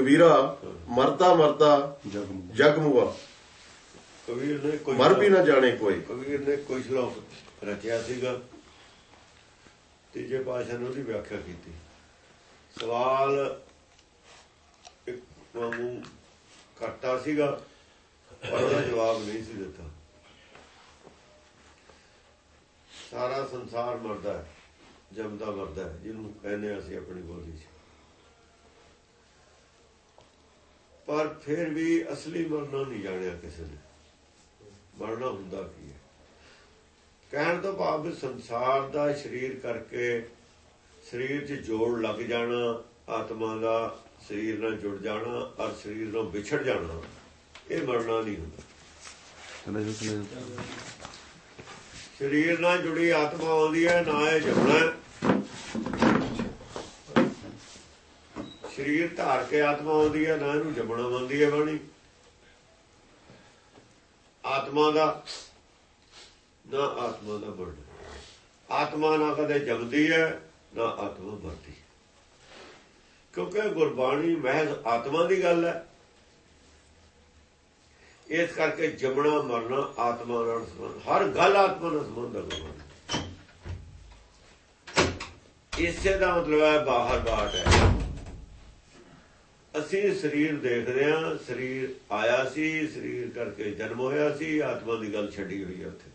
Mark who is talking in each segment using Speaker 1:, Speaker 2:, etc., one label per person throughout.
Speaker 1: ਕਬੀਰਾ ਮਰਦਾ ਮਰਦਾ
Speaker 2: ਜਗ ਮੁ
Speaker 1: ਜਗ ਮੁਆ
Speaker 3: ਕਬੀਰ ਨੇ ਕੋਈ
Speaker 1: ਮਰ ਵੀ ਨਾ ਜਾਣੇ ਕੋਈ।
Speaker 3: ਕਬੀਰ ਨੇ ਕੋਈ ਸ਼ਲੋਕ ਰਚਿਆ ਸੀਗਾ। ਤੀਜੇ ਪਾਸ਼ਾ ਨੇ ਉਹਦੀ ਵਿਆਖਿਆ ਕੀਤੀ। ਸਵਾਲ ਇੱਕ ਵਾਂਗੂ ਕਰਤਾ ਸੀਗਾ ਪਰ ਉਹਦਾ ਜਵਾਬ ਨਹੀਂ ਸੀ ਦਿੱਤਾ। ਸਾਰਾ ਸੰਸਾਰ ਮਰਦਾ ਹੈ ਜਮਦਾ ਮਰਦਾ ਹੈ ਜਿਹਨੂੰ ਕਹਿੰਦੇ ਅਸੀਂ ਆਪਣੀ ਬੋਲੀ 'ਚ। ਪਰ ਫਿਰ ਵੀ ਅਸਲੀ ਮਰਨਾ ਨਹੀਂ ਜਾਣਿਆ ਕਿਸੇ ਨੇ। ਮਰਨਾ ਹੁੰਦਾ ਕੀ ਹੈ? ਕਹਿਣ ਤੋਂ ਭਾਵ ਸੰਸਾਰ ਦਾ ਸਰੀਰ ਕਰਕੇ ਸਰੀਰ 'ਚ ਜੋੜ ਲੱਗ ਜਾਣਾ ਆਤਮਾ ਦਾ ਸਰੀਰ ਨਾਲ ਜੁੜ ਜਾਣਾ ਔਰ ਸਰੀਰ ਨਾਲ ਵਿਛੜ ਜਾਣਾ ਇਹ ਮਰਨਾ ਨਹੀਂ ਹੁੰਦਾ। ਸਰੀਰ ਨਾਲ ਜੁੜੀ ਆਤਮਾ ਆਉਂਦੀ ਹੈ ਨਾ ਇਹ ਜੁੜਨਾ ਸਰੀਰ ਧਾਰ ਕੇ ਆਤਮਾ ਆਉਂਦੀ ਹੈ, ਨਾ ਇਹਨੂੰ ਜੰਮਣਾ ਆਉਂਦੀ ਹੈ ਬਾਣੀ। ਆਤਮਾ ਦਾ, ਨਾ ਆਤਮਾ ਦਾ ਬਣਨਾ। ਆਤਮਾ ਨਾ ਕਦੇ ਜਗਦੀ ਹੈ, ਨਾ ਆਤਮਾ ਮਰਦੀ। ਕਿਉਂਕਿ ਗੁਰਬਾਣੀ ਮਹਿਜ਼ ਆਤਮਾ ਦੀ ਗੱਲ ਹੈ। ਇਸ ਕਰਕੇ ਜਮਣਾ, ਮਰਨਾ ਆਤਮਾ ਨਾਲ ਸੰਬੰਧ, ਹਰ ਗੱਲ ਆਤਮਾ ਨਾਲ ਸੰਬੰਧ ਹੈ ਗੁਰਬਾਣੀ ਇਸੇ ਦਾ ਮਤਲਬ ਹੈ ਬਾਹਰ ਬਾਟ ਹੈ। ਅਸੀਂ ਸਰੀਰ ਦੇਖਦੇ ਹਾਂ, ਸਰੀਰ ਆਇਆ ਸੀ, ਸਰੀਰ ਕਰਕੇ ਜਨਮ ਹੋਇਆ ਸੀ, ਆਤਮਾ ਦੀ ਗੱਲ ਛੱਡੀ ਹੋਈ ਹੈ ਉੱਥੇ।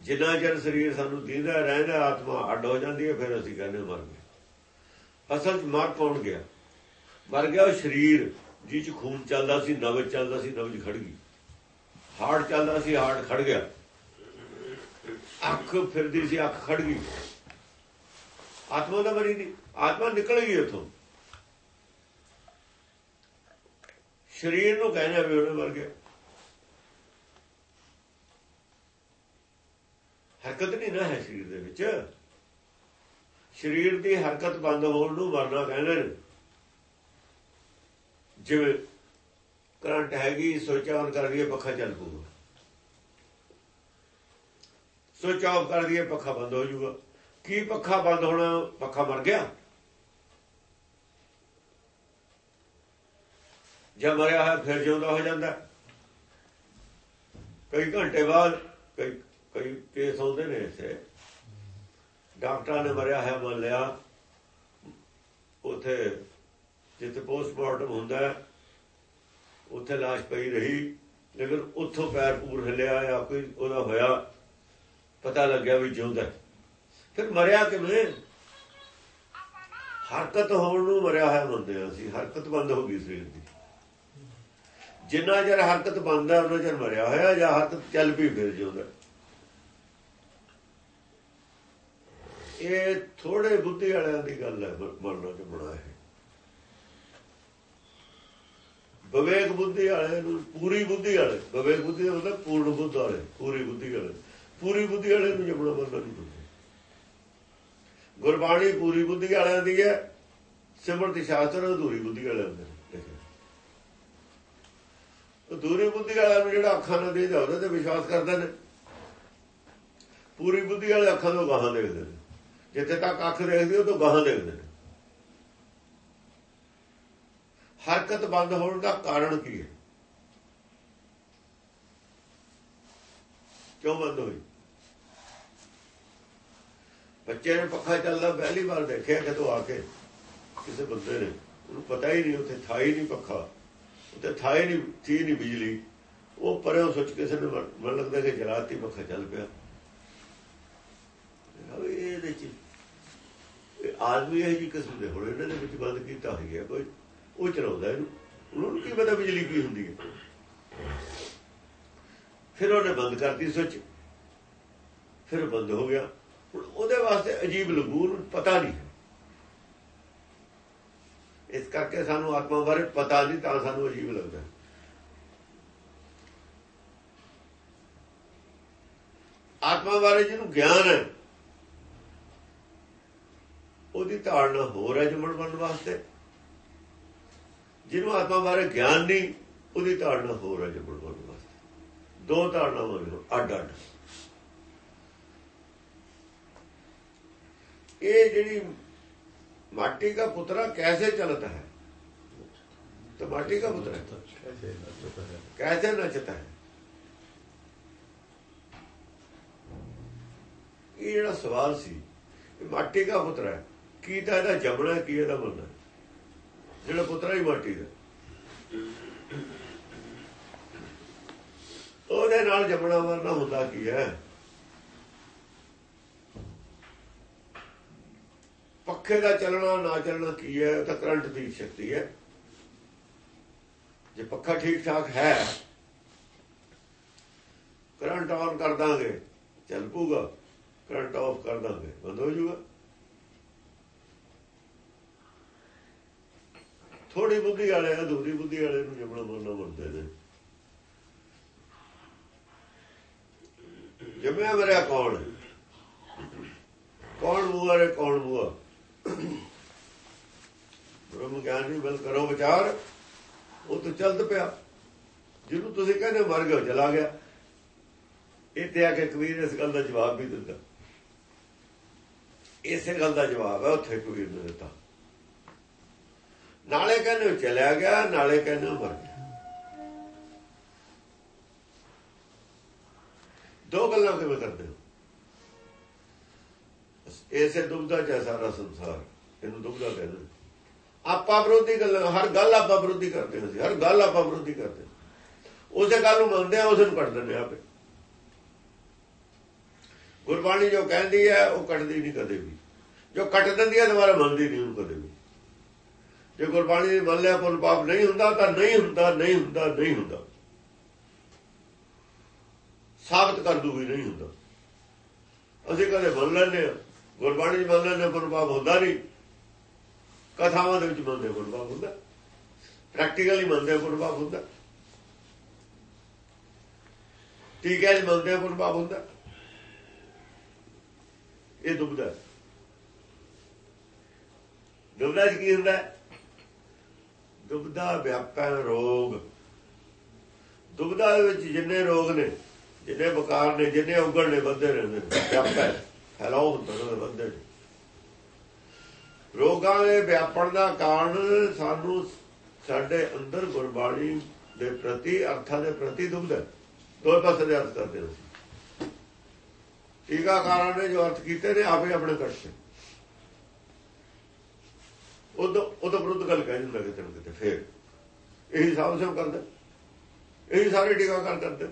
Speaker 3: ਜਿੰਨਾ ਚਿਰ ਸਰੀਰ ਸਾਨੂੰ ਦੀਦਾ ਰਹਿੰਦਾ, ਆਤਮਾ ਅੱਡ ਹੋ ਜਾਂਦੀ ਹੈ, ਫਿਰ ਅਸੀਂ ਕਹਿੰਦੇ ਮਰ ਗਏ। ਅਸਲ 'ਚ ਮਰ ਕੌਣ ਗਿਆ? ਮਰ ਗਿਆ ਉਹ ਸਰੀਰ, ਜਿਹ 'ਚ ਖੂਨ ਚੱਲਦਾ ਸੀ ਨਬਜ ਚੱਲਦਾ ਸੀ ਨਬਜ ਖੜ ਗਈ। ਹਾਰਟ ਚੱਲਦਾ ਸੀ, ਹਾਰਟ ਖੜ ਗਿਆ। ਅੱਖ ਫਿਰਦੀ ਸੀ, ਅੱਖ ਖੜ ਗਈ। ਆਤਮਾ ਦਾ ਮਰੀ ਨਹੀਂ, ਆਤਮਾ ਨਿਕਲ ਗਈ ਉਥੋਂ। ਸਰੀਰ ਨੂੰ ਕਹਿੰਦੇ ਵੀ ਉਹਨੇ ਮਰ ਗਿਆ ਹਰਕਤ ਨਹੀਂ ਨਾ ਹੈ ਸਰੀਰ ਦੇ ਵਿੱਚ। ਸਰੀਰ ਦੀ ਹਰਕਤ ਬੰਦ ਹੋਣ ਨੂੰ ਮਰਨਾ ਕਹਿੰਦੇ ਨੇ। ਜਿਵੇਂ ਕਰੰਟ ਹੈਗੀ, ਸਵਿਚ ਆਨ ਕਰ ਦਈਏ, ਪੱਖਾ ਚੱਲ ਪੂਗਾ ਸਵਿਚ ਆਫ ਕਰ ਦਈਏ, ਪੱਖਾ ਬੰਦ ਹੋ ਜਾਊਗਾ। ਕੀ ਪੱਖਾ ਬੰਦ ਹੋਣਾ? ਪੱਖਾ ਮਰ ਗਿਆ। ਜੇ ਮਰਿਆ ਹੈ ਫਿਰ ਜਿਉਂਦਾ ਹੋ ਜਾਂਦਾ। ਕਈ ਘੰਟੇ ਬਾਅਦ ਕਈ ਕਈ ਕੇਸ ਆਉਂਦੇ ਨੇ ਇਸੇ ਡਾਕਟਰਾਂ ਨੇ ਮਰਿਆ ਹੈ ਮੰਨ ਲਿਆ। ਉਥੇ ਜਿੱਥੇ ਪੋਸਟਮਾਰਟਮ ਹੁੰਦਾ, ਉੱਥੇ লাশ ਪਈ ਰਹੀ, ਲੇਕਿਨ ਉੱਥੋਂ ਪੈਰ ਪੂਰ ਹਿੱਲਿਆ ਜਾਂ ਕੋਈ ਉਹਦਾ ਹੋਇਆ, ਪਤਾ ਲੱਗਿਆ ਵੀ ਜਿਉਂਦਾ। ਫਿਰ ਮਰਿਆ ਕਿਵੇਂ? ਹਰਕਤ ਹੋਣ ਨੂੰ ਮਰਿਆ ਹੋਇਆ ਮੰਨਦੇ ਆ ਅਸੀਂ। ਹਰਕਤ ਬੰਦ ਹੋ ਗਈ ਸਰੀਰ ਦੀ। ਜਿੰਨਾ ਚਿਰ ਹਰਕਤ ਬੰਦ ਉਹਨਾਂ ਚਿਰ ਮਰਿਆ ਹੋਇਆ ਜਾਂ ਹਰਕਤ ਚੱਲ ਪਈ ਫਿਰ ਜਿਉਂਦਾ ਇਹ ਥੋੜੇ ਬੁੱਧੀ ਵਾਲਿਆਂ ਦੀ ਗੱਲ ਹੈ ਮਰਨਾ ਚ ਬਣਾ ਹੈ ਵਿਵੇਕ ਬੁੱਧੀ ਵਾਲੇ ਨੂੰ ਪੂਰੀ ਬੁੱਧੀ ਵਾਲੇ, ਵਿਵੇਕ ਬੁੱਧੀ ਦਾ ਮਤਲਬ ਪੂਰਨ ਬੁੱਧ ਵਾਲੇ, ਪੂਰੀ ਬੁੱਧੀ ਵਾਲੇ। ਪੂਰੀ ਬੁੱਧੀ ਵਾਲੇ ਨੂੰ ਜਪਣਾ ਬੰਦਾ ਨਹੀਂ ਗੁਰਬਾਣੀ ਪੂਰੀ ਬੁੱਧੀ ਵਾਲਿਆਂ ਦੀ ਹੈ, ਸਿਮਰਤੀ ਸ਼ਾਸਤਰ ਅਧੂਰੀ ਬੁੱਧੀ ਵਾਲਿਆਂ ਦੇ। ਦੂਰੀ ਬੁੱਧੀ ਵਾਲਾ ਨੂੰ ਜਿਹੜਾ ਅੱਖਾਂ ਨਾਲ ਦੇਖਦਾ ਉਹਦੇ ਤੇ ਵਿਸ਼ਵਾਸ ਕਰਦੇ ਨੇ। ਪੂਰੀ ਬੁੱਧੀ ਵਾਲੇ ਅੱਖਾਂ ਤੋਂ ਗਾਹਾਂ ਦੇਖਦੇ ਨੇ। ਜਿੱਥੇ ਤੱਕ ਅੱਖ ਦੇਖਦੀ, ਉਹ ਤੋਂ ਗਾਹਾਂ ਦੇਖਦੇ ਨੇ। ਹਰਕਤ ਬੰਦ ਹੋਣ ਦਾ ਕਾਰਨ ਕੀ ਹੈ? ਕਿਉਂ ਬੰਦ ਹੋਈ? ਬੱਚੇ ਨੇ ਪੱਖਾ ਚੱਲਦਾ, ਪਹਿਲੀ ਵਾਰ ਦੇਖਿਆ ਜਦੋਂ ਆ ਕੇ। ਕਿਸੇ ਬੰਦੇ ਨੇ। ਉਹਨੂੰ ਪਤਾ ਹੀ ਨਹੀਂ, ਉੱਥੇ ਥਾ ਹੀ ਨਹੀਂ ਪੱਖਾ। ਉੱਥੇ ਥਾ ਨਹੀਂ, ਥੀ ਨਹੀਂ ਬਿਜਲੀ। ਉਹ ਪਰਿਓ ਸੋਚ ਕਿਸੇ ਨੇ ਮਨ ਲੱਗਦਾ ਕਿ ਜਲਾਤੀ ਪੱਖਾ ਚੱਲ ਪਿਆ। ਇਹਦੇ ਚ ਆਦਮੀ ਇਹ ਜੀ ਕਿਸਮ ਦੇ ਹੁਣ, ਇਹਨਾਂ ਦੇ ਵਿੱਚ ਬੰਦ ਕੀਤਾ ਹੋਈ ਹੈ ਕੋਈ। ਉਹ ਚਲਾਉਂਦਾ ਇਹਨੂੰ। ਉਹਨਾਂ ਨੂੰ ਕੀ ਪਤਾ ਬਿਜਲੀ ਕੀ ਹੁੰਦੀ ਹੈ। ਫਿਰ ਉਹਨੇ ਬੰਦ ਕਰਤੀ ਸੋਚ। ਫਿਰ ਬੰਦ ਹੋ ਗਿਆ। ਹੁਣ ਉਹਦੇ ਵਾਸਤੇ ਅਜੀਬ ਲੱਗੂ ਪਤਾ ਨਹੀਂ। ਇਸ ਕਰਕੇ ਸਾਨੂੰ ਆਤਮਾ ਬਾਰੇ ਪਤਾ ਨਹੀਂ, ਤਾਂ ਸਾਨੂੰ ਅਜੀਬ ਲੱਗਦਾ। ਆਤਮਾ ਬਾਰੇ ਜਿਹਨੂੰ ਗਿਆਨ ਹੈ, ਉਹਦੀ ਧਾਰਨਾ ਹੋਰ ਹੈ ਜਮਣ ਬਣਨ ਵਾਸਤੇ। ਜਿਹਨੂੰ ਆਤਮਾ ਬਾਰੇ ਗਿਆਨ ਨਹੀਂ, ਉਹਦੀ ਧਾਰਨਾ ਹੋਰ ਹੈ ਜਮਣ ਬਣਨ ਵਾਸਤੇ। ਦੋ ਧਾਰਨਾਵਾਂ ਨੇ ਅੱਡ ਅੱਡ ਇਹ ਜਿਹੜੀ ਮਾਟੀ ਦਾ ਪੁੱਤਰਾ ਕੈਸੇ ਚਲਤਾ ਹੈ तो माटी का पुत्र है
Speaker 1: कैसे नचता है
Speaker 3: कैसे नचता है ਇਹ ਜਿਹੜਾ ਸਵਾਲ ਸੀ ਇਹ ਮਾਟੀ ਦਾ ਪੁੱਤਰ ਹੈ ਕੀ ਤਾਂ ਇਹਦਾ ਜੰਮਣਾ ਕੀ ਇਹਦਾ ਬੰਦਾ ਜਿਹੜਾ ਪੁੱਤਰਾ ਹੀ ਮਾਟੀ ਦਾ ਉਹਦੇ ਨਾਲ ਜੰਮਣਾ ਮਰਨਾ ਹੁੰਦਾ ਕੀ ਹੈ ਪੱਖੇ ਦਾ ਚੱਲਣਾ, ਨਾ ਚੱਲਣਾ ਕੀ ਹੈ? ਉਹ ਤਾਂ ਕਰੰਟ ਦੀ ਸ਼ਕਤੀ ਹੈ। ਜੇ ਪੱਖਾ ਠੀਕ ਠਾਕ ਹੈ ਕਰੰਟ ਆਨ ਕਰ ਦਾਂਗੇ, ਚੱਲ ਪੂਗਾ ਕਰੰਟ ਆਫ ਕਰ ਦਾਂਗੇ, ਬੰਦ ਹੋ ਜਾਊਗਾ। ਥੋੜੀ ਬੁੱਧੀ ਵਾਲੇ ਅਧੂਰੀ ਬੁੱਧੀ ਵਾਲੇ ਨੂੰ ਜਮਣਾ ਬੋਲਣਾ ਬਣਦੇ ਨੇ। ਜਮਿਆ ਮਰਿਆ ਕੌਣ? ਕੌਣ ਮੂਆ ਰੇ ਕੌਣ ਮੂਆ ਬ੍ਰਹਮ ਗਿਆਨ ਦੀ ਬਲ ਕਰੋ, ਵਿਚਾਰ, ਉਹ ਤਾਂ ਚਲਦ ਪਿਆ। ਜਿਹਨੂੰ ਤੁਸੀਂ ਕਹਿੰਦੇ ਮਰ ਗਿਆ ਚਲਾ ਗਿਆ। ਇਹ ਤੇ ਆ ਕੇ ਕਬੀਰ ਇਸ ਗੱਲ ਦਾ ਜਵਾਬ ਵੀ ਦਿੰਦਾ। ਇਸੇ ਗੱਲ ਦਾ ਜਵਾਬ ਹੈ, ਉੱਥੇ ਕਬੀਰ ਨੇ ਦਿੱਤਾ। ਨਾਲੇ ਕਹਿੰਦੇ ਉਹ ਚਲਿਆ ਗਿਆ, ਨਾਲੇ ਕਹਿੰਦੇ ਉਹ ਮਰ ਗਿਆ। ਦੋ ਗੱਲਾਂ ਕਿਵੇਂ ਕਰਦੇ ਇਸੇ ਐਸੇ ਦੁਬਦਾ ਚ ਸਾਰਾ ਸੰਸਾਰ। ਇਹਨੂੰ ਦੁਬਦਾ ਕਹਿੰਦੇ ਨੇ। ਆਪਾਂ ਵਿਰੋਧੀ ਗੱਲਾਂ ਹਰ ਗੱਲ ਆਪਾਂ ਵਿਰੋਧੀ ਕਰਦੇ ਹਾਂ ਅਸੀਂ। ਹਰ ਗੱਲ ਆਪਾਂ ਵਿਰੋਧੀ ਕਰਦੇ ਉਸੇ ਗੱਲ ਨੂੰ ਮੰਨਦੇ ਆ ਉਸੇ ਨੂੰ ਕੱਢ ਦਿੰਦੇ ਆ ਆਪੇ। ਗੁਰਬਾਣੀ ਜੋ ਕਹਿੰਦੀ ਹੈ, ਉਹ ਕੱਟਦੀ ਨਹੀਂ ਕਦੇ ਵੀ। ਜੋ ਕੱਟ ਦਿੰਦੀ ਹੈ, ਦੁਬਾਰਾ ਮੰਨਦੀ ਨਹੀਂ ਉਹਨੂੰ ਕਦੇ ਵੀ। ਜੇ ਗੁਰਬਾਣੀ ਦੀ ਮੰਨ ਲਿਆ, ਪੁੰਨ ਪਾਪ ਨਹੀਂ ਹੁੰਦਾ, ਤਾਂ ਨਹੀਂ ਹੁੰਦਾ ਨਹੀਂ ਹੁੰਦਾ ਨਹੀਂ ਹੁੰਦਾ। ਸਾਬਤ ਕਰ ਦੂਗੀ, ਨਹੀਂ ਹੁੰਦਾ। ਅਸੀਂ ਕਦੇ ਮੰਨ ਲੈਂਦੇ ਆ ਗੁਰਬਾਣੀ ਚ ਮੰਨ ਲੈਂਦੇ ਪ੍ਰਭਾਵ ਹੁੰਦਾ ਨਹੀਂ। ਕਥਾਵਾਂ ਦੇ ਵਿੱਚ ਮੰਨਦੇ ਪੁੰਨ ਹੁੰਦਾ। ਪ੍ਰੈਕਟੀਕਲੀ ਮੰਨਦੇ ਪੁੰਨ ਪਾਪ ਹੁੰਦਾ। ਠੀਕ ਹੈ ਜੀ ਮੰਨਦੇ ਪੁੰਨ ਪਾਪ ਹੁੰਦਾ। ਇਹ ਦੁਬਦਾ। ਹੈ। ਦੁਬਦਾ ਚ ਕੀ ਹੁੰਦਾ? ਹੈ? ਦੁਬਦਾ ਵਿਆਪਾ ਰੋਗ। ਦੁਬਦਾ ਦੇ ਵਿੱਚ ਜਿੰਨੇ ਰੋਗ ਨੇ, ਜਿੰਨੇ ਬੁਕਾਰ ਨੇ, ਜਿੰਨੇ ਉਗੜ ਨੇ, ਵੱਧਦੇ ਰਹਿੰਦੇ ਨੇ, ਵਿਆਪਾ। ਫੈਲਾਓ ਹੁੰਦਾ ਨੇ। ਵੱਧਦੇ ਰੋਗਾਂ ਦੇ ਵਿਆਪਣ ਦਾ ਕਾਰਨ ਸਾਨੂੰ ਸਾਡੇ ਅੰਦਰ ਗੁਰਬਾਣੀ ਦੇ ਪ੍ਰਤੀ, ਅਰਥਾਂ ਦੇ ਪ੍ਰਤੀ ਦੁਬਦਾ ਹੈ। ਪਾਸੇ ਦੇ ਅਰਥ ਕਰਦੇ ਹਾਂ ਟੀਕਾਕਾਰਾਂ ਨੇ ਜੋ ਅਰਥ ਕੀਤੇ ਨੇ, ਆਪੇ ਆਪਣੇ ਕੱਟੇ ਉਦੋਂ ਉਦੋਂ ਵਿਰੁੱਧ ਗੱਲ ਕਹਿ ਦਿੰਦਾ ਕਿਤੇ ਨਾ ਕਿਤੇ, ਫੇਰ। ਇਹੀ ਸਭ ਸਭ ਕਰਦਾ। ਇਹੀ ਸਾਰੇ ਟੀਕਾਕਾਰ ਕਰਦੇ ਨੇ।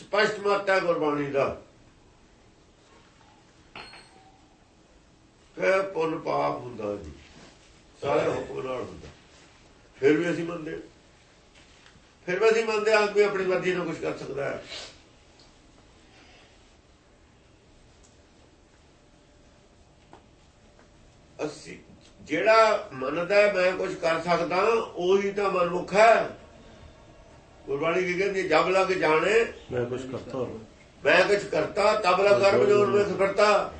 Speaker 3: ਸਪਸ਼ਟ ਮਤ ਹੈ ਗੁਰਬਾਣੀ ਦਾ। ਕਿ ਪੁੰਨ ਪਾਪ ਹੁੰਦਾ ਜੀ। ਸਾਰੇ ਹੁਕਮ ਨਾਲ ਹੁੰਦਾ। ਫਿਰ ਵੀ ਅਸੀਂ ਮੰਨਦੇ ਹਾਂ। ਫਿਰ ਵੀ ਅਸੀਂ ਮੰਨਦੇ ਹਾਂ ਆਦਮੀ ਆਪਣੀ ਮਰਜ਼ੀ ਨਾਲ ਕੁਝ ਕਰ ਸਕਦਾ ਹੈ। ਅਸੀਂ ਜਿਹੜਾ ਮੰਨਦਾ ਹੈ ਮੈਂ ਕੁਝ ਕਰ ਸਕਦਾ ਉਹੀ ਤਾਂ ਮਨਮੁਖ ਹੈ। ਗੁਰਬਾਣੀ ਕੀ ਕਹਿੰਦੀ ਹੈ, ਜਬ ਲਗ ਜਾਣੇ
Speaker 2: ਮੈਂ ਕੁਝ ਕਰਤਾ
Speaker 3: ਮੈਂ ਕੁਝ ਕਰਤਾ ਤਬ ਲਗ ਕਰਮ ਜੋਨ ਵਿੱਚ ਕਰਤਾ।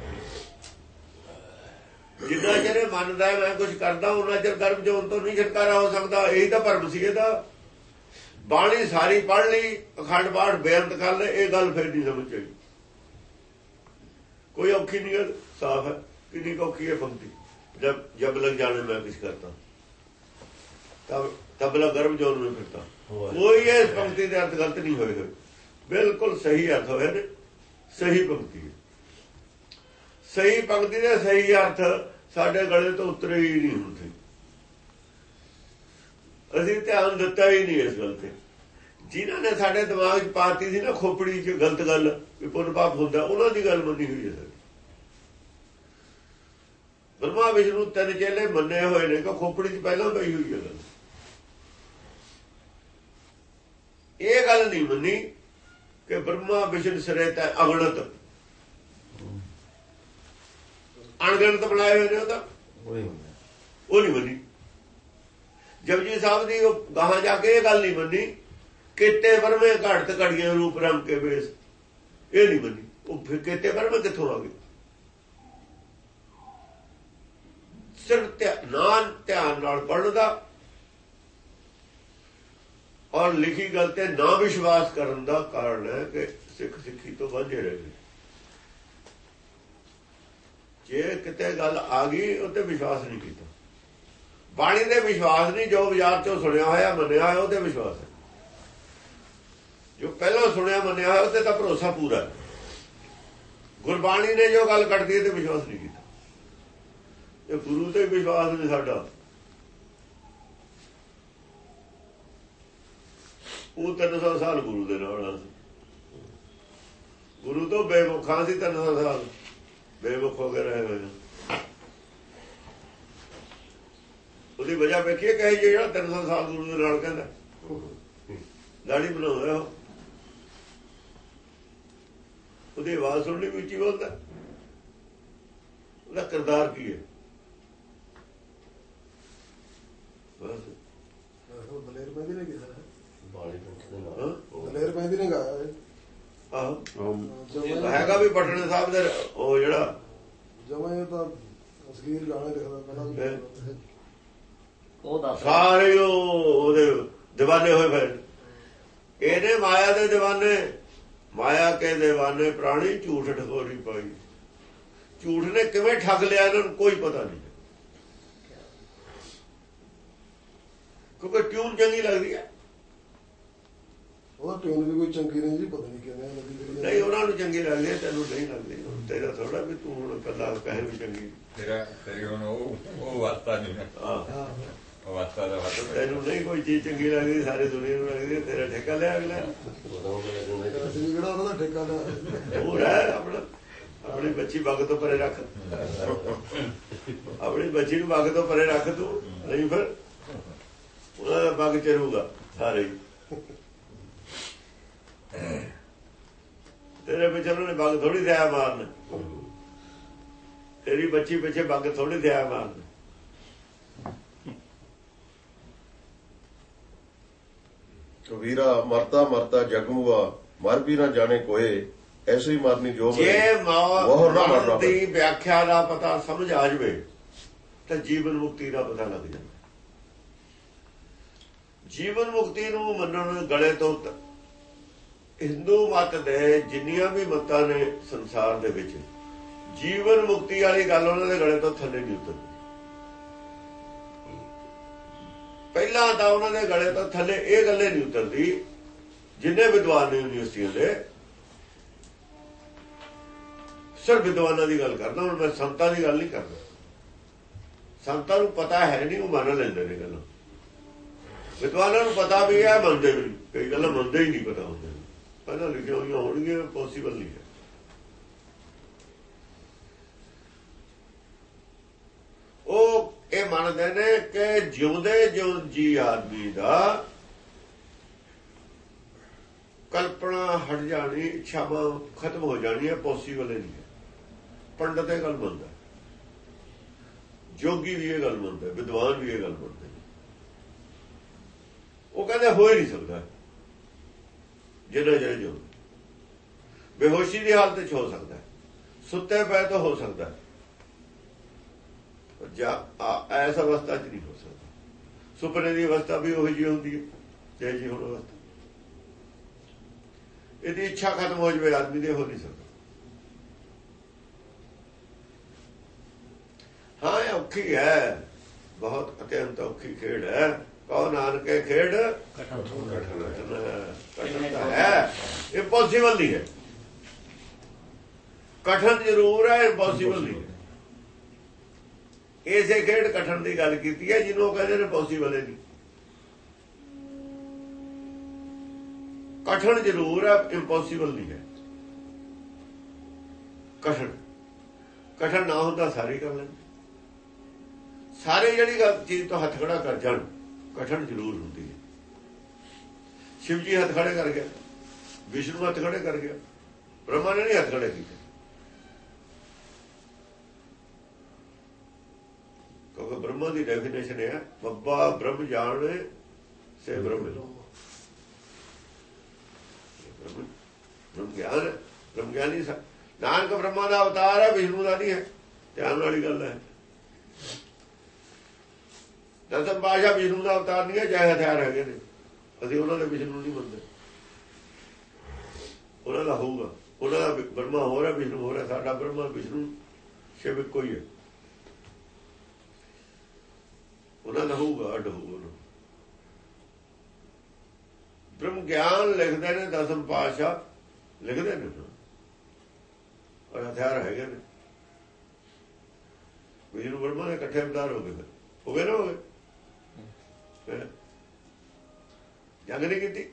Speaker 3: ਜਿੰਨਾ ਚਿਰ ਇਹ ਮੰਨਦਾ ਮੈਂ ਕੁਝ ਕਰਦਾ ਉਹਨਾਂ ਚਿਰ ਕਰਮ ਜੋਨ ਤੋਂ ਨਹੀਂ ਛੁਟਕਾਰਾ ਹੋ ਸਕਦਾ। ਇਹੀ ਤਾਂ ਭਰਮ ਸੀ ਇਹਦਾ। ਬਾਣੀ ਸਾਰੀ ਪੜ੍ਹ ਲਈ ਅਖੰਡ ਪਾਠ ਬੇਅੰਤ ਕਰ ਲੈ ਇਹ ਗੱਲ ਫਿਰ ਨਹੀਂ ਸਮਝ ਆਈ। ਕੋਈ ਔਖੀ ਨਹੀਂ ਗੱਲ ਸਾਫ਼ ਹੈ। ਕਿੰਨੀ ਔਖੀ ਹੈ ਪੰਕਤੀ। ਜਬ ਜਬ ਲਗ ਜਾਣੇ ਮੈਂ ਕੁਝ ਕਰਤਾ। ਤਬ ਤਬ ਲਗ ਗਰਭ ਜੋਨ में ਫਿਰਤਾ। ਕੋਈ ਇਸ ਪੰਕਤੀ ਦੇ ਅਰਥ ਗਲਤ ਨਹੀਂ ਹੋਏ ਹੋਏ। ਬਿਲਕੁਲ ਸਹੀ ਅਰਥ ਹੋਏ ਨੇ ਸਹੀ ਪੰਕਤੀ ਸਹੀ ਪੰਕਤੀ ਦੇ ਸਹੀ ਅਰਥ ਸਾਡੇ ਗਲੇ ਤੋਂ ਉਤਰੇ ਹੀ ਨਹੀਂ ਹੁੰਦੇ। ਅਸੀਂ ਧਿਆਨ ਦਿੱਤਾ ਹੀ ਨਹੀਂ ਇਸ ਗੱਲ ਤੇ। ਜਿਨ੍ਹਾਂ ਨੇ ਸਾਡੇ ਦਿਮਾਗ 'ਚ ਪਾਤੀ ਸੀ ਨਾ ਖੋਪੜੀ 'ਚ ਗਲਤ ਗੱਲ, ਵੀ ਪੁੰਨ ਪਾਪ ਹੁੰਦਾ, ਉਹਨਾਂ ਦੀ ਗੱਲ ਮੰਨੀ ਹੋਈ ਹੈ ਸਾਡੀ। ਬ੍ਰਹਮਾ ਵਿਸ਼ਨੂੰ ਤਿੰਨ ਚੇਲੇ ਮੰਨੇ ਹੋਏ ਨੇ ਕਿ ਖੋਪੜੀ 'ਚ ਪਹਿਲਾਂ ਪਈ ਹੋਈ ਹੈ ਗੱਲ। ਇਹ ਗੱਲ ਨਹੀਂ ਮੰਨੀ ਕਿ ਬ੍ਰਹਮਾ ਵਿਸ਼ਨ ਸਿਰੇ ਤੇ ਅਗਣਤ ਅਣਗਿਣਤ ਬਣਾਏ ਹੋਏ ਨੇ ਉਹ ਤਾਂ।
Speaker 2: ਉਹੀ
Speaker 3: ਨਹੀਂ ਮੰਨੀ। ਜਪਜੀ ਸਾਹਿਬ ਦੀ ਉਹ ਗਾਹਾਂ ਜਾ ਕੇ ਇਹ ਗੱਲ ਨਹੀਂ ਮੰਨੀ ਕਿਤੇ ਵਰਮੇ ਘੜਤ ਘੜੀਆਂ ਰੂਪ ਰੰਗ ਕੇ ਵੇਸ। ਇਹ ਨਹੀਂ ਮੰਨੀ। ਉਹ ਫਿਰ ਕਿਤੇ ਵਰਮੇ ਕਿੱਥੋਂ ਆ ਗਏ? ਸਿਰਫ ਧਿਆਨ ਧਿਆਨ ਨਾਲ ਪੜ੍ਹਨ ਦਾ ਔਰ ਲਿਖੀ ਗੱਲ ਤੇ ਨਾ ਵਿਸ਼ਵਾਸ ਕਰਨ ਦਾ ਕਾਰਨ ਹੈ ਕਿ ਸਿੱਖ ਸਿੱਖੀ ਤੋਂ ਵਾਂਝੇ ਰਹਿ ਗਏ। ਜੇ ਕਿਤੇ ਗੱਲ ਆ ਗਈ ਉਹ ਤੇ ਵਿਸ਼ਵਾਸ ਨਹੀਂ ਕੀਤਾ। ਬਾਣੀ ਦੇ ਵਿਸ਼ਵਾਸ ਨਹੀਂ, ਜੋ ਬਾਜ਼ਾਰ ਚੋਂ ਸੁਣਿਆ ਹੋਇਆ, ਮੰਨਿਆ ਹੋਇਆ ਉਹਦੇ ਵਿਸ਼ਵਾਸ ਹੈ। ਜੋ ਪਹਿਲਾਂ ਸੁਣਿਆ, ਮੰਨਿਆ ਹੋਇਆ, ਉਹਤੇ ਤਾਂ ਭਰੋਸਾ ਪੂਰਾ ਹੈ। ਗੁਰਬਾਣੀ ਨੇ ਜੋ ਗੱਲ ਕੱਢਦੀ ਹੈ ਤੇ ਵਿਸ਼ਵਾਸ ਨਹੀਂ ਕੀਤਾ। ਇਹ ਗੁਰੂ ਤੇ ਵਿਸ਼ਵਾਸ ਨਹੀਂ ਸਾਡਾ। ਉਹ 300 ਸਾਲ ਗੁਰੂ ਦੇ ਨਾਲ ਸੀ। ਗੁਰੂ ਤੋਂ ਬੇਮੁਖਾਂ ਸੀ 300 ਸਾਲ। ਬੇਮੁਖ ਹੋ ਕੇ ਰਹੇ ਹੋਏ। ਉਹਦੀ ਵਜ੍ਹਾ ਵੇਖੀਏ ਕਹੇ ਜਿਹੜਾ 300 ਸਾਲ ਗੁਰੂ ਦੇ ਨਾਲ ਕਹਿੰਦਾ। ਦਾੜੀ ਬਣਾਉਂਦਾ ਉਹ। ਉਹਦੀ ਆਵਾਜ਼ ਸੁਣਨੀ ਵੀ ਉੱਚੀ ਬੋਲਦਾ। ਉਹਦਾ ਕਿਰਦਾਰ ਕੀ ਹੈ? ਬਸ।
Speaker 2: ਉਹ ਦਲੇਰ ਮਹਿੰਦੀ ਨੇ ਕੀਤਾ
Speaker 1: ਬਾਣੀ ਪੰਥ ਦੇ
Speaker 3: ਹਾਂ?
Speaker 1: ਨਾਲ।
Speaker 2: ਦਲੇਰ ਮਹਿੰਦੀ ਨੇ ਗਾਇਆ
Speaker 3: ਹੈਗਾ ਵੀ ਪਟਨੇ ਸਾਹਿਬ ਦੇ ਉਹ ਜਿਹੜਾ
Speaker 2: ਜਮੇ ਤਾਂ ਅਸਗੀਰ ਗਾਣੇ ਲਿਖਦਾ ਪਹਿਲਾਂ
Speaker 4: ਉਹ ਦੱਸ।
Speaker 3: ਸਾਰੇ ਉਹਦੇ دیਵਾਨੇ ਹੋਏ ਫਿਰ। ਇਹਨੇ ਮਾਇਆ ਦੇ دیਵਾਨੇ ਮਾਇਆ ਕੇ دیਵਾਨੇ ਪ੍ਰਾਣੀ ਝੂਠ ਢਕੋਰੀ ਪਾਈ। ਝੂਠ ਨੇ ਕਿਵੇਂ ਠੱਗ ਲਿਆ ਇਹਨਾਂ ਨੂੰ ਕੋਈ ਪਤਾ ਨਹੀਂ। ਕਿਉਂਕਿ ਟਿਊਨ ਚੰਗੀ ਲੱਗਦੀ ਹੈ
Speaker 2: ਉਹਦਾ ਟਿਊਨ ਵੀ ਕੋਈ ਚੰਗੀ ਨਹੀਂ ਜੀ ਪਤਾ ਨਹੀਂ ਕਿਵੇਂ ਲੱਗੀ ਜਿਹੜੀ
Speaker 3: ਨਹੀਂ ਉਹਨਾਂ ਨੂੰ ਚੰਗੀ ਲੱਗਦੀ ਹੈ ਤੈਨੂੰ ਨਹੀਂ ਲੱਗਦੀ। ਤੇਰਾ ਥੋੜਾ ਵੀ ਤੂੰ ਹੁਣ ਕੱਲਾ ਕਹੇ ਵੀ ਚੰਗੀ।
Speaker 5: ਤੇਰਾ ਤੇਰੀ ਹੁਣ ਉਹ ਉਹ ਵਾਸਤਾ ਨਹੀਂ
Speaker 2: ਹਾਂ।
Speaker 5: ਉਹ ਵਾਸਤਾ ਦਾ ਵਾਸਤਾ
Speaker 3: ਤੈਨੂੰ ਨਹੀਂ ਕੋਈ ਚੀਜ਼ ਚੰਗੀ ਲੱਗਦੀ ਸਾਰੇ ਦੁਨੀਆ ਨੂੰ ਲੱਗਦੀ ਹੈ, ਤੇਰਾ ਠੇਕਾ ਲਿਆ ਅਗਲਾ।
Speaker 2: ਅਸੀਂ ਕਿਹੜਾ ਉਹਨਾਂ ਦਾ ਠੇਕਾ ਲਿਆ
Speaker 3: ਉਹ ਰਹਿ ਆਪਣਾ ਆਪਣੀ ਬੱਚੀ ਵਗ ਤੋਂ ਪਰੇ ਰੱਖ। ਆਪਣੀ ਬੱਚੀ ਨੂੰ ਵਗ ਤੋਂ ਪਰੇ ਰੱਖ ਤੂੰ ਨਹੀਂ ਫਿਰ। ਉਹਨਾਂ ਦਾ ਵਗ ਚਰੂਗਾ ਸਾਰੇ ਹੀ। ਤੇਰੇ ਪਿੱਛੇ ਉਹਨਾਂ ਨੇ ਵਗ ਥੋੜੀ ਦਿਆ ਮਾਰਨ। ਤੇਰੀ ਬੱਚੀ ਪਿੱਛੇ ਵਗ ਥੋੜੀ ਦਿਆ ਮਾਰਨ।
Speaker 1: ਕਬੀਰਾ ਮਰਤਾ ਮਰਤਾ ਜਗਮੂਆ ਮਰ ਵੀ ਨਾ ਜਾਣੇ ਕੋਏ ਐਸੀ ਮਰਨੀ ਜੋ
Speaker 3: ਜੇ ਮੌਤ ਦੀ ਵਿਆਖਿਆ ਦਾ ਪਤਾ ਸਮਝ ਆ ਜਵੇ ਤਾਂ ਜੀਵਨ ਮੁਕਤੀ ਦਾ ਪਤਾ ਲੱਗ ਜਾਂਦਾ। ਜੀਵਨ ਮੁਕਤੀ ਨੂੰ ਮੰਨਣ ਗਲੇ ਤ- ਹਿੰਦੂ ਮਤ ਦੇ ਜਿੰਨੀਆਂ ਵੀ ਮਤਾਂ ਨੇ ਸੰਸਾਰ ਦੇ ਵਿੱਚ, ਜੀਵਨ ਮੁਕਤੀ ਵਾਲੀ ਗੱਲ ਉਹਨਾਂ ਦੇ ਗਲੇ ਤੋਂ ਥੱਲੇ ਨਹੀਂ ਉਤਰਦੀ। ਪਹਿਲਾਂ ਤਾਂ ਉਹਨਾਂ ਦੇ ਗਲੇ ਤੋਂ ਥੱਲੇ ਇਹ ਗੱਲੇ ਨਹੀਂ ਉਤਰਦੀ, ਜਿੰਨੇ ਵਿਦਵਾਨ ਨੇ ਯੂਨੀਵਰਸਿਟੀਆਂ ਦੇ। ਸਿਰਫ ਵਿਦਵਾਨਾਂ ਦੀ ਗੱਲ ਕਰਦਾ, ਹੁਣ ਮੈਂ ਸੰਤਾਂ ਦੀ ਗੱਲ ਨਹੀਂ ਕਰਦਾ। ਸੰਤਾਂ ਨੂੰ ਪਤਾ ਹੈ ਨਹੀਂ, ਉਹ ਮੰਨ ਲੈਂਦੇ ਨੇ ਗੱਲਾਂ। ਵਿਦਵਾਨਾਂ ਨੂੰ ਪਤਾ ਵੀ ਹੈ, ਮੰਨਦੇ ਵੀ ਕਈ ਗੱਲਾਂ ਮੰਨਦੇ ਹੀ ਨਹੀਂ ਪਤਾ ਹੁੰਦੇ। ਪਹਿਲਾਂ ਲਿਖੀਆਂ ਹੋਈਆਂ ਹੋਣਗੀਆਂ ਪੋਸੀਬਲ ਨਹੀਂ ਹੈ। ਉਹ ਇਹ ਮੰਨਦੇ ਨੇ ਕਿ ਜਿਉਂਦੇ ਜਿਉਂ ਜੀ ਆਦਮੀ ਦਾ ਕਲਪਨਾ ਹਟ ਜਾਣੀ ਇੱਛਾਵਾਂ ਖਤਮ ਹੋ ਜਾਣੀ ਹੈ ਪੋਸੀਬਲ ਨਹੀਂ ਹੈ। ਪੰਡਤ ਇਹ ਗੱਲ ਮੰਨਦਾ ਜੋਗੀ ਵੀ ਇਹ ਗੱਲ ਮੰਨਦਾ ਵਿਦਵਾਨ ਵੀ ਇਹ ਗੱਲ ਮੰਨਦਾ ਉਹ ਕਹਿੰਦੇ, ਹੋ ਹੀ ਨਹੀਂ ਸਕਦਾ। ਜਿਹੜਾ ਜਿਹੜਾ ਜੋ ਬੇਹੋਸ਼ੀ ਦੀ ਹਾਲਤ 'ਚ ਹੋ ਸਕਦਾ ਸੁੱਤੇ ਪਏ ਤਾਂ ਹੋ ਸਕਦਾ ਹੈ। ਐਸ ਅਵਸਥਾ 'ਚ ਨਹੀਂ ਹੋ ਸਕਦਾ। ਸੁਪਨੇ ਦੀ ਅਵਸਥਾ ਵੀ ਉਹੀ ਜਿਹੀ ਹੁੰਦੀ ਹੈ, ਜੇ ਜੀ ਹੁਣ ਅਵਸਥਾ। ਇਹਦੀ ਇੱਛਾ ਖਤਮ ਹੋ ਜਵੇ, ਆਦਮੀ ਦੇ ਹੋ ਨਹੀਂ ਸਕਦਾ। ਹਾਂ, ਇਹ ਔਖੀ ਹੈ। ਬਹੁਤ ਅਤਿਅੰਤ ਔਖੀ ਖੇਡ ਹੈ। ਕਹੋ ਨਾਨਕੇ ਖੇਡ
Speaker 4: ਕਠਨ
Speaker 3: ਹੈ ਇੰਪੋਸੀਬਲ ਨਹੀਂ ਹੈ। ਕਠਨ ਜ਼ਰੂਰ ਹੈ ਇੰਪੋਸੀਬਲ ਨਹੀਂ ਹੈ। ਇਸੇ ਖੇਡ ਕਠਨ ਦੀ ਗੱਲ ਕੀਤੀ ਹੈ ਜਿਹਨੂੰ ਉਹ ਕਹਿੰਦੇ ਨੇ ਪੋਸੀਬਲ ਨਹੀਂ ਕਠਨ ਜ਼ਰੂਰ ਹੈ ਇੰਪੋਸੀਬਲ ਨਹੀਂ ਹੈ। ਕਠਨ। ਕਠਨ ਨਾ ਹੁੰਦਾ ਸਾਰੀ ਕਰ ਲੈਂਦੇ ਸਾਰੇ ਜਿਹੜੀ ਗੱਲ ਚੀਜ਼ ਤੋਂ ਹੱਥ ਖੜਾ ਕਰ ਜਾਣ। ਕਠਨ ਜ਼ਰੂਰ ਹੁੰਦੀ ਹੈ। ਸ਼ਿਵ ਜੀ ਹੱਥ ਖੜੇ ਕਰ ਗਿਆ। ਵਿਸ਼ਨੂੰ ਹੱਥ ਖੜੇ ਕਰ ਗਿਆ। ਬ੍ਰਹਮਾ ਨੇ ਨਹੀਂ ਹੱਥ ਖੜੇ ਕੀਤੇ। ਕਿਉਂਕਿ ਬ੍ਰਹਮਾ ਦੀ ਡੈਫੀਨੇਸ਼ਨ ਹੈ, ਬੱਬਾ ਬ੍ਰਹਮ ਜਾਣੇ ਸੇ ਬ੍ਰਹਮ ਬ੍ਰਹਮ ਗਿਆਨ ਬ੍ਰਹਮ ਗਿਆਨੀ ਨਾਨਕ ਬ੍ਰਹਮਾ ਦਾ ਅਵਤਾਰ ਹੈ, ਵਿਸ਼ਨੂੰ ਦਾ ਨਹੀਂ ਹੈ। ਧਿਆਨ ਵਾਲੀ ਗੱਲ ਹੈ। ਦਸਮ ਪਾਸ਼ਾ ਵਿਸ਼ਨੂੰ ਦਾ ਅਵਤਾਰ ਨਹੀਂ ਹੈ, ਜੈ ਹਥਿਆਰ ਹੈਗੇ ਨੇ। ਅਸੀਂ ਉਹਨਾਂ ਦੇ ਵਿਸ਼ਨੂੰ ਨਹੀਂ ਮੰਨਦੇ। ਉਹਨਾਂ ਦਾ ਹੋਊਗਾ। ਉਹਨਾਂ ਦਾ ਬ੍ਰਹਮਾ ਹੋ ਰਿਹਾ ਵਿਸ਼ਨੂੰ ਹੋ। ਰਿਹਾ ਸਾਡਾ ਬ੍ਰਹਮਾ, ਵਿਸ਼ਨੂੰ ਸ਼ਿਵ ਇੱਕੋ ਹੀ ਹੈ। ਉਹਨਾਂ ਦਾ ਹੋਊਗਾ, ਅੱਡ ਹੋਊਗਾ ਬ੍ਰਹਮ ਗਿਆਨ ਲਿਖਦੇ ਨੇ, ਦਸਮ ਪਾਤਸ਼ਾਹ ਲਿਖਦੇ ਨੇ ਔਰ ਹਥਿਆਰ ਹੈਗੇ ਨੇ। ਵਿਸ਼ਨੂੰ ਬ੍ਰਹਮਾ ਦੇ ਇਕੱਠੇ ਅਵਤਾਰ ਹੋ ਗਏ ਹੋ ਗਏ ਨਾ ਹੋ ਗਏ? ਜੰਗ ਨਹੀਂ ਕੀਤੀ।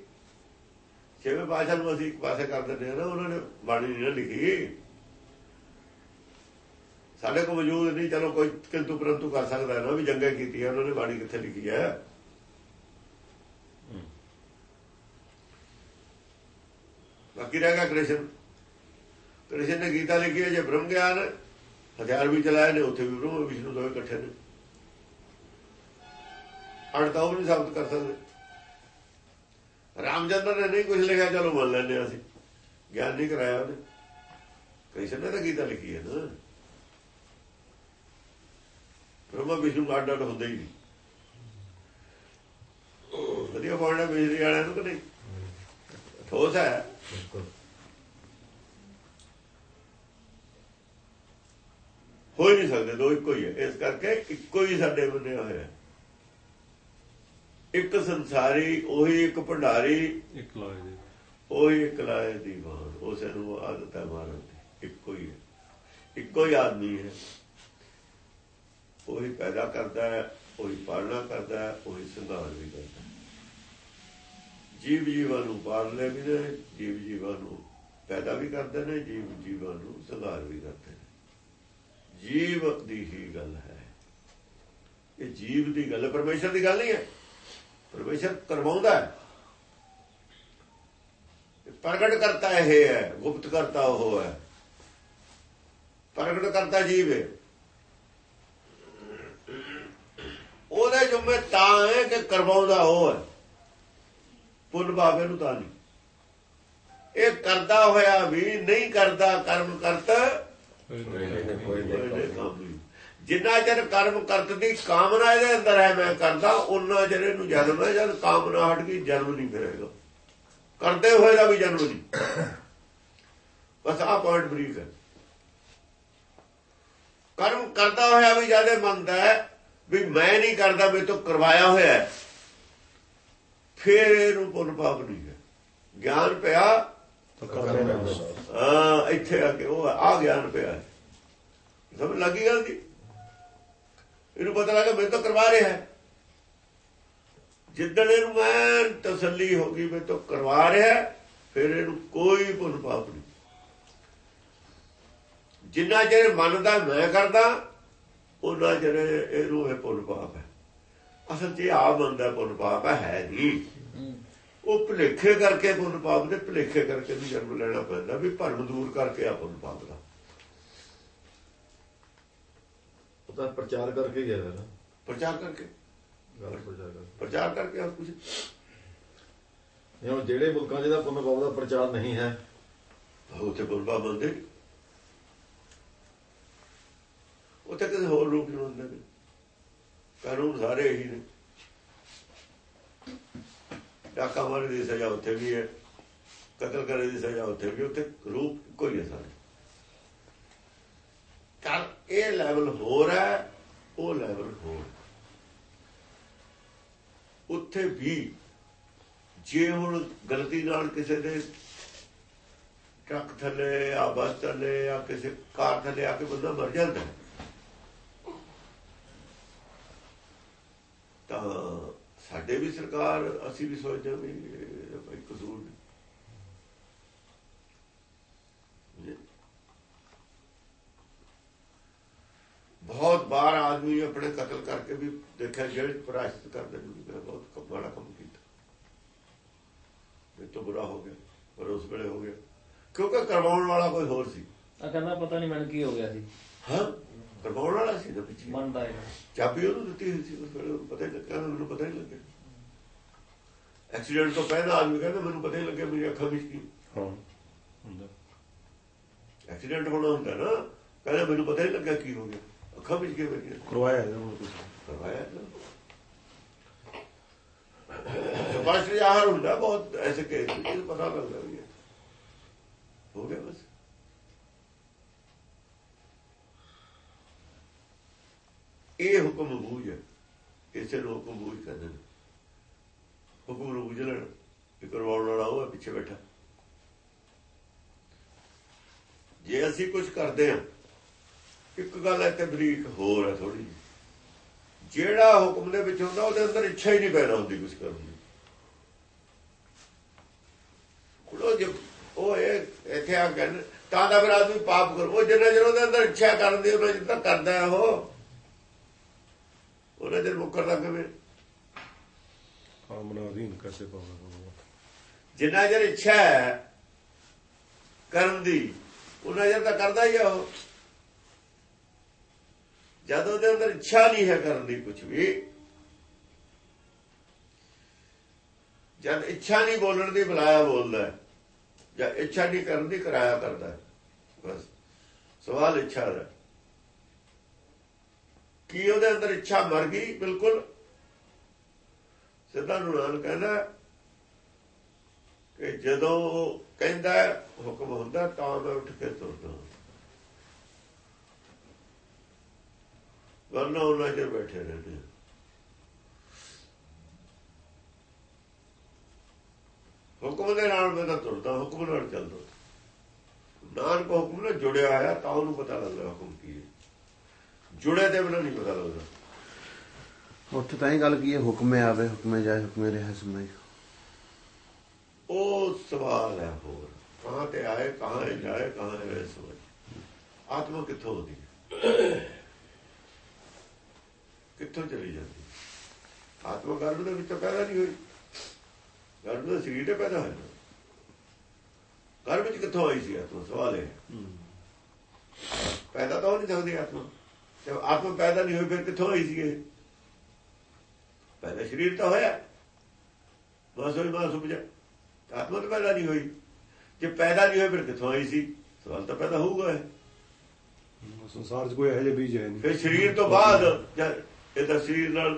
Speaker 3: ਛੇਵੇਂ ਪਾਤਸ਼ਾਹ ਨੂੰ ਅਸੀਂ ਪਾਸੇ ਕਰ ਦਿੰਦੇ ਨਾ ਉਹਨਾਂ ਨੇ ਬਾਣੀ ਨਹੀਂ ਲਿਖੀ। ਸਾਡੇ ਕੋਲ ਮੌਜੂਦ ਨਹੀਂ ਚਲੋ ਕੋਈ ਕਿੰਤੂ ਪਰੰਤੂ ਕਰ ਸਕਦਾ ਨਾ ਵੀ ਜੰਗੇ ਕੀਤੀ ਹੈ ਉਹਨਾਂ ਨੇ ਬਾਣੀ ਕਿੱਥੇ ਲਿਖੀ ਹੈ। ਬਾਕੀ ਰਹਿ ਗਿਆ ਕ੍ਰਿਸ਼ਨ। ਕ੍ਰਿਸ਼ਨ ਨੇ ਗੀਤਾ ਲਿਖੀ ਹੈ ਜੇ ਬ੍ਰਹਮ ਗਿਆਨ ਹਥਿਆਰ ਵੀ ਚਲਾਏ ਨੇ ਉੱਥੇ ਵੀ ਬ੍ਰਹਮ ਵਿਸ਼ਨੂੰ ਦੋਵੇਂ ਇਕੱਠੇ ਨੇ। ਅੜਤਾ ਉਹ ਵੀ ਨਹੀਂ ਸਾਬਤ ਕਰ ਸਕਦੇ। ਰਾਮਚੰਦਰ ਨੇ ਨਹੀਂ ਕੁਝ ਲਿਖਿਆ ਚਲੋ ਮੰਨ ਲੈਂਦੇ ਹਾਂ ਅਸੀਂ। ਗਿਆਨ ਨਹੀਂ ਕਰਾਇਆ ਉਹਨੇ। ਕ੍ਰਿਸ਼ਨ ਨੇ ਤਾਂ ਗੀਤਾ ਲਿਖੀ ਹੈ ਨਾ। ਬ੍ਰਹਮਾ ਵਿਸ਼ਨੂੰ ਅੱਡ ਅੱਡ ਹੁੰਦੇ ਹੀ ਨਹੀਂ। ਵਧੀਆ ਬੋਲਣਾ ਬਿਜਲੀ ਵਾਲਿਆਂ ਨੂੰ ਕਿ ਨਹੀਂ? ਠੋਸ ਹੈ। ਹੋ ਹੀ ਨਹੀਂ ਸਕਦੇ ਦੋ ਇੱਕੋ ਹੀ ਹੈ। ਇਸ ਕਰਕੇ ਇੱਕੋ ਹੀ ਸਾਡੇ ਬੰਨਿਆ ਹੋਇਆ। ਇੱਕ ਸੰਸਾਰੀ ਉਹੀ ਇੱਕ ਭੰਡਾਰੀ।
Speaker 6: ਇੱਕ ਲਾਏ ਦੇ
Speaker 3: ਉਹੀ ਇੱਕ ਲਾਏ ਦੀ ਬਾਣ ਉਸੇ ਨੂੰ ਆਦਤ ਹੈ ਮਾਰਨ ਦੀ। ਇੱਕੋ ਹੀ ਹੈ। ਇੱਕੋ ਹੀ ਆਦਮੀ ਹੈ। ਉਹੀ ਪੈਦਾ ਕਰਦਾ ਹੈ ਉਹੀ ਪਾਲਣਾ ਕਰਦਾ ਹੈ ਉਹੀ ਸੰਭਾਲ ਵੀ ਕਰਦਾ ਜੀਵ ਜੀਵਾਂ ਨੂੰ ਪਾਲਣੇ ਵੀ ਨੇ ਜੀਵ ਜੀਵਾਂ ਨੂੰ ਪੈਦਾ ਵੀ ਕਰਦੇ ਨੇ ਜੀਵ ਜੀਵਾਂ ਨੂੰ ਸੰਭਾਲ ਵੀ ਕਰਦੇ ਨੇ। ਜੀਵ ਦੀ ਹੀ ਗੱਲ ਹੈ। ਇਹ ਜੀਵ ਦੀ ਗੱਲ ਪਰਮੇਸ਼ਰ ਦੀ ਗੱਲ ਨਹੀਂ ਹੈ। ਪਰਮੇਸ਼ਰ ਕਰਵਾਉਂਦਾ ਹੈ। ਪ੍ਰਗਟ ਕਰਤਾ ਇਹ ਹੈ, ਗੁਪਤ ਕਰਤਾ ਉਹ ਹੈ। ਪ੍ਰਗਟ ਕਰਤਾ ਜੀਵ ਹੈ ਉਹਦੇ ਜੁਮੇ ਤਾਂ ਹੈ ਕਿ ਕਰਵਾਉਂਦਾ ਉਹ ਹੈ। ਪੁੰਨ ਬਾਬੇ ਨੂੰ ਤਾਂ ਨਹੀਂ। ਇਹ ਕਰਦਾ ਹੋਇਆ ਵੀ ਨਹੀਂ ਕਰਦਾ, ਕਰਮ ਕਰਤਾ। ਉਹਦੇ ਜਿੰਨਾ ਚਿਰ ਕਰਮ ਕਰਤ ਦੀ ਕਾਮਨਾ ਇਹਦੇ ਅੰਦਰ ਹੈ ਮੈਂ ਕਰਦਾ ਉਹਨਾਂ ਚਿਰ ਇਹਨੂੰ ਜਨਮ ਹੈ ਜਦ ਕਾਮਨਾ ਹਟ ਗਈ ਜਨਮ ਨਹੀਂ ਫਿਰੇਗਾ ਕਰਦੇ ਹੋਏ ਦਾ ਵੀ ਜਨਮ ਨਹੀਂ। ਬਸ ਆਹ ਪੁਆਇੰਟ ਬਰੀਕ ਹੈ। ਕਰਮ ਕਰਦਾ ਹੋਇਆ ਵੀ ਜ਼ਿਆਦਾ ਮੰਨਦਾ ਹੈ ਵੀ ਮੈਂ ਨਹੀਂ ਕਰਦਾ ਮੇਰੇ ਤੋਂ ਕਰਵਾਇਆ ਹੋਇਆ ਹੈ ਫਿਰ ਇਹਨੂੰ ਪੁੰਨ ਪਾਪ ਨਹੀਂ ਹੈ। ਗਿਆਨ ਪਿਆ ਹਾਂ। ਇੱਥੇ ਆ ਕੇ ਉਹ ਆ ਗਿਆਨ ਪਿਆ। ਸਮਝ ਲੱਗੀ ਗੱਲ ਜੀ? ਇਹਨੂੰ ਪਤਾ ਲੱਗਾ ਮੇਰੇ ਤੋਂ ਕਰਵਾ ਰਿਹਾ। ਹੈ ਜਿੱਦਣ ਇਹਨੂੰ ਮੈਂ ਤਸੱਲੀ ਹੋ ਗਈ ਮੇਰੇ ਤੋਂ ਕਰਵਾ ਰਿਹਾ ਫਿਰ ਇਹਨੂੰ ਕੋਈ ਪੁੰਨ ਪਾਪ ਨਹੀਂ। ਜਿੰਨਾ ਚਿਰ ਮੰਨਦਾ ਮੈਂ ਕਰਦਾ ਉਹਨਾਂ ਚਿਰ ਇਹਨੂੰ ਇਹ ਪੁੰਨ ਪਾਪ ਹੈ। ਅਸਲ 'ਚ ਇਹ ਆ ਮੰਨਦਾ ਪੁੰਨ ਪਾਪ ਹੈ, ਨਹੀਂ ਉਹ ਭੁਲੇਖੇ ਕਰਕੇ ਪੁੰਨ ਪਾਪ ਦੇ ਭੁਲੇਖੇ ਕਰਕੇ ਵੀ ਜਨਮ ਲੈਣਾ ਪੈਂਦਾ ਵੀ ਭਰਮ ਦੂਰ ਕਰਕੇ ਆ ਪੁੰਨ ਪਾਪ ਦਾ।
Speaker 7: ਉਹ ਤਾਂ ਪ੍ਰਚਾਰ ਕਰਕੇ ਗਿਆ ਨਾ
Speaker 3: ਪ੍ਰਚਾਰ ਕਰਕੇ?
Speaker 7: ਗੱਲ ਪ੍ਰਚਾਰ ਕਰਕੇ।
Speaker 3: ਪ੍ਰਚਾਰ ਕਰਕੇ ਆ ਕੁਝ
Speaker 7: ਇਹ ਜਿਹੜੇ ਮੁਲਕਾਂ 'ਚ ਦਾ ਪੁੰਨ ਪਾਪ ਦਾ ਪ੍ਰਚਾਰ ਨਹੀਂ ਹੈ।
Speaker 3: ਉੱਥੇ ਪਾਪ ਬੰਦੇ। ਉੱਥੇ ਕਿਸੇ ਹੋਰ ਰੂਪ ਨੂੰ ਹੁੰਦੇ ਨੇ। ਕਾਨੂੰਨ ਸਾਰੇ ਇਹੀ ਨੇ। ਡਾਕਾ ਮਾਰੇ ਦੀ ਸਜ਼ਾ ਉੱਥੇ ਵੀ ਹੈ ਕਤਲ ਕਰੇ ਦੀ ਸਜ਼ਾ ਉੱਥੇ ਵੀ ਉੱਥੇ ਰੂਪ ਕੋਈ ਹੈ ਸਾਰੇ। ਕਰ ਇਹ ਲੈਵਲ ਹੋਰ ਹੈ, ਉਹ ਲੈਵਲ ਹੋਰ। ਉੱਥੇ ਵੀ ਜੇ ਹੁਣ ਗਲਤੀ ਨਾਲ ਕਿਸੇ ਦੇ ਟਰੱਕ ਥੱਲੇ ਆ, ਬੱਸ ਥੱਲੇ ਆ, ਕਿਸੇ ਕਾਰ ਥੱਲੇ ਆ ਕੇ ਬੰਦਾ ਮਰ ਜਾਂਦਾ ਤਾਂ ਸਾਡੇ ਵੀ ਸਰਕਾਰ, ਅਸੀਂ ਵੀ ਸੋਚਦੇ ਹਾਂ ਵੀ ਇਹ ਭਾਈ ਕਸੂਰ ਨਹੀਂ ਜੀ। ਬਹੁਤ ਬਾਰ ਆਦਮੀ ਆਪਣੇ ਕਤਲ ਕਰਕੇ ਵੀ ਦੇਖਿਆ ਜੇਲ੍ਹ 'ਚ ਪ੍ਰਾਸ਼ਤ ਕਰਦੇ ਨੇ ਬਹੁਤ ਕੰਮ- ਮਾੜਾ ਕੰਮ ਕੀਤਾ। ਇਹ ਤਾਂ ਬੁਰਾ ਹੋ ਗਿਆ ਪਰ ਉਸ ਵੇਲੇ ਹੋ ਗਿਆ। ਕਿਉਂਕਿ ਕਰਵਾਉਣ ਵਾਲਾ ਕੋਈ ਹੋਰ ਸੀ।
Speaker 4: ਆ ਕਹਿੰਦਾ ਪਤਾ ਨਹੀਂ ਮੈਨੂੰ ਕੀ ਹੋ ਗਿਆ ਸੀ।
Speaker 3: ਹਾਂ ਕਰਵਾਉਣ ਵਾਲਾ ਸੀ ਨਾ ਪਿੱਛੇ।
Speaker 4: ਮੰਨਦਾ ਹੈ
Speaker 3: ਚਾਬੀ ਉਹਨੂੰ ਦਿੱਤੀ ਸੀ ਉਸ ਵੇਲੇ ਪਤਾ ਹੀ ਲੱਗਿਆ ਮੈਨੂੰ ਪਤਾ ਹੀ ਲੱਗਿਆ। ਐਕਸੀਡੈਂਟ ਤੋਂ ਪਹਿਲਾਂ ਆਦਮੀ ਕਹਿੰਦਾ ਮੈਨੂੰ ਪਤਾ ਹੀ ਲੱਗਿਆ ਮੇਰੀ ਅੱਖਾਂ ਵਿੱਚ ਕੀ?
Speaker 1: ਹਾਂ
Speaker 6: ਹੁੰਦਾ।
Speaker 3: ਐਕਸੀਡੈਂਟ ਹੋਣਾ ਹੁੰਦਾ ਨਾ। ਕਹਿੰਦਾ ਮੈਨੂੰ ਪਤਾ ਹੀ ਲੱਗਿਆ ਕੀ ਹੋ ਗਿਆ। ਅੱਖਾਂ ਵਿੱਚ ਕੀ ਗਿਆ
Speaker 1: ਕਰਵਾਇਆ ਹੁਣ ਕੁਛ।
Speaker 3: ਕਰਵਾਇਆ ਨਾ ਸਪਸ਼ਟ ਜ਼ਾਹਰ ਹੁੰਦਾ ਬਹੁਤ ਐਸੇ ਇਹ ਪਤਾ ਲੱਗਦਾ ਵੀ ਹੈ। ਹੋ ਗਿਆ ਬਸ। ਇਹ ਹੁਕਮ ਬੂਝ ਹੈ। ਇਸੇ ਨੂੰ ਹੁਕਮ ਬੂਝ ਕਹਿੰਦੇ ਨੇ। ਹੁਕਮ ਨੂੰ ਬੁਝ ਲੈਣ। ਇੱਕ ਰਵਾਉਣ ਵਾਲਾ ਉਹ ਪਿੱਛੇ ਬੈਠਾ। ਜੇ ਅਸੀਂ ਕੁਝ ਕਰਦੇ ਹਾਂ ਇੱਕ ਗੱਲ ਇੱਥੇ ਬਰੀਕ ਹੋਰ ਹੈ ਥੋੜੀ ਜਿਹੜਾ ਹੁਕਮ ਦੇ ਵਿੱਚ ਹੁੰਦਾ ਉਹਦੇ ਅੰਦਰ ਇੱਛਾ ਹੀ ਨਹੀਂ ਪੈਦਾ ਹੁੰਦੀ ਕੁਝ ਕਰਨ ਦੀ। ਉਹ ਜੇ ਉਹ ਇਹ ਇੱਥੇ ਆ ਕੇ ਤਾਂ ਦਾ ਫਿਰ ਆਦਮੀ ਪਾਪ ਕਰ। ਉਹ ਜਿੰਨਾ ਚਿਰ ਉਹਦੇ ਅੰਦਰ ਇੱਛਾ ਕਰਨ ਦੀ ਉਹਨਾਂ ਜਿੱਦਾਂ ਕਰਦਾ ਉਹ। ਉਹਨਾਂ ਚਿਰ ਮੁਕਰਦਾ ਕਿਵੇਂ
Speaker 6: ਕਾਮਨਾ ਅਧੀਨ ਕੈਸੇ ਪਾਵੇਗਾ
Speaker 3: ਜਿੰਨਾ ਚਿਰ ਇੱਛਾ ਹੈ ਕਰਨ ਦੀ ਉਹਨਾਂ ਚਿਰ ਤਾਂ ਕਰਦਾ ਹੀ ਆ ਉਹ। ਜਦ ਉਹਦੇ ਅੰਦਰ ਇੱਛਾ ਨਹੀਂ ਹੈ ਕਰਨ ਦੀ ਕੁਝ ਵੀ, ਜਦ ਇੱਛਾ ਨਹੀਂ ਬੋਲਣ ਦੀ ਬੁਲਾਇਆ ਬੋਲਦਾ ਹੈ, ਜਾਂ ਇੱਛਾ ਨਹੀਂ ਕਰਨ ਦੀ ਕਰਾਇਆ ਕਰਦਾ ਹੈ, ਬਸ। ਸਵਾਲ ਇੱਛਾ ਦਾ ਕੀ ਉਹਦੇ ਅੰਦਰ ਇੱਛਾ ਮਰ ਗਈ? ਬਿਲਕੁਲ। ਸਿੱਧਾ ਨੂਰਾਨ ਕਹਿੰਦਾ ਕਿ ਜਦੋਂ ਉਹ ਕਹਿੰਦਾ ਹੁਕਮ ਹੁੰਦਾ, ਤਾਂ ਮੈਂ ਉੱਠ ਕੇ ਤੁਰਦਾ ਵਰਨਾ ਉਹਨਾਂ ਚਿਰ ਬੈਠੇ ਰਹਿੰਦੇ। ਹੁਕਮ ਦੇ ਨਾਲ ਮੈਂ ਤਾਂ ਤੁਰਦਾ ਹੁਕਮ ਨਾਲ ਚੱਲਦਾ। ਨਾਨਕ ਹੁਕਮ ਨਾਲ ਜੁੜਿਆ ਆਇਆ ਤਾਂ ਉਹਨੂੰ ਪਤਾ ਲੱਗਦਾ ਹੁਕਮ ਕੀ ਹੈ। ਜੁੜੇ ਤੇ ਬਿਨਾਂ ਨਹੀਂ ਪਤਾ ਲੱਗਦਾ।
Speaker 8: ਉੱਥੇ ਤਾਂ ਹੀ ਗੱਲ ਕੀ ਹੈ ਹੁਕਮੇ ਆਵੇ ਹੁਕਮੇ ਜਾਏ ਹੁਕਮੇ ਰਹੇ ਸਮਝ
Speaker 3: ਉਹ ਸਵਾਲ ਹੈ ਹੋਰ। ਕਹਾਂ ਤੇ ਆਏ ਕਹਾਂ ਜਾਏ ਕਹਾਂ ਰਹੇ ਸਮਝ ਆਤਮਾ ਕਿੱਥੋਂ ਹੁੰਦੀ ਹੈ? ਕਿੱਥੋਂ ਚਲੀ ਜਾਂਦੀ? ਆਤਮਾ ਗਰਭ ਦੇ ਵਿੱਚੋਂ ਪੈਦਾ ਨਹੀਂ ਹੋਈ। ਗਰਭ ਦੇ ਸਰੀਰ ਤੇ ਪੈਦਾ ਹੋਇਆ ਗਰਭ ਵਿੱਚ ਕਿੱਥੋਂ ਆਈ ਸੀ ਆਤਮਾ? ਸਵਾਲ ਹੈ। ਪੈਦਾ ਤਾਂ ਹੋ ਨਹੀਂ ਸਕਦੀ ਆਤਮਾ। ਜਦ ਆਤਮਾ ਪੈਦਾ ਨਹੀਂ ਹੋਈ ਫਿਰ ਕਿੱਥੋਂ ਆਈ ਸੀ ਇਹ? ਪਹਿਲਾ ਸਰੀਰ ਤਾਂ ਹੋਇਆ। ਬਸ ਹੋਈ ਮਾਸ ਉਪਜਾ। ਆਤਮਾ ਤਾਂ ਪੈਦਾ ਨਹੀਂ ਹੋਈ। ਜੇ ਪੈਦਾ ਨਹੀਂ ਹੋਈ ਫਿਰ ਕਿੱਥੋਂ ਆਈ ਸੀ? ਸਵਾਲ ਤਾਂ ਪੈਦਾ ਹੋਊਗਾ ਇਹ।
Speaker 6: ਸੰਸਾਰ 'ਚ ਕੋਈ ਇਹੋ ਜਿਹਾ ਬੀਜ ਹੈ ਨਹੀਂ।
Speaker 3: ਫਿਰ ਸਰੀਰ ਤੋਂ ਬਾਅਦ ਇਹਦਾ ਸਰੀਰ ਨਾਲ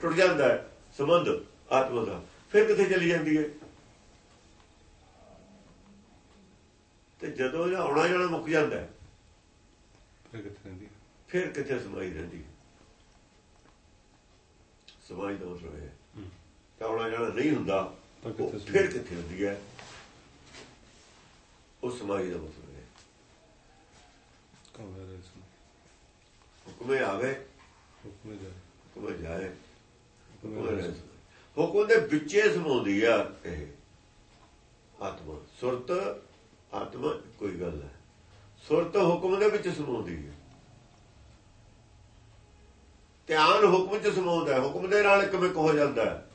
Speaker 3: ਟੁੱਟ ਜਾਂਦਾ ਹੈ ਸੰਬੰਧ ਆਤਮਾ ਦਾ। ਫਿਰ ਕਿੱਥੇ ਚਲੀ ਜਾਂਦੀ ਹੈ? ਤੇ ਜਦੋਂ ਇਹ ਆਉਣਾ ਜਾਣਾ ਮੁੱਕ ਜਾਂਦਾ ਹੈ,
Speaker 6: ਫਿਰ ਕਿੱਥੇ ਰਹਿੰਦੀ?
Speaker 3: ਫਿਰ ਕਿੱਥੇ ਸਮਾਈ ਰਹਿੰਦੀ ਸਮਾਈ ਦਾ ਮਤਲਬ ਹੈ। ਤਾਂ ਆਉਣਾ ਜਾਣਾ ਨਹੀਂ ਹੁੰਦਾ? ਫਿਰ ਕਿੱਥੇ ਹੁੰਦੀ ਹੈ? ਉਹ ਸਮਾਈ ਦਾ ਮਤਲਬ ਹੈ। ਹੁਕਮੇ ਆਵੇ
Speaker 6: ਹੁਕਮੇ ਜਾਏ।
Speaker 3: ਹੁਕਮੇ ਦੇ- ਵਿੱਚੇ ਸਮਾਉਂਦੀ ਆ ਇਹ ਆਤਮਾ। ਸੁਰਤ ਆਤਮਾ ਕੋਈ ਗੱਲ ਹੈ। ਸੁਰਤ ਹੁਕਮ ਦੇ ਵਿੱਚ ਸਮਾਉਂਦੀ ਹੈ। ਧਿਆਨ ਹੁਕਮ ਚ ਸਮਾਉਂਦਾ ਹੁਕਮ ਦੇ ਨਾਲ ਕਿਵੇਂ ਹੋ ਜਾਂਦਾ ਹੈ।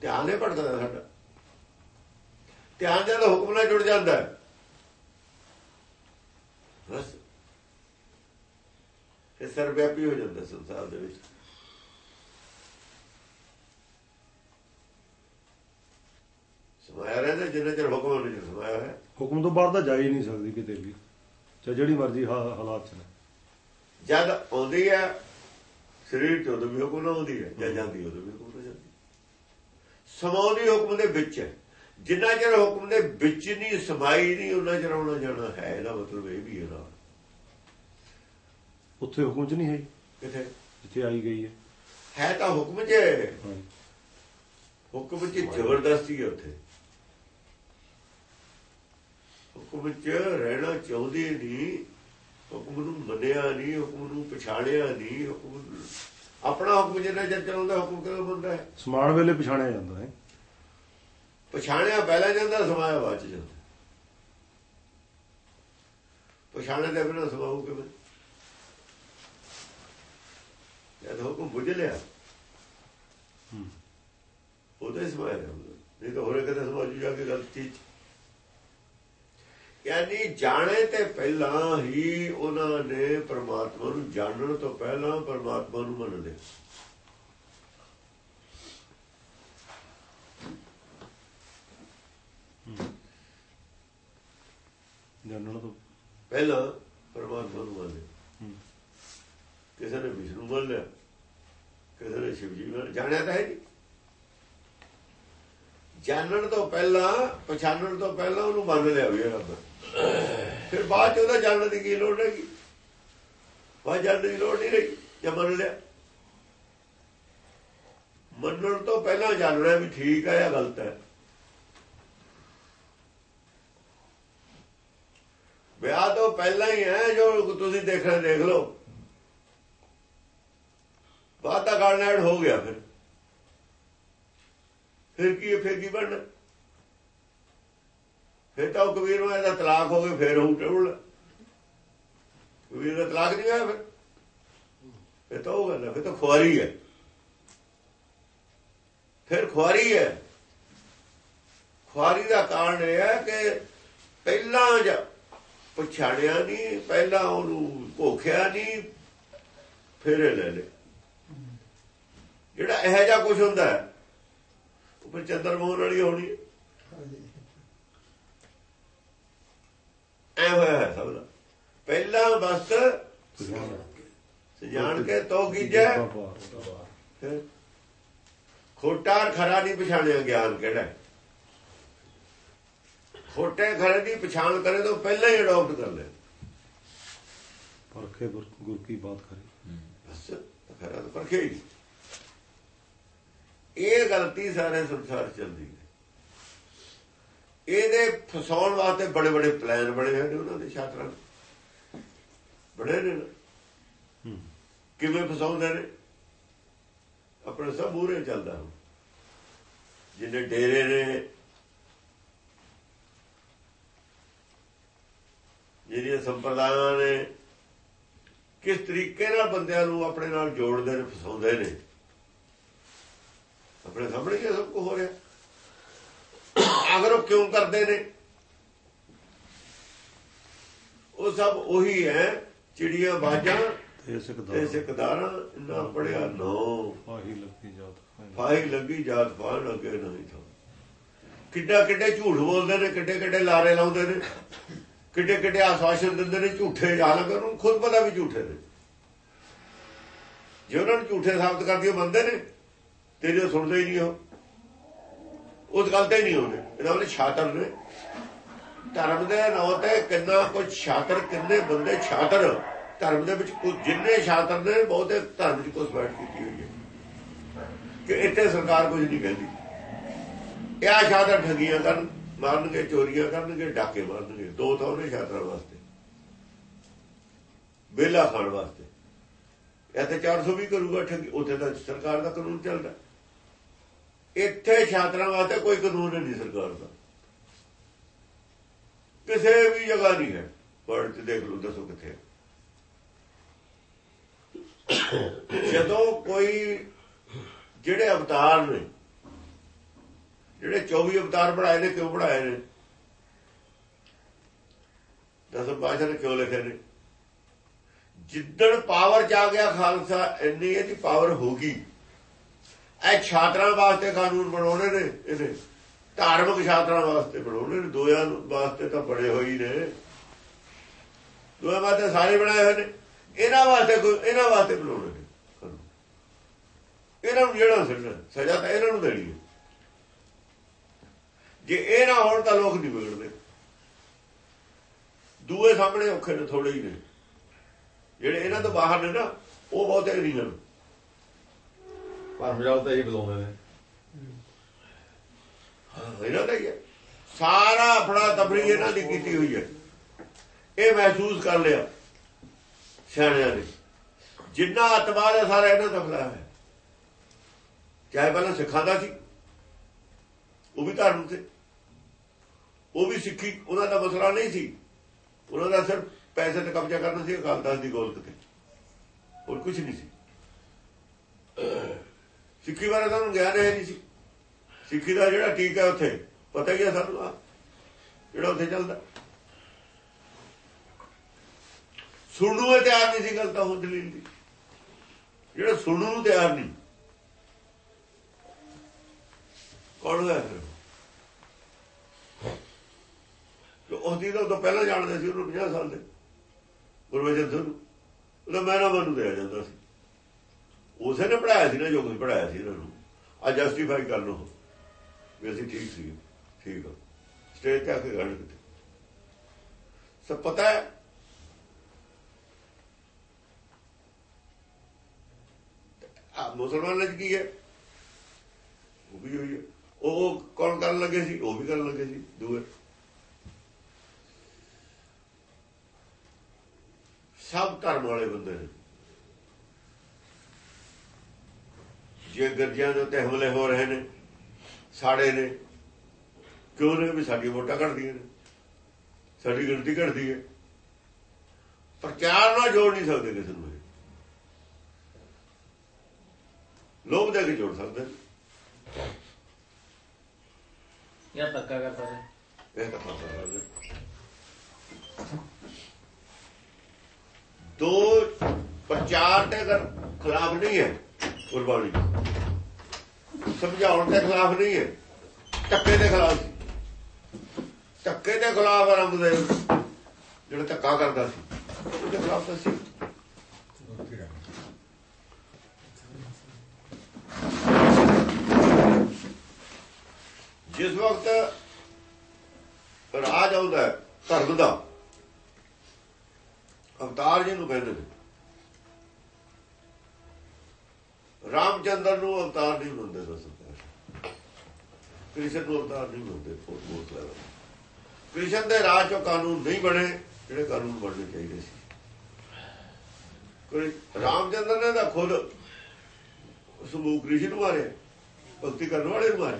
Speaker 3: ਧਿਆਨ ਇਹ ਪੜਦਾ ਸਾਡਾ। ਧਿਆਨ ਜਦ ਹੁਕਮ ਨਾਲ ਜੁੜ ਜਾਂਦਾ ਹੈ ਬਸ ਇਹ ਸਰਵਿਆਪੀ ਹੋ ਜਾਂਦਾ ਸੰਸਾਰ ਦੇ ਵਿੱਚ। ਸਮਾਇਆ ਰਹਿੰਦਾ ਜਿੰਨਾ ਚਿਰ ਹੁਕਮ ਚ ਸਮਾਇਆ ਹੈ
Speaker 6: ਹੁਕਮ ਤੋਂ ਬਾਹਰ ਤਾਂ ਜਾ ਹੀ ਨਹੀਂ ਸਕਦੀ ਕਿਤੇ ਵੀ। ਚਾਹੇ ਜਿਹੜੀ ਮਰਜ਼ੀ ਹਾਲਾਤ ਚ ਨੇ
Speaker 3: ਜਦ ਆਉਂਦੀ ਹੈ ਸਰੀਰ ਚ ਉਦੋਂ ਵੀ ਹੁਕਮ ਨਾਲ ਆਉਂਦੀ ਹੈ ਜਦ ਜਾਂਦੀ ਉਦੋਂ ਵੀ ਹੁਕਮ ਨਾਲ ਜਾਂਦੀ। ਸਮਾਉਂਦੀ ਹੁਕਮ ਦੇ ਵਿੱਚ ਹੈ। ਜਿੰਨਾ ਚਿਰ ਹੁਕਮ ਦੇ ਵਿੱਚ ਨਹੀਂ ਸਮਾਈ ਨਹੀਂ ਉਹਨਾਂ ਚਿਰ ਆਉਣਾ ਜਾਣਾ ਹੈ। ਇਹਦਾ ਮਤਲਬ ਇਹ ਵੀ ਹੈ ਨਾ।
Speaker 6: ਉੱਥੇ ਹੁਕਮ ਚ ਨਹੀਂ ਹੈ
Speaker 3: ਕਿਥੇ?
Speaker 6: ਜਿੱਥੇ ਆਈ ਗਈ ਹੈ।
Speaker 3: ਹੈ ਤਾਂ ਹੁਕਮ 'ਚ
Speaker 6: ਹਾਂ।
Speaker 3: ਹੁਕਮ 'ਚ ਜ਼ਬਰਦਸਤੀ ਹੈ ਉੱਥੇ। ਹੁਕਮ 'ਚ ਰਹਿਣਾ ਚਾਹੁੰਦੀ ਨਹੀਂ ਹੁਕਮ ਨੂੰ ਮੰਨਿਆ ਨਹੀਂ ਹੁਕਮ ਨੂੰ ਪਛਾਣਿਆ ਨਹੀਂ ਹੁਕਮ ਆਪਣਾ ਹੁਕਮ ਜਿੰਨਾ ਚਿਰ ਚਲਾਉਂਦਾ ਹੁਕਮ ਕਿਵੇਂ ਮੰਨਦਾ ਹੈ?
Speaker 6: ਸਮਾਨ ਵੇਲੇ ਪਛਾਣਿਆ ਜਾਂਦਾ ਹੈ।
Speaker 3: ਪਛਾਣਿਆ ਪਹਿਲਾਂ ਜਾਂਦਾ ਸਮਾਇਆ ਬਾਅਦ ਚ ਜਾਂਦਾ। ਪਛਾਣੇ ਦੇ ਬਿਨਾਂ ਸਮਾਉ ਕਿਵੇਂ? ਜਦ ਹੁਕਮ ਬੁੱਝ ਲਿਆ
Speaker 6: ਹੂੰ।
Speaker 3: ਉਹਦੇ ਸਮਾਇਆ ਨਹੀਂ ਤਾਂ ਹੋਰੇ ਕਦੇ ਸਮਾਜ ਜਾ ਕੇ ਗਲਤ ਯਾਨੀ ਜਾਣੇ ਤੇ ਪਹਿਲਾਂ ਹੀ ਉਹਨਾਂ ਨੇ ਪਰਮਾਤਮਾ ਨੂੰ ਜਾਣਨ ਤੋਂ ਪਹਿਲਾਂ ਪਰਮਾਤਮਾ ਨੂੰ ਮੰਨ ਲਿਆ।
Speaker 6: ਜਾਣਨ ਤੋਂ
Speaker 3: ਪਹਿਲਾਂ ਪਰਮਾਤਮਾ ਨੂੰ ਮੰਨ ਲਿਆ। ਕਿਸੇ ਨੇ ਵਿਸ਼ਨੂੰ ਮੰਨ ਲਿਆ, ਕਿਸੇ ਨੇ ਸ਼ਿਵ ਜੀ ਮੰਨ ਜਾਣਿਆ ਤਾਂ ਹੈ ਜੀ। ਜਾਣਨ ਤੋਂ ਪਹਿਲਾਂ, ਪਛਾਣਨ ਤੋਂ ਪਹਿਲਾਂ ਉਹਨੂੰ ਮੰਨ ਲਿਆ ਵੀ ਇਹ ਰੱਬ ਫਿਰ ਬਾਅਦ ਚ ਉਹਦਾ ਜਾਣਨ ਦੀ ਕੀ ਲੋੜ ਹੈਗੀ ਬਾਅਦ ਜਾਣਨ ਦੀ ਲੋੜ ਨਹੀਂ ਰਹੀ, ਜੇ ਮੰਨ ਲਿਆ? ਮੰਨਣ ਤੋਂ ਪਹਿਲਾਂ ਜਾਣਨਾ ਵੀ ਠੀਕ ਹੈ ਜਾਂ ਗਲਤ ਹੈ। ਵਿਆਹ ਤੋਂ ਪਹਿਲਾਂ ਹੀ ਹੈ, ਜੋ ਤੁਸੀਂ ਦੇਖਣਾ ਦੇਖ ਲਓ। ਬਾਅਦ ਦਾ ਗਾਲਨੈਟ ਹੋ ਗਿਆ ਫਿਰ। ਫਿਰ ਕੀ ਫਿਰ ਕੀ ਬਣਨਾ? ਫਿਰ ਤਾਂ ਉਹ ਕਬੀਰ ਨੂੰ ਇਹਦਾ ਤਲਾਕ ਹੋ ਗਿਆ, ਫਿਰ ਉਹ ਟੁੱਲ ਕਬੀਰ ਦਾ ਤਲਾਕ ਨਹੀਂ ਹੋਇਆ ਫਿਰ। ਇਹ ਤਾਂ ਉਹ ਗੱਲ ਹੈ, ਫਿਰ ਤਾਂ ਖੁਆਰੀ ਹੈ। ਫਿਰ ਖੁਆਰੀ ਹੈ। ਖੁਆਰੀ ਦਾ ਕਾਰਨ ਇਹ ਹੈ ਕਿ ਪਹਿਲਾਂ ਜ ਪਛਾੜਿਆ ਨਹੀਂ, ਪਹਿਲਾਂ ਉਹਨੂੰ ਭੋਖਿਆ ਨਹੀਂ, ਫਿਰ ਇਹ ਲੈ ਲੈ ਜਿਹੜਾ ਇਹੋ ਜਿਹਾ ਕੁਝ ਹੁੰਦਾ ਉਹ ਫਿਰ ਚੰਦਰ ਮੋਹਨ ਵਾਲੀ ਹੋਣੀ ਹੈ। ਐ ਹੋਇਆ ਹੈ ਸਭ ਦਾ। ਪਹਿਲਾਂ ਬਸ ਜਾਣ ਕੇ ਤੋ ਕੀਜੈ ਫਿਰ ਖੋਟਾ ਖਰਾ ਨਹੀਂ ਪਛਾਣਿਆ ਗਿਆਨ ਕਿਹੜਾ। ਖੋਟੇ ਖਰੇ ਦੀ ਪਛਾਣ ਕਰੇ ਤਾਂ ਪਹਿਲਾਂ ਹੀ ਅਡਾਪਟ ਕਰ ਲੈ।
Speaker 6: ਪਰਖੇ ਗੁਰ ਗੁਰ ਕੀ ਬਾਤ ਕਰੀ।
Speaker 3: ਬਸ ਖਰਾ ਤਾਂ ਪਰਖੇ ਹੀ ਇਹ ਗਲਤੀ ਸਾਰੇ ਸੰਸਾਰ ਚੱਲਦੀ ਹੈ। ਇਹਦੇ ਫਸਾਉਣ ਵਾਸਤੇ ਬੜੇ ਬੜੇ ਪਲਾਨ ਬਣੇ ਹੋਏ ਨੇ ਉਹਨਾਂ ਦੇ ਛਾਤਰਾਂ ਦੇ। ਬੜੇ ਨੇ। ਕਿਵੇਂ ਫਸਾਉਂਦੇ ਨੇ? ਆਪਣੇ ਸਭ ਮੂਹਰੇ ਚੱਲਦਾ ਜਿਹਨੇ ਡੇਰੇ ਨੇ ਜਿਹੜੀਆਂ ਸੰਪਰਦਾਇਆਂ ਨੇ ਕਿਸ ਤਰੀਕੇ ਨਾਲ ਬੰਦਿਆਂ ਨੂੰ ਆਪਣੇ ਨਾਲ ਜੋੜਦੇ ਨੇ ਫਸਾਉਂਦੇ ਨੇ ਆਪਣੇ ਸਾਹਮਣੇ ਹੀ ਇਹ ਸਭ ਕੁਝ ਹੋ ਰਿਹਾ। ਅਗਰ ਉਹ ਕਿਉਂ ਕਰਦੇ ਨੇ? ਉਹ ਸਭ ਉਹੀ ਹੈ ਚਿੜੀਆਂ ਬਾਜਾਂ
Speaker 6: ਤੇ ਸਿੱਖ
Speaker 3: ਤੇ ਸਿਕਦਾਰਾਂ ਨਾ ਪੜਿਆ ਨੋ।
Speaker 6: ਆਹੀ ਲੱਗੀ ਜਾਤ
Speaker 3: ਫਾਈ ਲੱਗੀ ਜਾਤ ਪਾਣ ਲੱਗੇ ਨਹੀਂ ਥਾ ਕਿੱਡਾ ਕਿੱਡੇ ਝੂਠ ਬੋਲਦੇ ਨੇ ਕਿੱਡੇ ਕਿੱਡੇ ਲਾਰੇ ਲਾਉਂਦੇ ਨੇ। ਕਿੱਡੇ ਕਿੱਡੇ ਆਸ਼ਵਾਸਨ ਦਿੰਦੇ ਨੇ ਝੂਠੇ ਹਾਲਾਂਕਿ ਉਹਨੂੰ ਖੁਦ ਪਤਾ ਵੀ ਝੂਠੇ ਨੇ। ਜੇ ਉਹਨਾਂ ਨੂੰ ਝੂਠੇ ਸਾਬਤ ਕਰਦੇ ਮੰਨਦੇ ਨੇ। ਤੇਰੀ ਉਹ ਸੁਣਦੇ ਹੀ ਨਹੀਂ ਉਹ। ਉਸ ਗੱਲ ਤੇ ਨਹੀਂ ਹੁੰਦੇ ਇਹਨਾਂ ਵਾਲੇ ਛਾਤਰ ਨੇ। ਧਰਮ ਦੇ ਨਾਂ ਤੇ ਕਿੰਨਾ ਕੁਝ ਛਾਤਰ, ਕਿੰਨੇ ਬੰਦੇ ਛਾਤਰ। ਧਰਮ ਦੇ ਵਿੱਚ ਕੁਝ ਜਿੰਨੇ ਛਾਤਰ ਨੇ, ਬਹੁਤੇ ਧਰਮ 'ਚ ਕੁਝ ਬੈਠ ਕੀਤੀ ਹੋਈ ਹੈ? ਕਿ ਇੱਥੇ ਸਰਕਾਰ ਕੁਝ ਨਹੀਂ ਕਹਿੰਦੀ। ਇਹ ਛਾਤਰ ਠੱਗੀਆਂ ਕਰਨ, ਮਾਰਨਗੇ, ਚੋਰੀਆਂ ਕਰਨਗੇ, ਡਾਕੇ ਮਾਰਨਗੇ। ਦੋ ਤਾਂ ਉਹਨੇ ਛਾਤਰਾਂ ਵਾਸਤੇ। ਬੇਲਾ ਖਾਣ ਵਾਸਤੇ। ਇਹ ਤੇ 400 ਵੀ ਕਰੂਗਾ, ਠੱਗੀ ਉੱਥੇ ਤਾਂ ਸਰਕਾਰ ਦਾ ਕਾਨੂੰਨ ਚੱਲਦਾ। ਇੱਥੇ ਛਾਤਰਾਂ ਵਾਸਤੇ ਕੋਈ ਕਾਨੂੰਨ ਨਹੀਂ ਸਰਕਾਰ ਦਾ। ਕਿਸੇ ਵੀ ਜਗ੍ਹਾ ਨਹੀਂ ਹੈ। ਵਰਲਡ 'ਚ ਦੇਖ ਲਓ, ਦੱਸੋ ਕਿੱਥੇ ਜਦੋਂ ਕੋਈ, ਜਿਹੜੇ ਅਵਤਾਰ ਨੇ, ਜਿਹੜੇ 24 ਅਵਤਾਰ ਬਣਾਏ ਨੇ, ਕਿਉਂ ਬਣਾਏ ਨੇ? ਦਸਮ ਪਾਸ਼ਾ ਨੇ ਕਿਉਂ ਲਿਖੇ ਨੇ? ਜਿੱਦਣ ਪਾਵਰ ਚ ਆ ਗਿਆ ਖਾਲਸਾ, ਇੰਨੀ ਇਹਦੀ ਪਾਵਰ ਹੋ ਗਈ ਇਹ ਛਾਤਰਾਂ ਵਾਸਤੇ ਕਾਨੂੰਨ ਬਣਾਉਣੇ ਨੇ ਇਹਨੇ ਧਾਰਮਿਕ ਛਾਤਰਾਂ ਵਾਸਤੇ ਬਣਾਉਣੇ ਨੇ। ਦੋਆਂ ਵਾਸਤੇ ਤਾਂ ਬੜੇ ਹੋਈ ਨੇ। ਦੋਆਂ ਵਾਸਤੇ ਸਾਰੇ ਬਣਾਏ ਹੋਏ ਨੇ। ਇਹਨਾਂ ਵਾਸਤੇ ਕੋਈ ਇਹਨਾਂ ਵਾਸਤੇ ਬਣਾਉਣੇ ਨੇ। ਇਹਨਾਂ ਨੂੰ ਜਿਹੜਾ ਸਜ਼ਾ ਸਜ਼ਾ ਤਾਂ ਇਹਨਾਂ ਨੂੰ ਦੇਣੀ ਹੈ। ਜੇ ਇਹ ਨਾ ਹੋਣ ਤਾਂ ਲੋਕ ਨਹੀਂ ਵਿਗੜਦੇ। ਦੂਏ ਸਾਹਮਣੇ ਔਖੇ ਨੇ ਥੋੜੇ ਹੀ ਨੇ। ਜਿਹੜੇ ਇਹਨਾਂ ਤੋਂ ਬਾਹਰ ਨੇ ਨਾ, ਉਹ ਬਹੁਤੇ ਨਹੀਂ ਹਨ।
Speaker 7: ਭਰਮ ਜਾਲ ਤਾਂ ਇਹੀ ਬੁਲਾਉਂਦੇ ਨੇ।
Speaker 3: ਇਹਨਾਂ ਦਾ ਹੀ ਹੈ। ਸਾਰਾ ਆਪਣਾ ਤਬਰੀ ਇਹਨਾਂ ਦੀ ਕੀਤੀ ਹੋਈ ਹੈ। ਇਹ ਮਹਿਸੂਸ ਕਰ ਲਿਆ ਸਿਆਣਿਆਂ ਨੇ। ਜਿੰਨਾ ਅਤਵਾਦ ਹੈ, ਸਾਰਾ ਇਹਨਾਂ ਦਾ ਫਲਾਇਆ ਹੈ। ਚਾਹੇ ਪਹਿਲਾਂ ਸਿੱਖਾਂ ਦਾ ਸੀ, ਉਹ ਵੀ ਧਰਮ ਤੇ। ਉਹ ਵੀ ਸਿੱਖੀ, ਉਹਨਾਂ ਦਾ ਮਸਲਾ ਨਹੀਂ ਸੀ। ਉਹਨਾਂ ਦਾ ਸਿਰਫ ਪੈਸੇ ਤੇ ਕਬਜ਼ਾ ਕਰਨਾ ਸੀ, ਅਕਾਲ ਤਖਤ ਦੀ ਗੋਲਕ ਤੇ। ਹੋਰ ਕੁਝ ਨਹੀਂ ਸੀ। ਸਿੱਖੀ ਬਾਰੇ ਤੁਹਾਨੂੰ ਉਹਨੂੰ ਗਿਆਨ ਹੈ ਨਹੀਂ ਸੀ। ਸਿੱਖੀ ਦਾ ਜਿਹੜਾ ਟੀਕਾ ਉੱਥੇ, ਪਤਾ ਹੀ ਆ ਸਾਨੂੰ? ਆ ਜਿਹੜਾ ਉੱਥੇ ਚੱਲਦਾ। ਸੁਣਨ ਨੂੰ ਤਿਆਰ ਨਹੀਂ ਸੀ ਗੱਲ ਤਾਂ ਹੁਣ ਦਲੀਲ ਦੀ। ਜਿਹੜਾ ਸੁਣਨ ਨੂੰ ਤਿਆਰ ਨਹੀਂ। ਕੌਣ ਹੋਇਆ ਫਿਰ? ਜੋ ਉਹਦੀ ਤਾਂ ਉਦੋਂ ਪਹਿਲਾਂ ਜਾਣਦੇ ਸੀ, ਉਹਨੂੰ 50 ਸਾਲ ਦੇ। ਗੁਰਵਜਨ ਸਿੰਘ ਨੂੰ। ਉਹਦਾ ਮੈਨਾ ਮਨ ਨੂੰ ਦਿਆ ਜਾਂਦਾ ਸੀ। ਉਸੇ ਨੇ ਪੜਾਇਆ ਸੀ ਨਾ ਜੋ ਕੁਝ ਪੜਾਇਆ ਸੀ ਇਹਨਾਂ ਨੂੰ। ਆ ਜਸਟੀਫਾਈ ਕਰ ਲਓ। ਵੀ ਅਸੀਂ ਠੀਕ ਸੀ ਠੀਕ ਆ। ਸਟੇਜ ਤੇ ਆ ਕੇ ਗੱਲ ਕੀਤੀ ਸਭ ਪਤਾ ਹੈ? ਆ ਮੁਸਲਮਾਨਾਂ ਚ ਕੀ ਹੈ? ਉਹ ਵੀ ਹੋਈ ਹੈ। ਉਹ ਕੌਣ ਕਰਨ ਲੱਗੇ ਸੀ? ਉਹ ਵੀ ਕਰਨ ਲੱਗੇ ਸੀ। ਦੂਏ। ਸਭ ਧਰਮ ਵਾਲੇ ਬੰਦੇ ਨੇ। ਜੇ ਗਰਜਿਆਂ ਦੇ ਉੱਤੇ ਹਮਲੇ ਹੋ ਰਹੇ ਨੇ ਸਾੜੇ ਨੇ ਕਿਉਂ ਨੇ ਵੀ ਸਾਡੀ ਵੋਟਾਂ ਘਟਦੀਆਂ ਨੇ ਸਾਡੀ ਗਿਣਤੀ ਘਟਦੀ ਹੈ ਪ੍ਰਚਾਰ ਨਾਲ ਜੋੜ ਨਹੀਂ ਸਕਦੇ ਕਿਸੇ ਨੂੰ ਇਹ। ਲੋਭ ਦੇ ਕੇ ਜੋੜ ਸਕਦੇ ਨੇ।
Speaker 4: ਜਾਂ ਧੱਕਾ ਕਰਦਾ ਸੀ
Speaker 3: ਇਹ ਤਾਂ ਪਤਾ ਲੱਗਦਾ ਦੋ ਪ੍ਰਚਾਰ ਦੇ ਅਗਰ ਖਿਲਾਫ ਨਹੀਂ ਹੈ ਗੁਰਬਾਣੀ ਸਮਝਾਉਣ ਦੇ ਖਿਲਾਫ ਨਹੀਂ ਹੈ। ਧੱਕੇ ਦੇ ਖਿਲਾਫ ਸੀ। ਧੱਕੇ ਦੇ ਖਿਲਾਫ ਆਰੰਭ ਦੇ ਜਿਹੜਾ ਧੱਕਾ ਕਰਦਾ ਸੀ, ਉਹਦੇ ਖਿਲਾਫ ਤਾਂ ਸੀ। ਜਿਸ ਵਕਤ ਰਾਜ ਆਉਂਦਾ ਧਰਮ ਦਾ, ਅਵਤਾਰ ਜੀ ਨੂੰ ਕਹਿੰਦੇ ਨੇ ਰਾਮਚੰਦਰ ਨੂੰ ਅਵਤਾਰ ਨਹੀਂ ਮੰਨਦੇ ਦਸਤਾਰ ਕ੍ਰਿਸ਼ਨ ਨੂੰ ਅਵਤਾਰ ਨਹੀਂ ਮੰਨਦੇ ਬਹੁਤ ਬਹੁਤ ਲੈਵਲ ਕ੍ਰਿਸ਼ਨ ਦੇ ਰਾਜ ਚੋਂ ਕਾਨੂੰਨ ਨਹੀਂ ਬਣੇ ਜਿਹੜੇ ਕਾਨੂੰਨ ਬਣਨੇ ਚਾਹੀਦੇ ਸੀ। ਕੋਈ ਰਾਮਚੰਦਰ ਨੇ ਤਾਂ ਖੁਦ ਸਮੂਹ ਕ੍ਰਿਸ਼ਨ ਨੂੰ ਮਾਰਿਆ ਭਗਤੀ ਕਰਨ ਵਾਲੇ ਨੂੰ ਮਾਰਿਆ।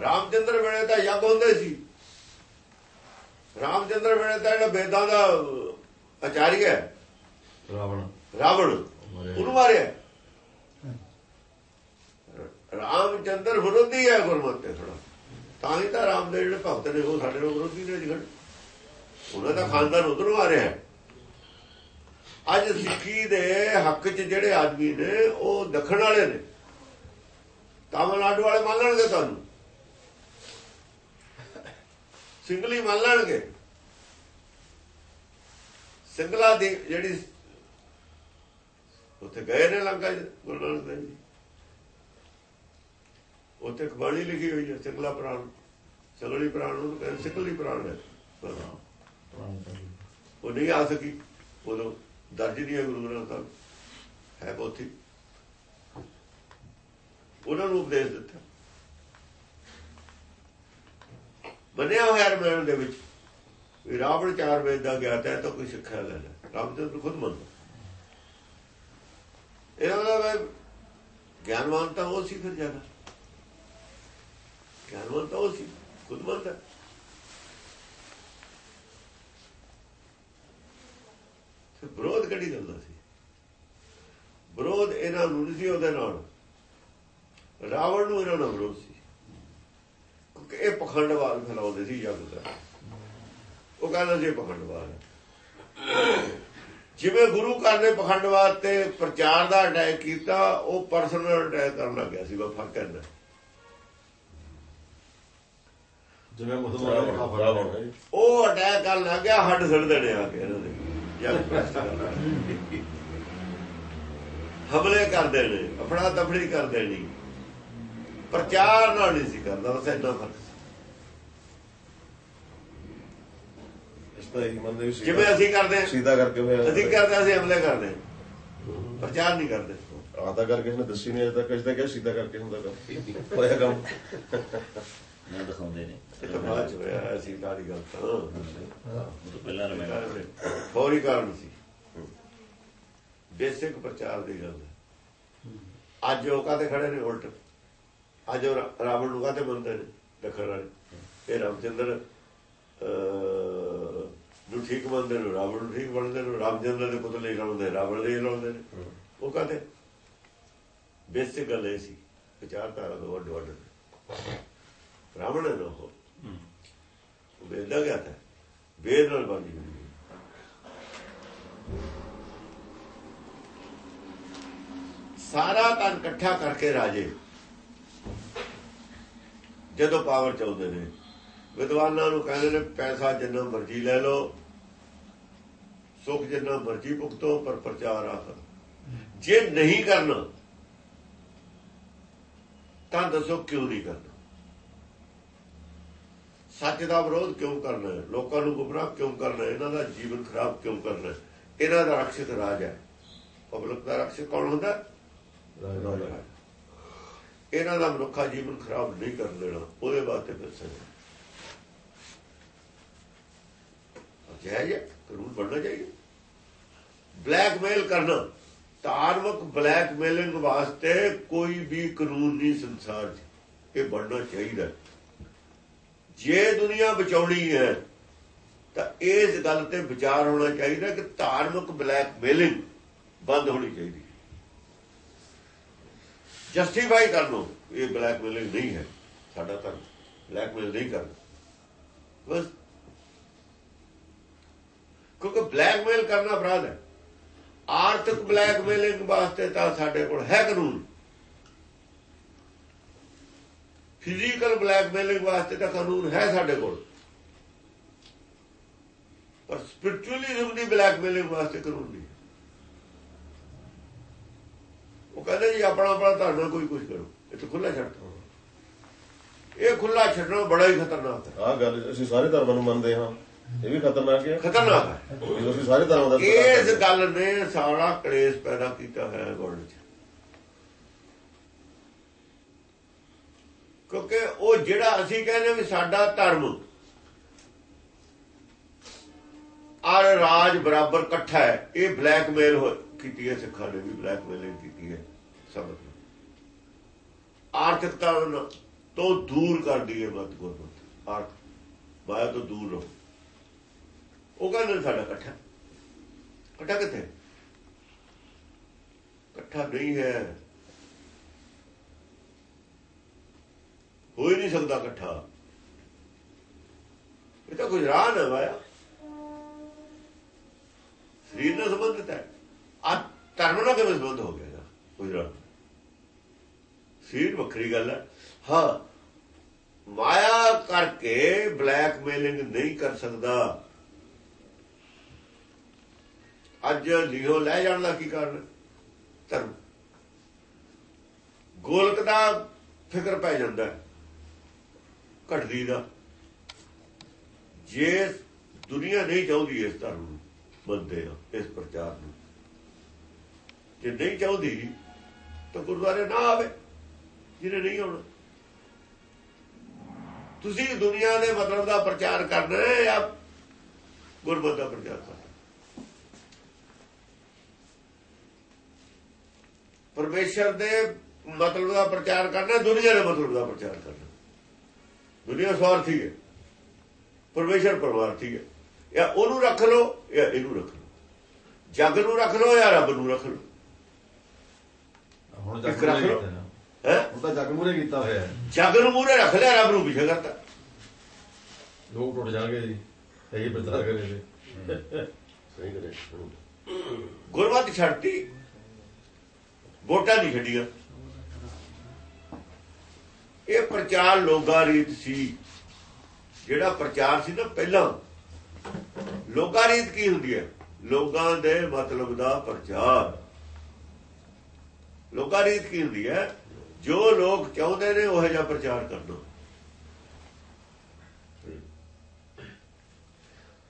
Speaker 3: ਰਾਮਚੰਦਰ ਵੇਲੇ ਤਾਂ ਯੱਗ ਹੁੰਦੇ ਸੀ। ਰਾਮਚੰਦਰ ਵੇਲੇ ਤਾਂ ਜਿਹੜਾ ਵੇਦਾਂ ਦਾ ਆਚਾਰੀ ਹੈ
Speaker 7: ਰਾਵਣ।
Speaker 3: ਰਾਵਣ। ਉਹਨੂੰ ਮਾਰਿਆ। ਰਾਮਚੰਦਰ ਵਿਰੋਧੀ ਹੈ ਗੁਰਮਤਿ ਥੋੜਾ ਤਾਂ ਹੀ ਤਾਂ ਰਾਮ ਦੇ ਜਿਹੜੇ ਭਗਤ ਨੇ ਉਹ ਸਾਡੇ ਨਾਲ ਵਿਰੋਧੀ ਨੇ ਜਿਗੜ ਉਹਨਾਂ ਦਾ ਖਾਨਦਾਨ ਉਧਰੋਂ ਆ ਰਿਹਾ ਹੈ ਅੱਜ ਸਿੱਖੀ ਦੇ ਹੱਕ 'ਚ ਜਿਹੜੇ ਆਦਮੀ ਨੇ, ਉਹ ਦੱਖਣ ਵਾਲੇ ਨੇ। ਤਾਮਿਲਨਾਡੂ ਵਾਲੇ ਮੰਨ ਲੈਣਗੇ ਤੁਹਾਨੂੰ। ਸਿੰਗਲੀ ਮੰਨ ਲੈਣਗੇ। ਸਿੰਗਲਾ ਦੀ ਜਿਹੜੀ ਉੱਥੇ ਗਏ ਨੇ ਲੰਕਾ ਚ ਗੁਰੂ ਨਾਨਕ ਦੇਵ ਜੀ। ਉੱਥੇ ਇੱਕ ਬਾਣੀ ਲਿਖੀ ਹੋਈ ਹੈ ਸਿੰਗਲਾ ਪ੍ਰਾਣ। ਸਿੰਗਲੀ ਪ੍ਰਾਣ ਨੂੰ ਕਹਿੰਦੇ ਸਿੰਗਲੀ ਪ੍ਰਾਣ ਹੈ। ਉਹ ਨਹੀਂ ਆ ਸਕੀ। ਉਦੋਂ ਦਰਜ ਨਹੀਂ ਹੈ ਗੁਰੂ ਗ੍ਰੰਥ ਸਾਹਿਬ। ਹੈ ਪੋਥੀ ਉਹਨਾਂ ਨੂੰ ਉਪਦੇਸ਼ ਦਿੱਤਾ। ਮੰਨਿਆ ਹੋਇਆ ਰਮਾਇਣ ਦੇ ਵਿੱਚ, ਵੀ ਰਾਵਣ ਚਾਰ ਵੇਦ ਦਾ ਗਿਆਤਾ ਹੈ ਤਾਂ ਕੋਈ ਸਿੱਖਿਆ ਲੈ ਲੈ। ਰਾਮਚੰਦਰ ਖੁਦ ਮੰਨਦਾ। ਇਹਦਾ ਮਤਲਬ ਹੈ ਗਿਆਨਵਾਨ ਤਾਂ ਉਹ ਸੀ ਫਿਰ ਜ਼ਿਆਦਾ। ਗਿਆਨਵਾਨ ਤਾਂ ਉਹ ਸੀ, ਖੁਦ ਮੰਨਦਾ ਤੇ ਵਿਰੋਧ ਕਿਹੜੀ ਗੱਲ ਸੀ। ਵਿਰੋਧ ਇਹਨਾਂ ਨੂੰ ਨਹੀਂ ਸੀ ਉਹਦੇ ਨਾਲ। ਰਾਵਣ ਨੂੰ ਇਹਨਾਂ ਨਾਲ ਵਿਰੋਧ ਸੀ। ਕਿਉਂਕਿ ਇਹ ਪਖੰਡਵਾਦ ਫੈਲਾਉਂਦੇ ਸੀ ਜੱਗ ਦਾ ਉਹ ਕਹਿੰਦਾ ਸੀ ਇਹ ਪਖੰਡਵਾਦ ਹੈ। ਜਿਵੇਂ ਗੁਰੂ ਘਰ ਨੇ ਪਖੰਡਵਾਦ ਤੇ ਪ੍ਰਚਾਰ ਦਾ ਅਟੈਕ ਕੀਤਾ ਉਹ ਪਰਸਨਲ ਅਟੈਕ ਕਰਨ ਲੱਗਿਆ ਸੀ ਵਫਾ ਕਰਨਾ
Speaker 7: ਜਿਵੇਂ ਮੁਸਲਮਾਨ।
Speaker 3: ਉਹ ਅਟੈਕ ਕਰਨ ਲੱਗ ਗਿਆ ਹੱਡ ਸੜ ਦੇਣੇ ਆ ਕੇ ਇਹਨਾਂ ਦੇ। ਹਮਲੇ ਕਰਦੇ ਨੇ ਅਫੜਾ ਤਫੜੀ ਕਰਦੇ ਨਹੀਂ ਪ੍ਰਚਾਰ ਨਾਲ ਨਹੀਂ ਸੀ ਕਰਦਾ ਬਸ ਇੰਨਾ ਫ਼ਰਕ ਸੀ
Speaker 1: ਇਸ ਤਾਂ ਇਹੀ ਮੰਨਦੇ ਵੀ
Speaker 3: ਜਿਵੇਂ ਅਸੀਂ ਕਰਦੇ ਹਾਂ।
Speaker 1: ਸੀਤਾ ਕਰਕੇ ਹੋਇਆ
Speaker 3: ਅਸੀਂ ਕਰਦੇ ਅਸੀਂ ਹਮਲੇ ਕਰਦੇ ਹਾਂ। ਪ੍ਰਚਾਰ ਨਹੀਂ ਕਰਦੇ।
Speaker 1: ਆਦਾ ਕਰਕੇ ਇਹਨੇ ਦੱਸੀ ਨਹੀਂ ਅਜੇ ਤੱਕ ਕਿਸੇ ਦਾ ਕਿਹਾ ਸੀਤਾ ਕਰਕੇ ਹੁੰਦਾ ਕੰਮ। ਹੋਇਆ ਕੰਮ।
Speaker 9: ਨਾ ਦਿਖਾਉਂਦੇ ਨੇ।
Speaker 3: ਬਾਅਦ ਚ ਹੋਇਆ ਅਸੀਂ ਸਾਰੀ ਗੱਲ ਤਾਂ।
Speaker 9: ਉਹ ਤੋਂ ਪਹਿਲਾਂ ਰਮੈਣਾ
Speaker 3: ਫੌਰੀ ਕਾਰਨ ਸੀ। ਬੇਸਿਕ ਪ੍ਰਚਾਰ ਦੀ ਗੱਲ ਹੈ। ਅੱਜ ਉਹ ਕਾਤੇ ਖੜੇ ਨੇ ਉਲਟ? ਅੱਜ ਉਹ ਰਾਵਣ ਨੂੰ ਕਾਤੇ ਮੰਨਦੇ ਨੇ? ਦੱਖਣ ਵਾਲੇ। ਇਹ ਰਾਮਚੰਦਰ ਅਹ, ਨੂੰ ਠੀਕ ਮੰਨਦੇ ਨੇ ਰਾਵਣ ਨੂੰ ਠੀਕ ਮੰਨਦੇ ਨੇ ਰਾਮਚੰਦਰ ਦੇ ਪੁੱਤ ਲਈ ਲਾਉਂਦੇ ਰਾਵਣ ਲਈ ਲਾਉਂਦੇ ਨੇ। ਉਹ ਕਾਤੇ ਬੇਸਿਕ ਗੱਲ ਇਹ ਸੀ ਵਿਚਾਰਧਾਰਾ ਤੋਂ ਵੱਡ ਵੱਡ ਰਾਵਣ ਨਾ ਉਹ। ਵੇਦ ਦਾ ਗਿਆ ਤਾਂ ਵੇਦ ਨਾਲ ਬਣੀ। ਸਾਰਾ ਧਨ ਇਕੱਠਾ ਕਰਕੇ ਰਾਜੇ ਜਦੋਂ ਪਾਵਰ ਚਾਹੁੰਦੇ ਨੇ ਵਿਦਵਾਨਾਂ ਨੂੰ ਕਹਿੰਦੇ ਨੇ ਪੈਸਾ ਜਿੰਨਾ ਮਰਜ਼ੀ ਲੈ ਲਓ ਸੁੱਖ ਜਿੰਨਾ ਮਰਜ਼ੀ ਭੁਗਤੋ ਪਰ ਪ੍ਰਚਾਰ ਆਖਰ ਜੇ ਨਹੀਂ ਕਰਨਾ ਤਾਂ ਦੱਸੋ ਕਿਉਂ ਨਹੀਂ ਕਰਨਾ? ਸੱਚ ਦਾ ਵਿਰੋਧ ਕਿਉਂ ਕਰਨਾ ਹੈ? ਲੋਕਾਂ ਨੂੰ ਗੁੰਮਰਾਹ ਕਿਉਂ ਕਰਨਾ ਇਹਨਾਂ ਦਾ ਜੀਵਨ ਖਰਾਬ ਕਿਉਂ ਕਰਨਾ ਇਹਨਾਂ ਦਾ ਰਕਸ਼ਕ ਰਾਜ ਹੈ। ਪਬਲਿਕ ਦਾ ਰਕਸ਼ਕ ਕੌਣ ਹੁੰਦਾ? ਇਹਨਾਂ ਦਾ ਮਨੁੱਖਾ ਜੀਵਨ ਖਰਾਬ ਨਹੀਂ ਕਰਨ ਦੇਣਾ। ਉਹਦੇ ਵਾਸਤੇ ਫਿਰ ਸਜ਼ਾ। ਜਾਇਜ਼ ਕਾਨੂੰਨ ਬਣਨਾ ਚਾਹੀਦਾ। ਬਲੈਕਮੇਲ ਕਰਨਾ। ਧਾਰਮਿਕ ਬਲੈਕਮੇਲਿੰਗ ਵਾਸਤੇ ਕੋਈ ਵੀ ਕਾਨੂੰਨ ਨਹੀਂ ਸੰਸਾਰ 'ਚ। ਇਹ ਬਣਨਾ ਚਾਹੀਦਾ। ਜੇ ਦੁਨੀਆ ਬਚਾਉਣੀ ਹੈ, ਤਾਂ ਇਸ ਗੱਲ ਤੇ ਵਿਚਾਰ ਹੋਣਾ ਚਾਹੀਦਾ ਕਿ ਧਾਰਮਿਕ ਬਲੈਕਮੇਲਿੰਗ ਬੰਦ ਹੋਣੀ ਚਾਹੀਦੀ ਜਸਟੀਫਾਈ ਕਰ ਲਓ ਇਹ ਬਲੈਕਮੇਲਿੰਗ ਨਹੀਂ ਹੈ। ਸਾਡਾ ਧਰਮ ਬਲੈਕਮੇਲ ਨਹੀਂ ਕਰਦਾ ਬਸ। ਕਿਉਂਕਿ ਬਲੈਕਮੇਲ ਕਰਨਾ ਅਪਰਾਧ ਹੈ। ਆਰਥਿਕ ਬਲੈਕਮੇਲਿੰਗ ਵਾਸਤੇ ਤਾਂ ਸਾਡੇ ਕੋਲ ਹੈ ਕਾਨੂੰਨ। ਫਿਜ਼ੀਕਲ ਬਲੈਕਮੇਲਿੰਗ ਵਾਸਤੇ ਤਾਂ ਕਾਨੂੰਨ ਹੈ ਸਾਡੇ ਕੋਲ। ਪਰ ਸਪਿਰਚੁਅਲਿਜ਼ਮ ਦੀ ਬਲੈਕਮੇਲਿੰਗ ਵਾਸਤੇ ਕਾਨੂੰਨ ਨਹੀਂ। ਉਹ ਕਹਿੰਦੇ ਜੀ, ਆਪਣਾ ਆਪਣਾ ਧਰਨਾ ਕੋਈ ਕੁਝ ਕਰੋ। ਇਹ ਤਾਂ ਖੁੱਲਾ ਛੱਡ ਇਹ ਖੁੱਲਾ ਛੱਡਣਾ ਬੜਾ ਹੀ ਖਤਰਨਾਕ ਹੈ।
Speaker 1: ਆਹ ਗੱਲ ਅਸੀਂ ਸਾਰੇ ਧਰਮਾਂ ਨੂੰ ਮੰਨਦੇ ਹਾਂ। ਇਹ ਵੀ ਖਤਰਨਾਕ ਹੈ।
Speaker 3: ਖਤਰਨਾਕ ਹੈ।
Speaker 1: ਜਦੋਂ ਅਸੀਂ ਸਾਰੇ ਧਰਮਾਂ ਦਾ
Speaker 3: ਇਸ ਗੱਲ ਨੇ ਸਾਰਾ ਕਲੇਸ਼ ਪੈਦਾ ਕੀਤਾ ਹੈ ਵਰਲਡ 'ਚ। ਕਿਉਂਕਿ ਉਹ ਜਿਹੜਾ ਅਸੀਂ ਕਹਿੰਦੇ ਵੀ ਸਾਡਾ ਧਰਮ ਆਰ ਰਾਜ ਬਰਾਬਰ ਇਕੱਠਾ ਹੈ ਇਹ ਬਲੈਕਮੇਲ ਕੀਤੀ ਹੈ ਸਿੱਖਾਂ ਨੇ ਵੀ ਬਲੈਕਮੇਲਿੰਗ ਕੀਤੀ ਹੈ ਸਭ ਨੇ। ਆਰਥਿਕਤਾ ਤੋਂ ਦੂਰ ਕਰਦੀ ਹੈ ਮਤ ਗੁਰਮਤ ਆਰਥ ਮਾਇਆ ਤੋਂ ਦੂਰ ਰਹੋ। ਉਹ ਕਹਿੰਦੇ ਨੇ ਸਾਡਾ ਇਕੱਠਾ। ਇਕੱਠਾ ਕਿੱਥੇ? ਇਕੱਠਾ ਨਹੀਂ ਹੈ। ਹੋ ਹੀ ਨਹੀਂ ਸਕਦਾ ਇਕੱਠਾ। ਇਹ ਤਾਂ ਗੁਜਰਾਨ ਹੈ ਵਾਇਆ ਸਰੀਰ ਨਾਲ ਸੰਬੰਧਿਤ ਹੈ। ਆ ਧਰਮ ਨਾਲ ਕਿਵੇਂ ਸੰਬੰਧ ਹੋ ਗਿਆ ਇਹਦਾ? ਗੁਜਰਾਨ। ਸਰੀਰ ਵੱਖਰੀ ਗੱਲ ਹੈ। ਹਾਂ। ਮਾਇਆ ਕਰਕੇ ਬਲੈਕਮੇਲਿੰਗ ਨਹੀਂ ਕਰ ਸਕਦਾ। ਅੱਜ ਲਿਓ ਲੈ ਜਾਣ ਦਾ ਕੀ ਕਾਰਨ? ਧਰਮ। ਗੋਲਕ ਦਾ ਫਿਕਰ ਪੈ ਜਾਂਦਾ ਘਟਦੀ ਦਾ। ਜੇ ਦੁਨੀਆ ਨਹੀਂ ਚਾਹੁੰਦੀ ਇਸ ਧਰਮ ਨੂੰ ਬੰਦੇ ਆ, ਇਸ ਪ੍ਰਚਾਰ ਨੂੰ, ਜੇ ਨਹੀਂ ਚਾਹੁੰਦੀ, ਤਾਂ ਗੁਰਦੁਆਰੇ ਨਾ ਆਵੇ, ਜਿਹਨੇ ਨਹੀਂ ਆਉਣਾ। ਤੁਸੀਂ ਦੁਨੀਆ ਦੇ ਮਤਲਬ ਦਾ ਪ੍ਰਚਾਰ ਕਰਨਾ ਹੈ ਜਾਂ ਗੁਰਮਤਿ ਦਾ ਪ੍ਰਚਾਰ ਕਰਨਾ ਪਰਮੇਸ਼ਰ ਦੇ ਮਤਲਬ ਦਾ ਪ੍ਰਚਾਰ ਕਰਨਾ ਦੁਨੀਆ ਦੇ ਮਤਲਬ ਦਾ ਪ੍ਰਚਾਰ ਕਰਨਾ। ਦੁਨੀਆ ਸਵਾਰਥੀ ਹੈ। ਪਰਮੇਸ਼ਰ ਪਰਮਾਰਥੀ ਹੈ। ਜਾਂ ਉਹਨੂੰ ਰੱਖ ਲਓ ਜਾਂ ਇਹਨੂੰ ਰੱਖ ਲਓ। ਜਗ ਨੂੰ ਰੱਖ ਲਓ ਜਾਂ ਰੱਬ ਨੂੰ ਰੱਖ ਲਓ।
Speaker 7: ਹੁਣ ਜੱਗ
Speaker 3: ਰੱਖ
Speaker 7: ਮੂਰੇ
Speaker 3: ਲਓ।
Speaker 7: ਕੀਤਾ ਨਾ।
Speaker 3: ਹੈ?
Speaker 7: ਹੁਣ ਤਾਂ ਜੱਗ ਮੂਰੇ ਕੀਤਾ ਹੋਇਆ। ਹੈ
Speaker 3: ਜਗ ਨੂੰ ਮੂਰੇ ਰੱਖ ਲਿਆ ਰੱਬ ਨੂੰ ਪਿੱਛੇ ਕਰਤਾ।
Speaker 7: ਲੋਕ ਟੁੱਟ ਜਾਣਗੇ ਜੀ। ਇਹੀ ਪ੍ਰਚਾਰ ਕਰੇ
Speaker 1: ਸਹੀ ਕਰੇ
Speaker 3: ਗੁਰਮਤਿ ਛੱਡਤੀ। ਵੋਟਾਂ ਨਹੀਂ ਛੱਡੀਆਂ। ਇਹ ਪ੍ਰਚਾਰ ਲੋਗਾ ਰੀਤ ਸੀ। ਜਿਹੜਾ ਪ੍ਰਚਾਰ ਸੀ ਨਾ ਪਹਿਲਾਂ ਲੋਗਾ ਰੀਤ ਕੀ ਹੁੰਦੀ ਹੈ? ਲੋਕਾਂ ਦੇ ਮਤਲਬ ਦਾ ਪ੍ਰਚਾਰ। ਲੋਗਾ ਰੀਤ ਕੀ ਹੁੰਦੀ ਹੈ? ਜੋ ਲੋਕ ਚਾਹੁੰਦੇ ਨੇ, ਉਹ ਜਿਹਾ ਪ੍ਰਚਾਰ ਕਰਨਾ।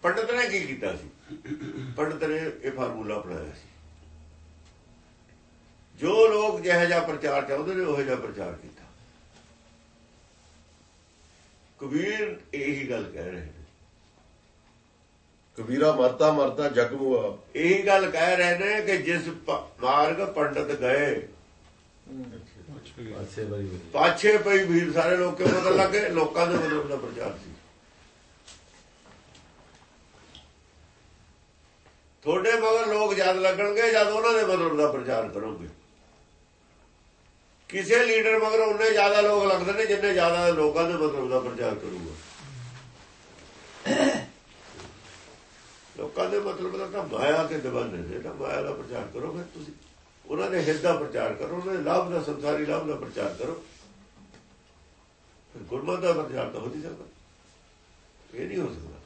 Speaker 3: ਪੰਡਤ ਨੇ ਕੀ ਕੀਤਾ ਸੀ? ਪੰਡਤ ਨੇ ਇਹ ਫਾਰਮੂਲਾ ਅਪਣਾਇਆ ਸੀ। ਜੋ ਲੋਕ ਜਿਹੋ ਜਿਹਾ ਪ੍ਰਚਾਰ ਚਾਹੁੰਦੇ ਨੇ ਉਹ ਜਿਹਾ ਪ੍ਰਚਾਰ ਕੀਤਾ। ਕਬੀਰ ਇਹੀ ਗੱਲ ਕਹਿ ਰਹੇ ਨੇ।
Speaker 1: ਕਬੀਰਾ ਮਰਤਾ ਮਰਤਾ ਜਗ ਮੁਆ
Speaker 3: ਇਹੀ ਗੱਲ ਕਹਿ ਰਹੇ ਨੇ ਕਿ ਜਿਸ ਮਾਰਗ ਪੰਡਤ ਗਏ ਪਾਛੇ ਪਈ ਵੀਰ ਸਾਰੇ ਲੋਕ ਕਿਉਂ ਬਦਲ ਲੱਗੇ ਲੋਕਾਂ ਦੇ ਮਤਲਬ ਦਾ ਪ੍ਰਚਾਰ ਸੀ। ਤੁਹਾਡੇ ਮਗਰ ਲੋਕ ਜਦ ਲੱਗਣਗੇ ਜਦ ਉਹਨਾਂ ਦੇ ਮਤਲਬ ਦਾ ਪ੍ਰਚਾਰ ਕਰੋਗੇ। ਕਿਸੇ ਲੀਡਰ ਮਗਰ ਉਹਨੇ ਜ਼ਿਆਦਾ ਲੋਕ ਲੱਗਦੇ ਨੇ ਜਿੰਨੇ ਜ਼ਿਆਦਾ ਲੋਕਾਂ ਦੇ ਮਤਲਬ ਦਾ ਪ੍ਰਚਾਰ ਕਰੂਗਾ। ਲੋਕਾਂ ਦੇ ਮਤਲਬ ਦਾ ਤਾਂ ਮਾਇਆ ਕੇ ਦਵਾਨੇ ਨੇ ਤਾਂ ਮਾਇਆ ਦਾ ਪ੍ਰਚਾਰ ਕਰੋ, ਫਿਰ ਤੁਸੀਂ ਉਹਨਾਂ ਦੇ ਹਿੱਤ ਦਾ ਪ੍ਰਚਾਰ ਕਰੋ, ਉਹਨਾਂ ਦੇ ਲਾਭ ਦਾ, ਸੰਸਾਰੀ ਲਾਭ ਦਾ ਪ੍ਰਚਾਰ ਕਰੋ। ਫਿਰ ਗੁਰਮਤਿ ਦਾ ਪ੍ਰਚਾਰ ਤਾਂ ਹੋ ਨਹੀਂ ਸਕਦਾ। ਇਹ ਨਹੀਂ ਹੋ ਸਕਦਾ।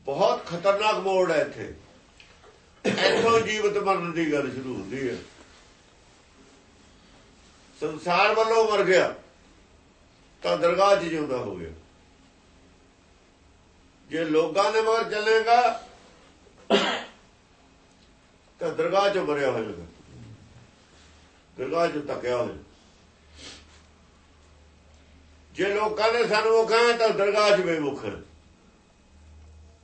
Speaker 3: ਬਹੁਤ ਖਤਰਨਾਕ ਮੋੜ ਹੈ ਇੱਥੇ। ਇੱਥੋਂ ਜੀਵਤ ਮਰਨ ਦੀ ਗੱਲ ਸ਼ੁਰੂ ਹੁੰਦੀ ਹੈ। ਸੰਸਾਰ ਵੱਲੋਂ ਮਰ ਗਿਆ, ਤਾਂ ਦਰਗਾਹ 'ਚ ਜਿਉਂਦਾ ਹੋ ਗਿਆ। ਜੇ ਲੋਕਾਂ ਦੇ ਮਗਰ ਚੱਲੇਗਾ, ਤਾਂ ਦਰਗਾਹ 'ਚ ਮਰਿਆ ਹੋਏਗਾ ਦਰਗਾਹ 'ਚ ਤੱਕਿਆ ਹੋਇਆ। ਜੇ ਲੋਕਾਂ ਨੇ ਸਾਨੂੰ ਉਹ ਕਹੇ, ਤਾਂ ਦਰਗਾਹ 'ਚ ਬੇਮੁਖ ਹੈ।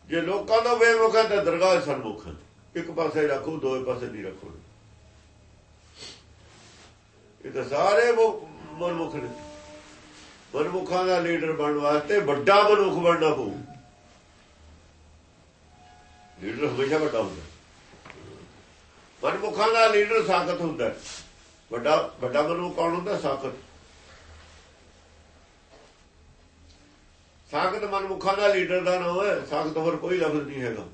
Speaker 3: ਜੇ ਲੋਕਾਂ ਦਾ ਬੇਮੁਖ ਹੈ, ਤਾਂ ਦਰਗਾਹ 'ਚ ਸਨਮੁਖ ਹੈ। ਇੱਕ ਪਾਸੇ ਰੱਖੋ ਦੋਏ ਪਾਸੇ ਨਹੀਂ ਰੱਖੋ। ਇਹ ਤਾਂ ਸਾਰੇ ਮੁ- ਮਨਮੁਖ ਨੇ। ਮਨਮੁਖਾਂ ਦਾ ਲੀਡਰ ਬਣਨ ਵਾਸਤੇ ਵੱਡਾ ਮਨੁੱਖ ਬਣਨਾ ਪਊ। ਲੀਡਰ ਹਮੇਸ਼ਾ ਵੱਡਾ ਹੁੰਦਾ। ਮਨਮੁਖਾਂ ਦਾ ਲੀਡਰ ਸਾਖਤ ਹੁੰਦਾ। ਵੱਡਾ ਵੱਡਾ ਮਨੁੱਖ ਕੌਣ ਹੁੰਦਾ? ਸਾਖਤ। ਸਾਖਤ ਮਨਮੁਖਾਂ ਦਾ ਲੀਡਰ ਦਾ ਨਾਮ ਹੈ। ਸਾਖਤ ਹੋਰ ਕੋਈ ਲਫ਼ਜ਼ ਨਹੀਂ ਹੈਗਾ।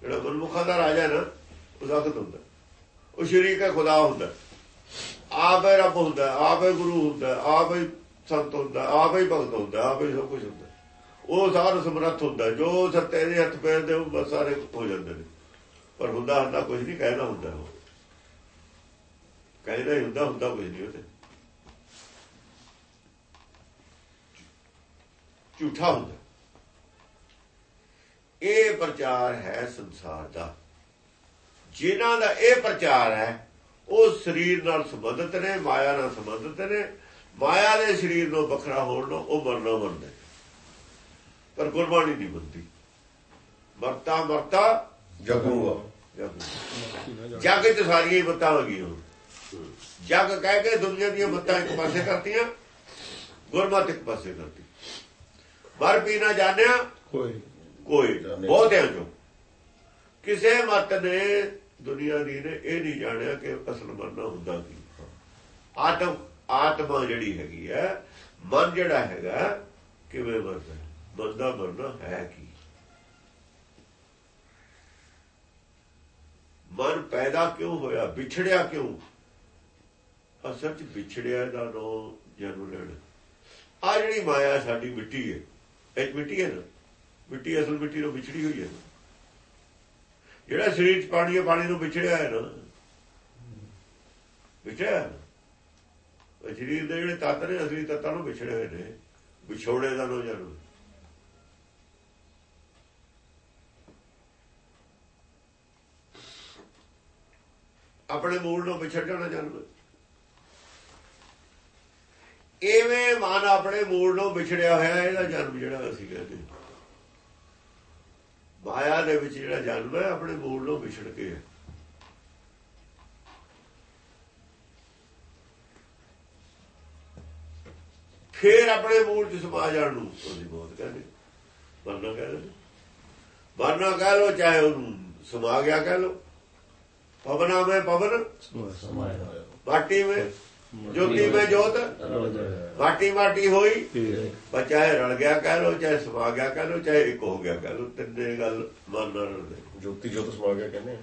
Speaker 3: ਜਿਹੜਾ ਮਨਮੁਖਾਂ ਦਾ ਰਾਜਾ ਨਾ, ਉਹ ਸਾਖਤ ਹੁੰਦਾ। ਉਹ ਸ਼ਰੀਕ ਹੈ, ਖੁਦਾ ਹੁੰਦਾ। ਆਪ ਹੈ ਰੱਬ ਹੁੰਦਾ, ਆਪ ਹੈ ਗੁਰੂ ਹੁੰਦਾ, ਆਪ ਹੀ ਸੰਤ ਹੁੰਦਾ, ਆਪ ਹੀ ਭਗਤ ਹੁੰਦਾ, ਆਪ ਹੀ ਸਭ ਕੁਝ ਹੁੰਦਾ। ਉਹ ਸਾਰਾ ਸਮਰੱਥ ਹੁੰਦਾ, ਜੋ ਸੱਤੇ ਦੇ ਹੱਥ ਪੈਰ ਦੇ ਉਹ ਸਾਰੇ ਹੋ ਜਾਂਦੇ ਨੇ। ਪਰ ਹੁੰਦਾ ਹੁੰਦਾ ਕੁਝ ਨਹੀਂ ਕਹਿਣਾ ਹੁੰਦਾ ਉਹ। ਕਹਿੰਦਾ ਹੀ ਹੁੰਦਾ ਹੁੰਦਾ ਕੁਝ ਨਹੀਂ ਉਹਦੇ। ਝੂਠਾ ਹੁੰਦਾ। ਇਹ ਪ੍ਰਚਾਰ ਹੈ ਸੰਸਾਰ ਦਾ। ਜਿਨ੍ਹਾਂ ਦਾ ਇਹ ਪ੍ਰਚਾਰ ਹੈ ਉਹ ਸਰੀਰ ਨਾਲ ਸੰਬੰਧਿਤ ਨੇ ਮਾਇਆ ਨਾਲ ਸੰਬੰਧਿਤ ਨੇ। ਮਾਇਆ ਦੇ ਸਰੀਰ ਨੂੰ ਵੱਖਰਾ ਹੋਣ ਨੂੰ ਉਹ ਮਰਨਾ ਮੰਨਦੇ। ਪਰ ਗੁਰਬਾਣੀ ਨਹੀਂ ਮੰਨਦੀ। ਮਰਤਾ ਮਰਤਾ
Speaker 1: ਜਗੂਗਾ।
Speaker 3: ਜਗ ਚ ਸਾਰੀਆਂ ਹੀ ਮੱਤਾਂ ਆ ਗਈਆਂ ਜਗ ਕਹਿ ਕੇ ਦੁਨੀਆ ਦੀਆਂ ਮੱਤਾਂ ਇੱਕ ਪਾਸੇ ਕਰਤੀਆਂ ਗੁਰਮਤਿ ਇੱਕ ਪਾਸੇ ਕਰਤੀ। ਮਰ ਵੀ ਨਾ ਜਾਣਿਆ
Speaker 6: ਕੋਈ।
Speaker 3: ਕੋਈ। ਬਹੁਤਿਆਂ ਚੋਂ। ਕਿਸੇ ਮਤ ਨੇ ਦੁਨੀਆ ਦੀ ਨੇ ਇਹ ਨਹੀਂ ਜਾਣਿਆ ਕਿ ਅਸਲ ਮਰਨਾ ਹੁੰਦਾ ਕੀ ਆਤਮ, ਆਤਮਾ ਜਿਹੜੀ ਹੈਗੀ ਹੈ, ਮਨ ਜਿਹੜਾ ਹੈਗਾ, ਕਿਵੇਂ ਮਰਦਾ ਹੈ? ਮਨ ਦਾ ਮਰਨਾ ਹੈ ਕੀ? ਮਨ ਪੈਦਾ ਕਿਉਂ ਹੋਇਆ? ਵਿਛੜਿਆ ਕਿਉਂ? ਅਸਲ ਚ ਵਿਛੜਿਆ ਦਾ ਨੋ ਜਨਮ ਲੈਣਾ। ਆ ਜਿਹੜੀ ਮਾਇਆ ਸਾਡੀ ਮਿੱਟੀ ਹੈ, ਇਹ ਮਿੱਟੀ ਹੈ ਨਾ? ਮਿੱਟੀ, ਅਸਲ ਮਿੱਟੀ ਨੂੰ ਵਿਛੜੀ ਹੋਈ ਹੈ। ਜਿਹੜਾ ਸਰੀਰ ਚ ਪਾਣੀ ਹੈ ਪਾਣੀ ਨੂੰ ਵਿਛੜਿਆ ਹੈ ਨਾ। ਵਿਛੜਿਆ ਨਾ। ਉਹ ਸਰੀਰ ਦੇ ਜਿਹੜੇ ਤੱਤ ਨੇ, ਅਸਲੀ ਤੱਤਾਂ ਨੂੰ ਵਿਛੜੇ ਹੋਏ ਨੇ। ਵਿਛੋੜੇ ਦਾ ਨੋ ਜਨਮ ਆਪਣੇ ਮੂਲ ਨੂੰ ਵਿਛੜ ਜਾਣਾ ਜਨਮ। ਐਵੇਂ ਮਨ ਆਪਣੇ ਮੂਲ ਨੂੰ ਵਿਛੜਿਆ ਹੋਇਆ, ਇਹਦਾ ਜਨਮ ਜਿਹੜਾ ਅਸੀਂ ਕਹਿੰਦੇ ਮਾਇਆ ਦੇ ਵਿੱਚ ਜਿਹੜਾ ਜਨਮ ਹੈ ਆਪਣੇ ਮੂਲ ਨੂੰ ਵਿਛੜ ਕੇ ਹੈ। ਫੇਰ ਆਪਣੇ ਮੂਲ ਚ ਸਮਾ ਜਾਣ ਨੂੰ ਉਹਦੀ ਮੌਤ ਕਹਿੰਦੇ। ਮਰਨਾ ਕਹਿੰਦੇ ਮਰਨਾ ਕਹਿ ਲੋ ਚਾਹੇ ਉਹਨੂੰ ਸਮਾ ਗਿਆ ਕਹਿ ਲੋ ਪਵਨਾ ਮੈਂ ਪਵਨ ਮਾਟੀ में ਜੋਤੀ ਮੈਂ ਜੋਤ। ਵਾਟੀ ਮਾਟੀ ਹੋਈ। ਬਚਾਏ ਰਲ ਗਿਆ ਕਹਿ ਲੋ ਚਾਹੇ ਸਮਾ ਗਿਆ ਕਹਿ ਲੋ ਚਾਹੇ ਇੱਕ ਹੋ ਗਿਆ ਕਹਿ ਲੋ ਤਿੰਨੇ ਗੱਲ ਮਨ ਨਾਲ
Speaker 1: ਜੋਤੀ ਜੋਤ ਸਮਾ ਗਿਆ ਕਹਿੰਦੇ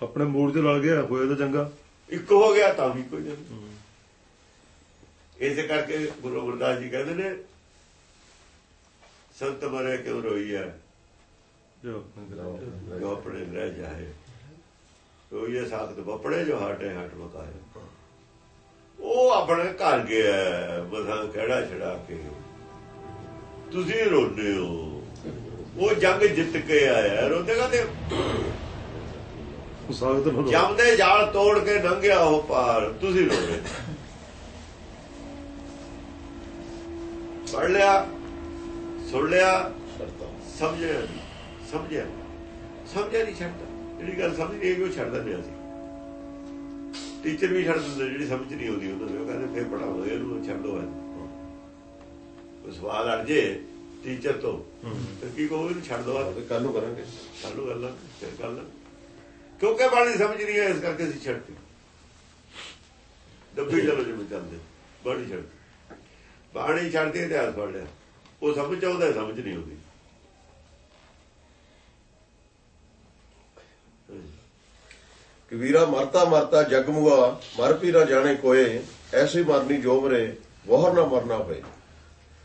Speaker 6: ਆਪਣੇ ਮੂੜ ਰਲ ਗਿਆ ਹੋਇਆ ਤਾਂ ਚੰਗਾ।
Speaker 3: ਇੱਕ ਹੋ ਗਿਆ ਤਾਂ ਵੀ ਕੋਈ ਨਹੀਂ। ਇਸੇ ਕਰਕੇ ਗੁਰੂ ਗੁਰਦਾਸ ਜੀ ਕਹਿੰਦੇ ਨੇ ਸੰਤ ਮਰੇ ਕਿਉਂ ਰੋਈ ਹੈ
Speaker 6: ਜੋ
Speaker 3: ਆਪਣੇ ਰਹਿ ਜਾਏ। ਰੋਈਏ ਸਾਥ ਬਪੜੇ ਜੋ ਹਟੇ ਹਟ ਬਕਾਏ। ਉਹ ਆਪਣੇ ਘਰ ਗਿਆ ਬਸਾਂ ਕਿਹੜਾ ਛੜਾ ਕੇ। ਤੁਸੀਂ ਰੋਂਦੇ ਹੋ। ਉਹ ਜੰਗ ਜਿੱਤ ਕੇ ਆਇਆ ਰੋਂਦੇ ਕਹਿੰਦੇ ਜੰਮਦੇ ਜਾਲ ਤੋੜ ਕੇ ਲੰਘਿਆ ਉਹ ਪਾਰ ਤੁਸੀਂ ਰੋਵੇ ਪੜ ਲਿਆ ਸੁਣ ਲਿਆ ਸਮਝਿਆ ਸਮਝਿਆ। ਸਮਝਿਆ ਨਹੀਂ ਛੱਡਦਾ। ਜਿਹੜੀ ਗੱਲ ਸਮਝ ਨਹੀਂ ਉਹ ਛੱਡ ਦਿੰਦੇ ਅਸੀਂ ਟੀਚਰ ਵੀ ਛੱਡ ਦਿੰਦੇ ਜਿਹੜੀ ਸਮਝ ਨਹੀਂ ਆਉਂਦੀ ਉਹਨਾਂ ਨੂੰ। ਕਹਿੰਦੇ ਫੇਰ ਪੜਾਓ ਇਹਨੂੰ ਛੱਡ ਦੋ ਉਹ ਸਵਾਲ ਅੜ ਜੇ ਟੀਚਰ ਤੋਂ ਤੇ ਕੀ ਕਹੋ ਇਹਨੂੰ ਛੱਡ ਦੋ
Speaker 1: ਤੇ ਕੱਲ ਨੂੰ ਕਰਾਂਗੇ।
Speaker 3: ਚਾਲੂ ਗੱਲ ਆ, ਫਿਰ ਗੱਲ। ਕਿਉਂਕਿ ਬਾਣੀ ਸਮਝ ਨਹੀਂ ਆਈ ਇਸ ਕਰਕੇ ਅਸੀਂ ਛੱਡਤੀ ਦੱਬੀ ਚਲੋ ਜਿਵੇਂ ਚੱਲਦੇ ਬਾਣੀ ਛੱਡ ਬਾਣੀ ਛੱਡਦੀ ਇਤਿਹਾਸ ਪੜ ਲਿਆ। ਉਹ ਸਮਝ ਆਉਂਦਾ ਸਮਝ ਨਹੀਂ ਆਉਂਦੀ।
Speaker 1: ਕਿ ਵੀਰਾ ਮਰਤਾ ਮਰਤਾ ਜਗ ਮੁਆ ਮਰ ਵੀ ਨਾ ਜਾਣੇ ਕੋਏ, ਐਸੀ ਮਰਨੀ ਜੋ ਮਰੇ, ਵਹਰ ਨਾ ਮਰਨਾ ਪਏ।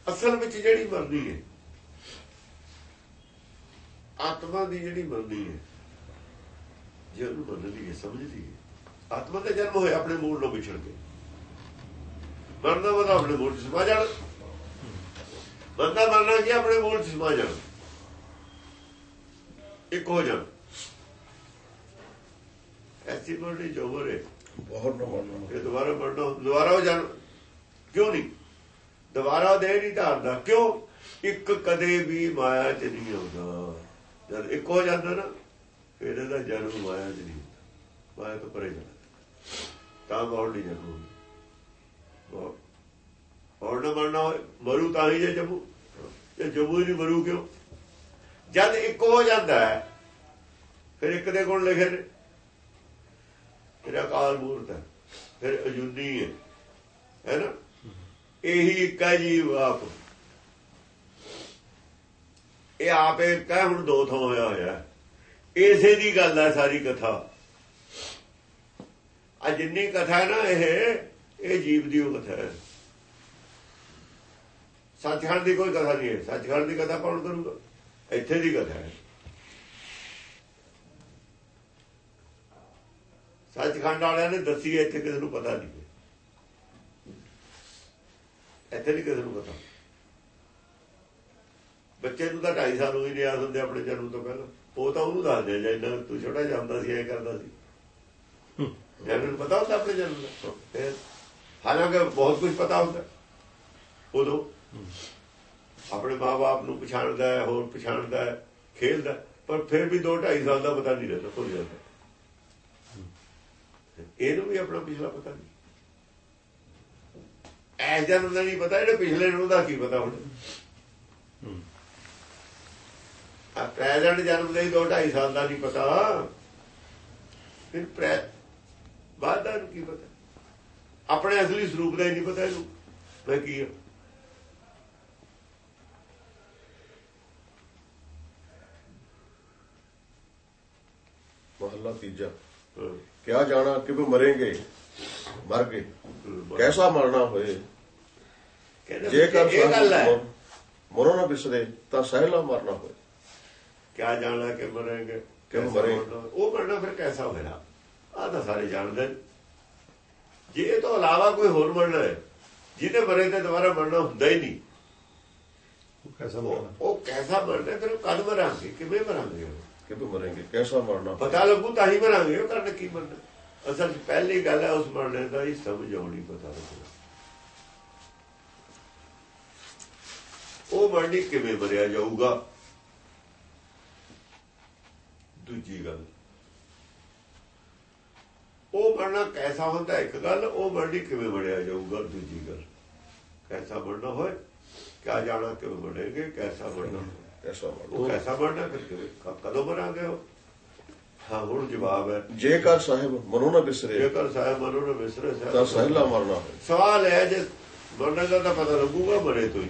Speaker 3: ਅਸਲ ਵਿੱਚ ਜਿਹੜੀ ਮਰਨੀ ਹੈ, ਆਤਮਾ ਦੀ ਜਿਹੜੀ ਮਰਦੀ ਹੈ, ਜੇ ਉਹਨੂੰ ਮੰਨ ਲਈਏ ਸਮਝ ਲਈਏ ਆਤਮਾ ਦਾ ਜਨਮ ਹੋਇਆ, ਆਪਣੇ ਮੂਲ ਨੂੰ ਵਿਛੜ ਕੇ ਮਰਨਾ ਮਤਲਬ ਆਪਣੇ ਮੂਲ ਚ ਸਮਾ ਜਾਣ। ਬੰਦਾ ਮਰਨਾ ਕੀ ਆਪਣੇ ਮੂਲ ਚ ਸਮਾ ਜਾਣ? ਇੱਕ ਹੋ ਜਾਣਾ। ਐਸੀ ਮਰਨੀ ਜੋ ਮਰੇ
Speaker 1: ਬਹੁਤ ਨਾ ਮਰਨਾ
Speaker 3: ਇਹ ਦੁਬਾਰਾ ਮਰਨਾ ਦੁਬਾਰਾ ਉਹ ਜਨ ਕਿਉਂ ਨਹੀਂ? ਦੁਬਾਰਾ ਦੇਹ ਨਹੀਂ ਧਾਰਦਾ। ਕਿਉਂ? ਇੱਕ ਕਦੇ ਵੀ ਮਾਇਆ ਚ ਨਹੀਂ ਆਉਂਦਾ। ਜਦ ਇੱਕ ਹੋ ਜਾਂਦਾ ਨਾ ਫਿਰ ਇਹਦਾ ਜਨਮ ਮਾਇਆ ਚ ਨਹੀਂ ਹੁੰਦਾ। ਮਾਇਆ ਤੋਂ ਪਰੇ ਜਾਂਦਾ। ਤਾਂ ਮੌੜ ਨਹੀਂ ਜਨਮ ਮੌੜ ਨਾ ਹੋਏ, ਮਰੂ ਤਾਂ ਹੀ ਜੇ ਜੰਮੂ। ਜੇ ਜੰਮੂ ਹੀ ਨਹੀਂ ਮਰੂ ਕਿਉਂ? ਜਦ ਇੱਕ ਹੋ ਜਾਂਦਾ ਹੈ ਫਿਰ ਇੱਕ ਦੇ ਗੁਣ ਲਿਖੇ ਨੇ। ਫਿਰ ਅਕਾਲ ਮੂਰਤ ਹੈ, ਫਿਰ ਅਜੂਨੀ ਹੈ ਹੈ ਨਾ? ਇਹੀ ਇੱਕ ਹੈ ਜੀਵ ਆਪ। ਇਹ ਆਪ ਇੱਕ ਹੈ ਹੁਣ ਦੋ ਥਾਂ ਹੋਇਆ ਹੋਇਆ ਇਸੇ ਦੀ ਗੱਲ ਹੈ ਸਾਰੀ ਕਥਾ। ਆ ਜਿੰਨੀ ਕਥਾ ਹੈ ਨਾ ਇਹ ਇਹ ਜੀਵ ਦੀ ਉਹ ਕਥਾ ਹੈ। ਸੱਚਖੰਡ ਦੀ ਕੋਈ ਕਥਾ ਨਹੀਂ ਹੈ। ਸੱਚਖੰਡ ਦੀ ਕਥਾ ਕੌਣ ਕਰੂਗਾ? ਇੱਥੇ ਦੀ ਕਥਾ ਹੈ। ਸੱਚਖੰਡ ਵਾਲਿਆਂ ਨੇ ਦੱਸੀ ਇੱਥੇ ਕਿਸੇ ਨੂੰ ਪਤਾ ਨਹੀਂ। ਇੱਥੇ ਨਹੀਂ ਕਿਸੇ ਨੂੰ ਪਤਾ। ਬੱਚੇ ਨੂੰ ਤਾਂ 2.5 ਸਾਲ ਹੋਈ ਆਸ ਹੁੰਦੇ ਆਪਣੇ ਜਨਮ ਤੋਂ ਪਹਿਲਾਂ। ਉਹ ਤਾਂ ਉਹਨੂੰ ਦੱਸਦੇ ਜਾਂ ਇੰਨਾ ਤੂੰ ਛੋਟਾ ਜਾਂਦਾ ਸੀ ਐ ਕਰਦਾ ਸੀ। ਜਨਮ ਪਤਾ ਹੁੰਦਾ ਆਪਣੇ ਜਨਮ ਦਾ। ਹਾਲਾਂਕਿ ਬਹੁਤ ਕੁਝ ਪਤਾ ਹੁੰਦਾ। ਉਦੋਂ ਆਪਣੇ ਮਾਪੇ ਨੂੰ ਪਛਾਣਦਾ ਹੈ ਹੋਰ ਪਛਾਣਦਾ ਹੈ ਖੇਲਦਾ ਪਰ ਫਿਰ ਵੀ 2 2.5 ਸਾਲ ਦਾ ਪਤਾ ਨਹੀਂ ਰਹਿੰਦਾ ਭੁੱਲ ਜਾਂਦਾ। ਇਹਨੂੰ ਵੀ ਆਪਣਾ ਪਿਛਲਾ ਪਤਾ ਨਹੀਂ। ਐ ਜਨਮ ਦਾ ਨਹੀਂ ਪਤਾ ਇਹਨੇ ਪਿਛਲੇ ਨੂੰ ਦਾ ਕੀ ਪਤਾ ਹੁਣ? ਆ ਪ੍ਰੈਜ਼ੈਂਟ ਜਨਮ ਦਾ ਹੀ 2 2.5 ਸਾਲ ਦਾ ਨਹੀਂ ਪਤਾ। ਫਿਰ ਪ੍ਰੈ ਬਾਅਦ ਦਾ ਨੂੰ ਕੀ ਪਤਾ? ਆਪਣੇ ਅਸਲੀ ਸਰੂਪ ਦਾ ਹੀ ਨਹੀਂ ਪਤਾ ਇਹਨੂੰ। ਮੈਂ ਕੀ ਹਾਂ
Speaker 1: ਮਹੱਲਾ ਤੀਜਾ। ਕਿਆ ਜਾਣਾ ਕਿ ਵੀ ਮਰेंगे ਮਰ ਗਏ। ਕੈਸਾ ਮਰਨਾ ਹੋਏ? ਜੇਕਰ
Speaker 3: ਇਹ ਗੱਲ ਹੈ।
Speaker 1: ਮਰੋ ਨਾ ਬਿਸਰੇ ਤਾਂ ਸਹਿਲਾ ਮਰਨਾ ਹੋਏ।
Speaker 3: ਕਿਆ ਜਾਣਾ ਕਿ ਮਰਾਂਗੇ
Speaker 1: ਕਿਉਂ
Speaker 3: ਕੈਸਾ
Speaker 1: ਮਰੇ?
Speaker 3: ਉਹ ਮਰਨਾ ਫਿਰ ਕੈਸਾ ਹੋਇਆ? ਆ ਤਾਂ ਸਾਰੇ ਜਾਣਦੇ। ਜੇ ਇਹ ਤੋਂ ਇਲਾਵਾ ਕੋਈ ਹੋਰ ਮਰਨਾ ਹੈ ਜਿਹਦੇ ਮਰੇ ਤੇ ਦੁਬਾਰਾ ਮਰਨਾ ਹੁੰਦਾ ਹੀ ਨਹੀਂ।
Speaker 6: ਉਹ ਕੈਸਾ ਮਰਨਾ?
Speaker 3: ਉਹ ਕੈਸਾ ਮਰਨਾ? ਫਿਰ ਉਹ ਕਦ ਮਰਾਂਗੇ? ਕਿਵੇਂ ਮਰਾਂਗੇ
Speaker 1: ਕਿ ਵੀ ਮਰेंगे ਮਰਨਾ
Speaker 3: ਪਤਾ ਲੱਗੂ ਤਾਂ ਹੀ ਮਰਾਂਗੇ ਉਹ ਕਰਨ ਕੀ ਮਰਨਾ ਅਸਲ 'ਚ ਪਹਿਲੀ ਗੱਲ ਹੈ, ਉਸ ਮਰਨੇ ਦਾ ਹੀ ਸਮਝ ਆਉਣੀ ਪਤਾ। ਲੱਗਣਾ ਉਹ ਮਰਨੀ ਕਿਵੇਂ ਮਰਿਆ ਜਾਊਗਾ? ਦੂਜੀ ਗੱਲ। ਉਹ ਮਰਨਾ ਕੈਸਾ ਹੁੰਦਾ, ਇੱਕ ਗੱਲ, ਉਹ ਮਰਨੀ ਕਿਵੇਂ ਮਰਿਆ ਜਾਊਗਾ, ਦੂਜੀ ਗੱਲ। ਕੈਸਾ ਮਰਨਾ ਹੋਏ, ਕਿਆ ਜਾਣਾ, ਕਿਵੇਂ ਮਰੇਗੇ ਕੈਸਾ ਮਰਨਾ ਹੋਏ
Speaker 1: ਕੈਸਾ ਮਰਨਾ
Speaker 3: ਉਹ ਕੈਸਾ ਮਰਨਾ ਫਿਰ ਕਿਵੇਂ ਕ- ਕਦੋਂ ਮਰਾਂਗੇ ਉਹ ਹਾਂ ਹੁਣ ਜਵਾਬ ਹੈ
Speaker 1: ਜੇਕਰ ਸਾਹਿਬ ਮਨੋ ਨਾ ਬਿਸਰੇ
Speaker 3: ਜੇਕਰ ਸਾਹਿਬ ਮਨੋ ਨਾ ਵਿਸਰੇ
Speaker 1: ਤਾਂ
Speaker 3: ਸਾਹਿਬ
Speaker 1: ਸਹਿਲਾ ਮਰਨਾ ਹੋਏ
Speaker 3: ਸਵਾਲ ਹੈ ਜੇ ਮਰਨੇ ਦਾ ਤਾਂ ਪਤਾ ਲੱਗੂਗਾ ਮਰੇ ਤੋਂ ਹੀ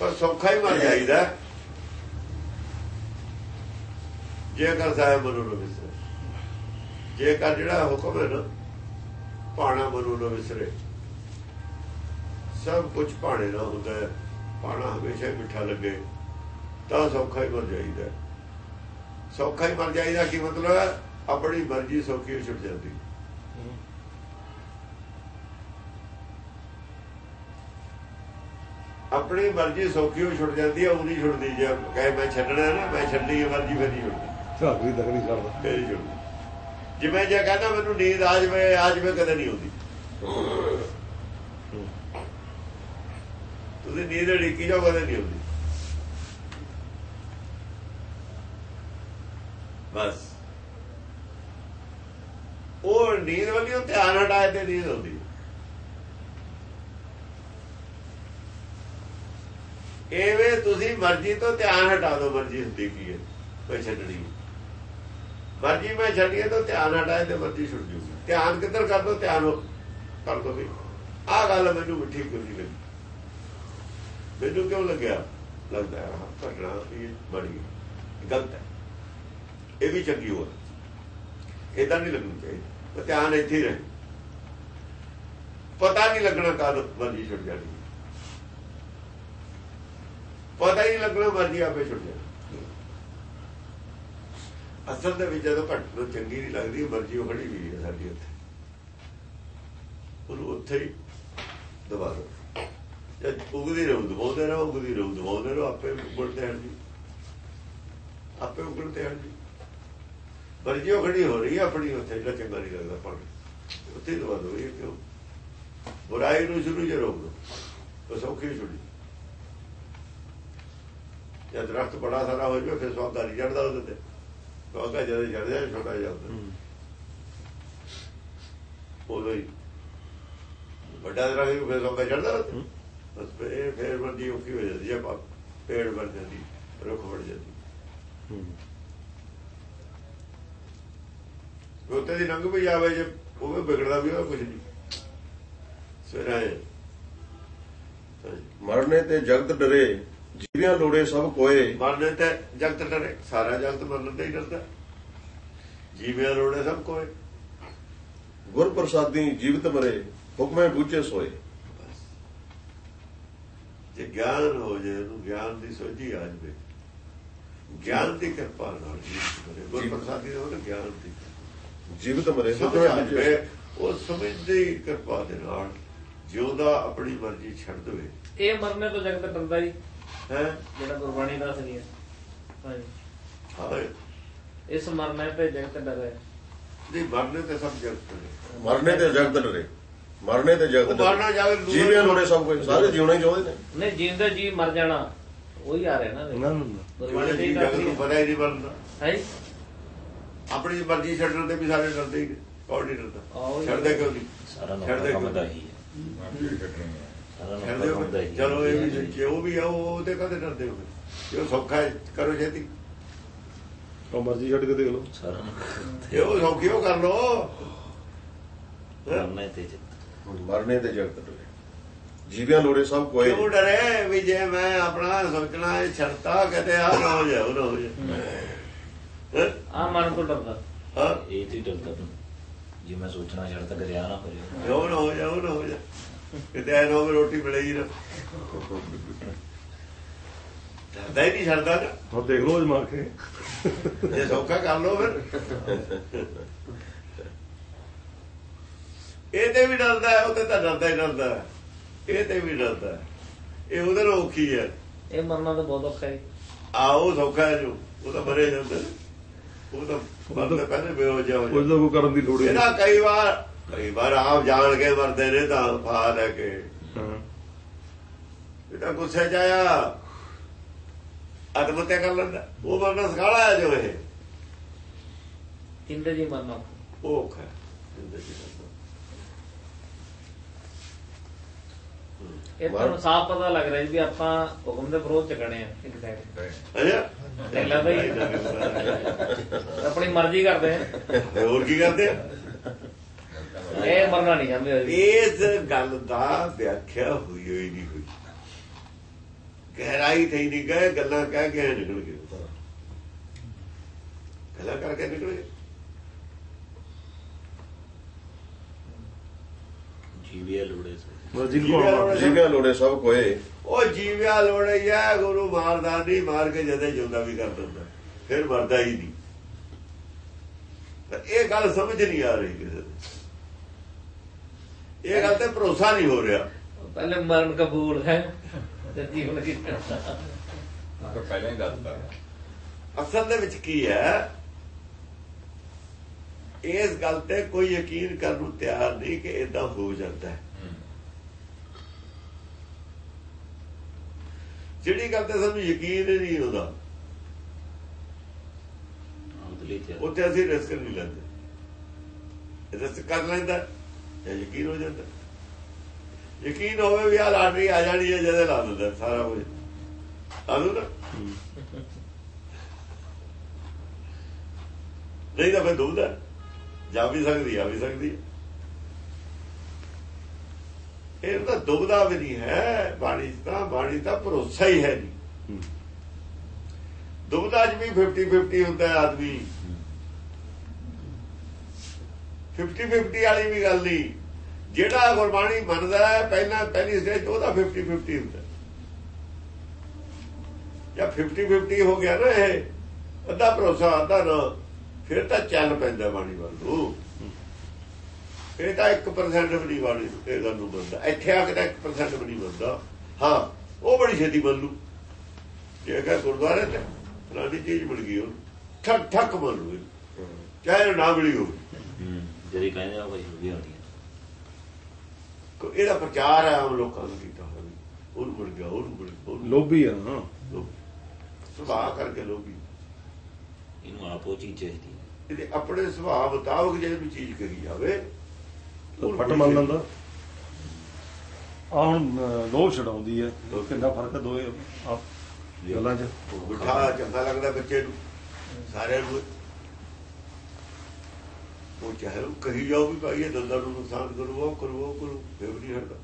Speaker 3: ਪਰ ਸੌਖਾ ਹੀ ਮਰ ਜਾਈਦਾ ਜੇਕਰ ਸਾਹਿਬ ਮਨੋ ਨਾ ਵਿਸਰੇ ਜੇਕਰ ਜਿਹੜਾ ਹੁਕਮ ਹੈ ਨਾ ਪਾਣਾ ਮਨੋ ਨਾ ਵਿਸਰੇ ਸਭ ਕੁਝ ਪਾਣੇ ਨਾਲ ਹੁੰਦਾ ਹੈ। ਪਾਣਾ ਹਮੇਸ਼ਾ ਮਿੱਠਾ ਲੱਗੇ। ਤਾਂ ਸੌਖਾ ਹੀ ਮਰ ਜਾਈਦਾ ਸੌਖਾ ਹੀ ਮਰ ਜਾਈਦਾ ਕੀ ਮਤਲਬ ਹੈ? ਆਪਣੀ ਮਰਜ਼ੀ ਸੌਖੀ ਹੋ ਛੁੱਟ ਜਾਂਦੀ। ਆਪਣੀ ਮਰਜ਼ੀ ਸੌਖੀ ਹੋ ਛੁੱਟ ਜਾਂਦੀ ਹੈ ਉਹ ਨਹੀਂ ਛੁੱਟਦੀ ਜੇ ਕਹੇ ਮੈਂ ਛੱਡਣਾ ਨਾ ਮੈਂ ਛੱਡਣੀ ਹੈ ਮਰਜ਼ੀ ਫਿਰ ਨਹੀਂ ਛੁੱਟਦੀ।
Speaker 6: ਝਾਕਰੀ ਤੱਕ ਨਹੀਂ ਕਰਦਾ
Speaker 3: ਫਿਰ ਛੁੱਟਦੀ। ਜਿਵੇਂ ਜੇ ਕਹਿੰਦਾ ਮੈਨੂੰ ਨੀਂਦ ਆ ਜਾਵੇ ਆ ਜਾਵੇ ਕਦੇ ਨਹੀਂ ਆਉਂਦੀ। ਤੁਸੀਂ ਨੀਂਦ ਢੀਕੀ ਜਾਓ, ਕਦੇ ਨਹੀਂ ਹੁੰਦੀ ਬਸ। ਉਹ ਨੀਂਦ ਵਾਲੀ, ਉਹ ਧਿਆਨ ਹਟਾਏ ਤੇ ਨੀਂਦ ਆਉਂਦੀ। ਐਵੇਂ ਤੁਸੀਂ ਮਰਜ਼ੀ ਤੋਂ ਧਿਆਨ ਹਟਾ ਦਿਓ, ਮਰਜ਼ੀ ਹੁੰਦੀ ਕੀ ਹੈ, ਕੋਈ ਛੱਡਣੀ ਮਰਜ਼ੀ ਮੈਂ ਛੱਡੀਏ ਤਾਂ ਧਿਆਨ ਹਟਾਏ ਤੇ ਮਰਜ਼ੀ ਛੁੱਟ ਜੂਗੀ। ਧਿਆਨ ਕਿੱਧਰ ਕਰ ਦੋ ਧਿਆਨ ਕਰ ਦੋ ਵੀ। ਆਹ ਗੱਲ ਮੈਨੂੰ ਮਿੱਠੀ ਕਿਉਂ ਨਹੀਂ ਲੱਗੀ? ਮੈਨੂੰ ਕਿਉਂ ਲੱਗਿਆ? ਲੱਗਦਾ ਹੈ ਘਟਨਾ ਇਹ ਬੜੀ ਗਲਤ ਹੈ। ਇਹ ਵੀ ਚੰਗੀ ਹੋ। ਇਦਾਂ ਨਹੀਂ ਲੱਗਣੀ ਚਾਹੀਦੀ। ਧਿਆਨ ਇੱਥੇ ਹੀ ਰਹੇ ਪਤਾ ਨਹੀਂ ਲੱਗਣਾ ਕਦ ਮਰਜ਼ੀ ਛੁੱਟ ਜਾਣੀ। ਪਤਾ ਹੀ ਨਹੀਂ ਲੱਗਣਾ ਮਰਜ਼ੀ ਆਪੇ ਛੁੱਟ ਜਾਣੀ। ਅਸਲ ਦੇ ਵਿੱਚ ਜਦੋਂ ਘਟ ਚੰਗੀ ਨਹੀਂ ਲੱਗਦੀ ਮਰਜ਼ੀ ਉਹ ਖੜੀ ਵੀ ਹੈ ਸਾਡੀ ਉੱਥੇ। ਉਹਨੂੰ ਉੱਥੇ ਹੀ ਦਬਾ ਦੋ ਉਗਦੀ ਰਹੂ ਦਬਾਉਂਦੇ ਰਹੋ ਉਗਦੀ ਰਹੂ ਦਬਾਉਂਦੇ ਰਹੋ ਆਪੇ ਉਗੜਦੇ ਹਨ ਜੀ ਆਪੇ ਉਗੜਦੇ ਹਨ ਜੀ ਮਰਜ਼ੀ ਉਹ ਖੜੀ ਹੋ ਰਹੀ ਆਪਣੀ ਉੱਥੇ ਜਿਹੜਾ ਚੰਗਾ ਨਹੀਂ ਲੱਗਦਾ ਪਾਣੀ ਉੱਥੇ ਦਵਾ ਦੋ ਇਹ ਕਿਉਂ? ਬੁਰਾਈ ਨੂੰ ਸ਼ੁਰੂ ਜੇ ਰੋਕ ਦੋ ਉਹ ਸੌਖੀ ਛੁੱਟੀ। ਜਦ ਦਰਖਤ ਬੜਾ ਸਾਰਾ ਹੋ ਜਾਵੇ ਫਿਰ ਸੌਦਾ ਨਹੀਂ ਚੜਦਾ ਉਹਦੇ ਤੇ। ਸੌਦਾ ਜਦੋਂ ਜਾਏ ਛੋਟਾ ਜਿਹਾ ਹੁੰਦਾ। ਉਦੋਂ ਹੀ। ਵੱਡਾ ਦਰਖਤ ਫਿਰ ਉਹਦੇ ਤੇ। ਬਸ ਇਹ ਫਿਰ ਬੰਦੀ ਔਖੀ ਹੋ ਜਾਂਦੀ ਹੈ ਪਾ- ਪੇੜ ਬਣ ਜਾਂਦੀ ਰੁੱਖ ਬਣ ਜਾਂਦੀ। ਉੱਤੇ ਦੀ ਲੰਘ ਵੀ ਜਾਵੇ ਜੇ ਉਹ ਵੀ ਵਿਗੜਦਾ ਵੀ ਉਹ ਕੁਝ ਨਹੀਂ। ਸਵੇਰੇ
Speaker 1: ਮਰਨੇ ਤੇ ਜਗਤ ਡਰੇ ਜੀਵਿਆਂ ਲੋੜੇ ਸਭ ਕੋਏ।
Speaker 3: ਮਰਨੇ ਤੇ ਜਗਤ ਡਰੇ ਸਾਰਾ ਜਗਤ ਮਰਨ ਤੇ ਹੀ ਡਰਦਾ। ਜੀਵਿਆਂ ਰੋੜੇ ਸਭ ਕੋਏ।
Speaker 1: ਗੁਰ ਪ੍ਰਸਾਦੀ ਜੀਵਤ ਮਰੇ ਹੁਕਮੇ ਬੂਝੇ ਸੋਏ।
Speaker 3: ਜੇ ਗਿਆਨ ਹੋ ਜਾਏ ਉਹਨੂੰ ਗਿਆਨ ਦੀ ਸੋਝੀ ਆ ਜਾਵੇ। ਗਿਆਨ ਦੀ ਕਿਰਪਾ ਨਾਲ ਗੁਰ ਪ੍ਰਸਾਦੀ ਦਾ ਉਹਨੂੰ ਗਿਆਨ ਦੀ
Speaker 1: ਜੀਵਤ ਮਰੇ
Speaker 3: ਉਹ ਸਮਝਦੀ ਕਿਰਪਾ ਦੇ ਨਾਲ ਜਿਉਂਦਾ ਆਪਣੀ ਮਰਜ਼ੀ ਛੱਡ ਦੇਵੇ।
Speaker 4: ਇਹ ਮਰਨੇ ਤੋਂ ਜਗਤ ਡਰਦਾ ਜੀ।
Speaker 3: ਹੈ?
Speaker 4: ਜਿਹੜਾ ਗੁਰਬਾਣੀ ਦੱਸ ਰਹੀ ਹੈ ਹਾਂਜੀ।
Speaker 3: ਹਾਂ
Speaker 4: ਇਸ ਮਰਨੇ ਤੇ ਜਗਤ ਡਰੇ।
Speaker 3: ਨਹੀਂ ਮਰਨੇ ਤੇ ਸਭ ਜਗਤ ਨੇ
Speaker 1: ਮਰਨੇ ਤੇ ਜਗਤ ਡਰੇ। ਮਰਨੇ ਤੇ ਜਗਤ
Speaker 3: ਮਰਨਾ ਦੂਰ-
Speaker 1: ਜੀਵਿਆਂ ਲੋੜੇ ਸਭ ਕੋਏ ਸਾਰੇ ਜਿਉਣਾ ਹੀ ਚਾਹੁੰਦੇ ਨੇ।
Speaker 4: ਨਹੀਂ ਜਿੰਦਾ ਜੀ ਮਰ ਜਾਣਾ ਉਹੀ ਆ ਰਿਹਾ ਨਾ
Speaker 6: ਨਾ ਨਾ ਨਾ।
Speaker 4: ਗੁਰਬਾਣੀ ਤੇ
Speaker 3: ਜੀ
Speaker 4: ਦੱਸ
Speaker 3: ਜਗਤ ਨੂੰ ਪਤਾ ਹੀ ਨਹੀਂ
Speaker 4: ਹੈ
Speaker 3: ਆਪਣੀ ਮਰਜ਼ੀ ਛੱਡਣ ਤੇ ਵੀ ਸਾਰੇ ਡਰਦੇ ਹੀ ਨੇ ਡਰਦਾ।
Speaker 4: ਹੀ
Speaker 3: ਛੱਡਦੇ ਕਿਉਂ ਨਹੀਂ?
Speaker 9: ਸਾਰਾ ਕੰਮ
Speaker 3: ਕਿਉਂ
Speaker 9: ਦਾ? ਹੀ ਹੈ ਦਾ
Speaker 3: ਚਲੋ ਇਹ ਵੀ। ਸੱਚੇ ਉਹ ਵੀ ਆ ਉਹ ਉਹਦੇ ਕਦੇ ਡਰਦੇ ਹੋ ਜੋ ਸੌਖਾ ਹੈ, ਕਰੋ ਛੇਤੀ।
Speaker 6: ਉਹ ਮਰਜ਼ੀ ਛੱਡ ਕੇ ਦੇਖ ਲਓ।
Speaker 9: ਸਾਰਾ
Speaker 3: ਇਹ ਉਹ ਸੌਖੀ ਉਹ ਕਰ ਲੋ
Speaker 9: ਕਰਨੇ ਤੇ ਜਿੱਤ
Speaker 1: ਮਰਨੇ ਤੇ ਜਗਤ ਡਰੇ ਜੀਵਿਆਂ ਲੋੜੇ ਸਭ ਕੋਏ
Speaker 3: ਕਿਉਂ ਡਰੇ ਵੀ ਜੇ ਮੈਂ ਆਪਣਾ ਸੋਚਣਾ ਹੈ ਛੱਡਤਾ ਕਦੇ ਆ ਨਾ ਹੋ ਜਾ ਉਹ ਨਾ ਹੋ ਜਾ ਹੈਂ?
Speaker 4: ਆ ਮਰਨ ਤੋਂ ਡਰਦਾ।
Speaker 3: ਹਾਂ?
Speaker 9: ਇਹ ਤੇ ਡਰਦਾ ਤੂੰ। ਜੇ ਮੈਂ ਸੋਚਣਾ ਛੱਡ ਤਾਂ ਕਰਿਆ ਨਾ ਹੋ ਜਾਏ
Speaker 3: ਉਹ ਨਾ ਹੋ ਜਾ ਉਹ ਨਾ ਹੋ ਜਾ ਕਿਤੇ ਐ ਨਾ ਹੋਵੇ ਰੋਟੀ ਮਿਲੇਗੀ ਨਾ। ਡਰਦਾ ਹੀ ਨਹੀਂ ਨਾ
Speaker 6: ਹੁਣ ਦੇਖ ਲਓ ਅਜਮਾ ਕੇ
Speaker 3: ਜੇ ਸੌਖਾ ਕਰ ਲੋ ਫਿਰ। ਇਹ ਤੇ ਵੀ ਡਰਦਾ ਹੈ ਉਹਦੇ ਤਾਂ ਡਰਦਾ ਹੀ ਡਰਦਾ ਹੈ। ਇਹ ਤੇ ਵੀ ਡਰਦਾ ਹੈ। ਇਹ ਉਹਦੇ ਨਾਲ ਔਖੀ ਹੈ।
Speaker 4: ਇਹ ਮਰਨਾ ਤਾਂ ਬਹੁਤ ਔਖਾ ਹੈ।
Speaker 3: ਆਓ ਸੌਖਾ ਹੈ ਜੋ। ਉਹ ਤਾਂ ਮਰੇ ਜਾਂਦਾ ਨੇ। ਉਹ ਤਾਂ ਮਰਦੇ ਪਹਿਲੇ ਬੇਹੋਸ਼ ਹੋ
Speaker 6: ਕੁਝ
Speaker 3: ਜਾਂਦਾ
Speaker 6: ਤਾਂ ਕੋਈ ਕਰਨ ਦੀ ਲੋੜ ਹੀ
Speaker 3: ਇਹਦਾ ਕਈ ਵਾਰ ਕਈ ਵਾਰ ਆਪ ਜਾਣ ਕੇ ਮਰਦੇ ਨੇ ਤਾਂ ਫਾ ਲੈ ਕੇ।
Speaker 6: ਹਾਂ।
Speaker 3: ਇਹ ਤਾਂ ਗੁੱਸੇ ਚ ਆਇਆ ਆਤਮ ਹੱਤਿਆ ਕਰ ਲੈਂਦਾ। ਉਹ ਮਰਨਾ ਸਕਾਲਾ ਹੈ ਜੋ ਇਹ।
Speaker 4: ਜਿੰਦਾ ਜੀ ਮਰਨਾ
Speaker 3: ਉਹ ਔਖਾ ਹੈ। ਜ਼ਿੰਦਗੀ ਦਾ
Speaker 4: ਇਹ ਤੁਹਾਨੂੰ ਸਾਫ਼ ਪਤਾ ਲੱਗ ਰਿਹਾ ਜੀ ਵੀ ਆਪਾਂ ਹੁਕਮ ਦੇ ਵਿਰੋਧ ਚ ਖੜੇ ਆ ਇੱਕ ਸਾਈਡ
Speaker 3: ਅੱਛਾ।
Speaker 4: ਪਹਿਲਾਂ ਤਾਂ ਹੀ- ਆਪਣੀ ਮਰਜ਼ੀ ਕਰਦੇ ਆ।
Speaker 3: ਹੋਰ ਕੀ ਕਰਦੇ ਆ?
Speaker 4: ਇਹ ਮਰਨਾ ਨਹੀਂ ਚਾਹੁੰਦੇ।
Speaker 3: ਇਸ ਗੱਲ ਦਾ ਵਿਆਖਿਆ ਹੋਈ ਹੋਈ ਨਹੀਂ ਹੋਈ। ਗਹਿਰਾਈ ਤੇ ਨਹੀਂ ਗਏ ਗੱਲਾਂ ਕਹਿ ਕੇ ਨਿਕਲ ਗਏ। ਗੱਲਾਂ ਕਰਕੇ ਨਿਕਲ ਗਏ।
Speaker 9: ਜੀਵਿਆ ਲੋੜੇ ਸੇ।
Speaker 3: ਜੀਵਿਆਂ ਲੋੜੇ-
Speaker 1: ਸਭ ਕੋਏ
Speaker 3: ਉਹ ਜੀਵਿਆ ਲੋੜਿਆ ਗੁਰੂ ਮਾਰਦਾ ਨਹੀਂ ਮਾਰ ਕੇ ਜਦੇ ਜਿਉਂਦਾ ਵੀ ਕਰ ਦਿੰਦਾ। ਫਿਰ ਮਰਦਾ ਹੀ ਨਹੀਂ। ਤਾਂ ਇਹ ਗੱਲ ਸਮਝ ਨਹੀਂ ਆ ਰਹੀ ਕਿਸੇ ਨੂੰ ਇਹ ਗੱਲ ਤੇ ਭਰੋਸਾ ਨਹੀਂ ਹੋ ਰਿਹਾ।
Speaker 4: ਪਹਿਲੇ ਮਰਨ ਕਬੂਲ ਹੈ ਤੇ ਜੀਵਨ ਕੀ
Speaker 5: ਤਾਂ ਪਹਿਲਾਂ ਹੀ ਦੱਸਦਾ
Speaker 3: ਅਸਲ ਦੇ ਵਿੱਚ ਕੀ ਹੈ? ਇਸ ਗੱਲ ਤੇ ਕੋਈ ਯਕੀਨ ਕਰਨ ਨੂੰ ਤਿਆਰ ਨਹੀਂ ਕਿ ਇਦਾਂ ਹੋ ਜਾਂਦਾ ਹੈ। ਜਿਹੜੀ ਗੱਲ ਤੇ ਸਾਨੂੰ ਯਕੀਨ ਹੀ ਨਹੀਂ ਹੁੰਦਾ ਉੱਥੇ ਅਸੀਂ ਰਿਸਕ ਨਹੀਂ ਲੈਂਦੇ। ਰਿਸਕ ਕਰ ਲੈਂਦਾ ਜਾਂ ਯਕੀਨ ਹੋ ਜਾਂਦਾ। ਯਕੀਨ ਹੋਵੇ ਵੀ ਆ ਲਾਟਰੀ ਆ ਜਾਣੀ ਹੈ ਜਦੇ ਲਾ ਦਿੰਦਾ ਸਾਰਾ ਕੁਝ। ਲਾ ਦੂ ਨਾ ਨਹੀਂ ਤਾਂ ਫਿਰ ਦੁਬਦਾ ਜਾ ਵੀ ਸਕਦੀ ਆ ਵੀ ਸਕਦੀ ਹੈ। ਇਹ ਤਾਂ ਦੁਬਦਾ ਵੀ ਨਹੀਂ ਹੈ ਬਾਣੀ ਤਾਂ ਬਾਣੀ ਤਾਂ ਭਰੋਸਾ ਹੀ ਹੈ ਨਹੀਂ। ਦੁਬਦਾ ਚ ਵੀ 50 50 ਹੁੰਦਾ ਹੈ ਆਦਮੀ। 50 50 ਵਾਲੀ ਵੀ ਗੱਲ ਨਹੀਂ। ਜਿਹੜਾ ਗੁਰਬਾਣੀ ਮੰਨਦਾ ਹੈ ਪਹਿਲਾਂ ਪਹਿਲੀ ਸਟੇਜ ਉਹਦਾ 50 50 ਹੁੰਦਾ ਜਾਂ 50 50 ਹੋ ਗਿਆ ਨਾ ਇਹ ਅੱਧਾ ਭਰੋਸਾ ਅੱਧਾ ਨਾ ਫਿਰ ਤਾਂ ਚੱਲ ਪੈਂਦਾ ਬਾਣੀ ਵੱਲ ਨੂੰ। ਇਹ ਤਾਂ 1% ਵੀ ਨਹੀਂ ਬਾਣੀ ਇਹ ਗੱਲ ਨੂੰ ਬੰਦਾ। ਇੱਥੇ ਆ ਕੇ ਤਾਂ 1% ਵੀ ਨਹੀਂ ਬੰਦਾ। ਹਾਂ ਉਹ ਬੜੀ ਛੇਤੀ ਮੰਨ। ਲੂ ਜੇ ਕਹੇ ਗੁਰਦੁਆਰੇ ਤੇ ਫਲਾਣੀ ਚੀਜ਼ ਮਿਲ ਗਈ ਉਹ ਠੱਕ ਠੱਕ ਮੰਨ ਲੂ ਚਾਹੇ ਨਾ ਮਿਲੀ ਹੋਵੇ।
Speaker 9: ਹੂੰ ਜਿਹੜੀ ਕਹਿੰਦੇ ਆ ਉਹ ਭਾਈ ਵੀ ਹੁੰਦੀ ਹੈ
Speaker 3: ਕੋ ਇਹਦਾ ਪ੍ਰਚਾਰ ਹੈ ਆਮ ਲੋਕਾਂ ਨੂੰ ਕੀਤਾ ਹੋਇਆ ਵੀ। ਉਹਨੂੰ ਮਿਲ ਗਿਆ ਉਹਨੂੰ ਉਹਨੂੰ
Speaker 6: ਲੋਭੀ ਆ ਨਾ
Speaker 3: ਸੁਭਾਅ ਕਰਕੇ ਲੋਭੀ।
Speaker 9: ਇਹਨੂੰ ਆਪ ਉਹ ਚੀਜ਼ ਚਾਹੀਦੀ ਹੈ
Speaker 3: ਇਹਦੇ ਆਪਣੇ ਸੁਭਾਅ ਮੁਤਾਬਕ ਜੇ ਵੀ ਚੀਜ਼ ਕਰੀ ਜਾਵੇ
Speaker 6: ਫਟ ਮੰਨ ਲੈਂਦਾ ਆ ਹੁਣ ਅਹ, ਲੋਭ ਛਡਾਉਂਦੀ ਹੈ। ਕਿੰਨਾ ਫ਼ਰਕ ਹੈ ਦੋਏ ਆਪ ਗੱਲਾਂ 'ਚ?
Speaker 3: ਮਿੱਠਾ ਚੰਗਾ ਲੱਗਦਾ ਬੱਚੇ ਨੂੰ। ਸਾਰਿਆਂ ਨੂੰ। ਉਹ ਚਾਹੇ ਉਹ ਕਹੀ ਜਾਓ ਵੀ ਭਾਈ ਇਹ ਦੰਦਾਂ ਨੂੰ ਨੁਕਸਾਨ ਕਰੂ ਉਹ ਕਰੂ ਉਹ ਕਰੂ ਫਿਰ ਨਹੀਂ ਹਟਦਾ।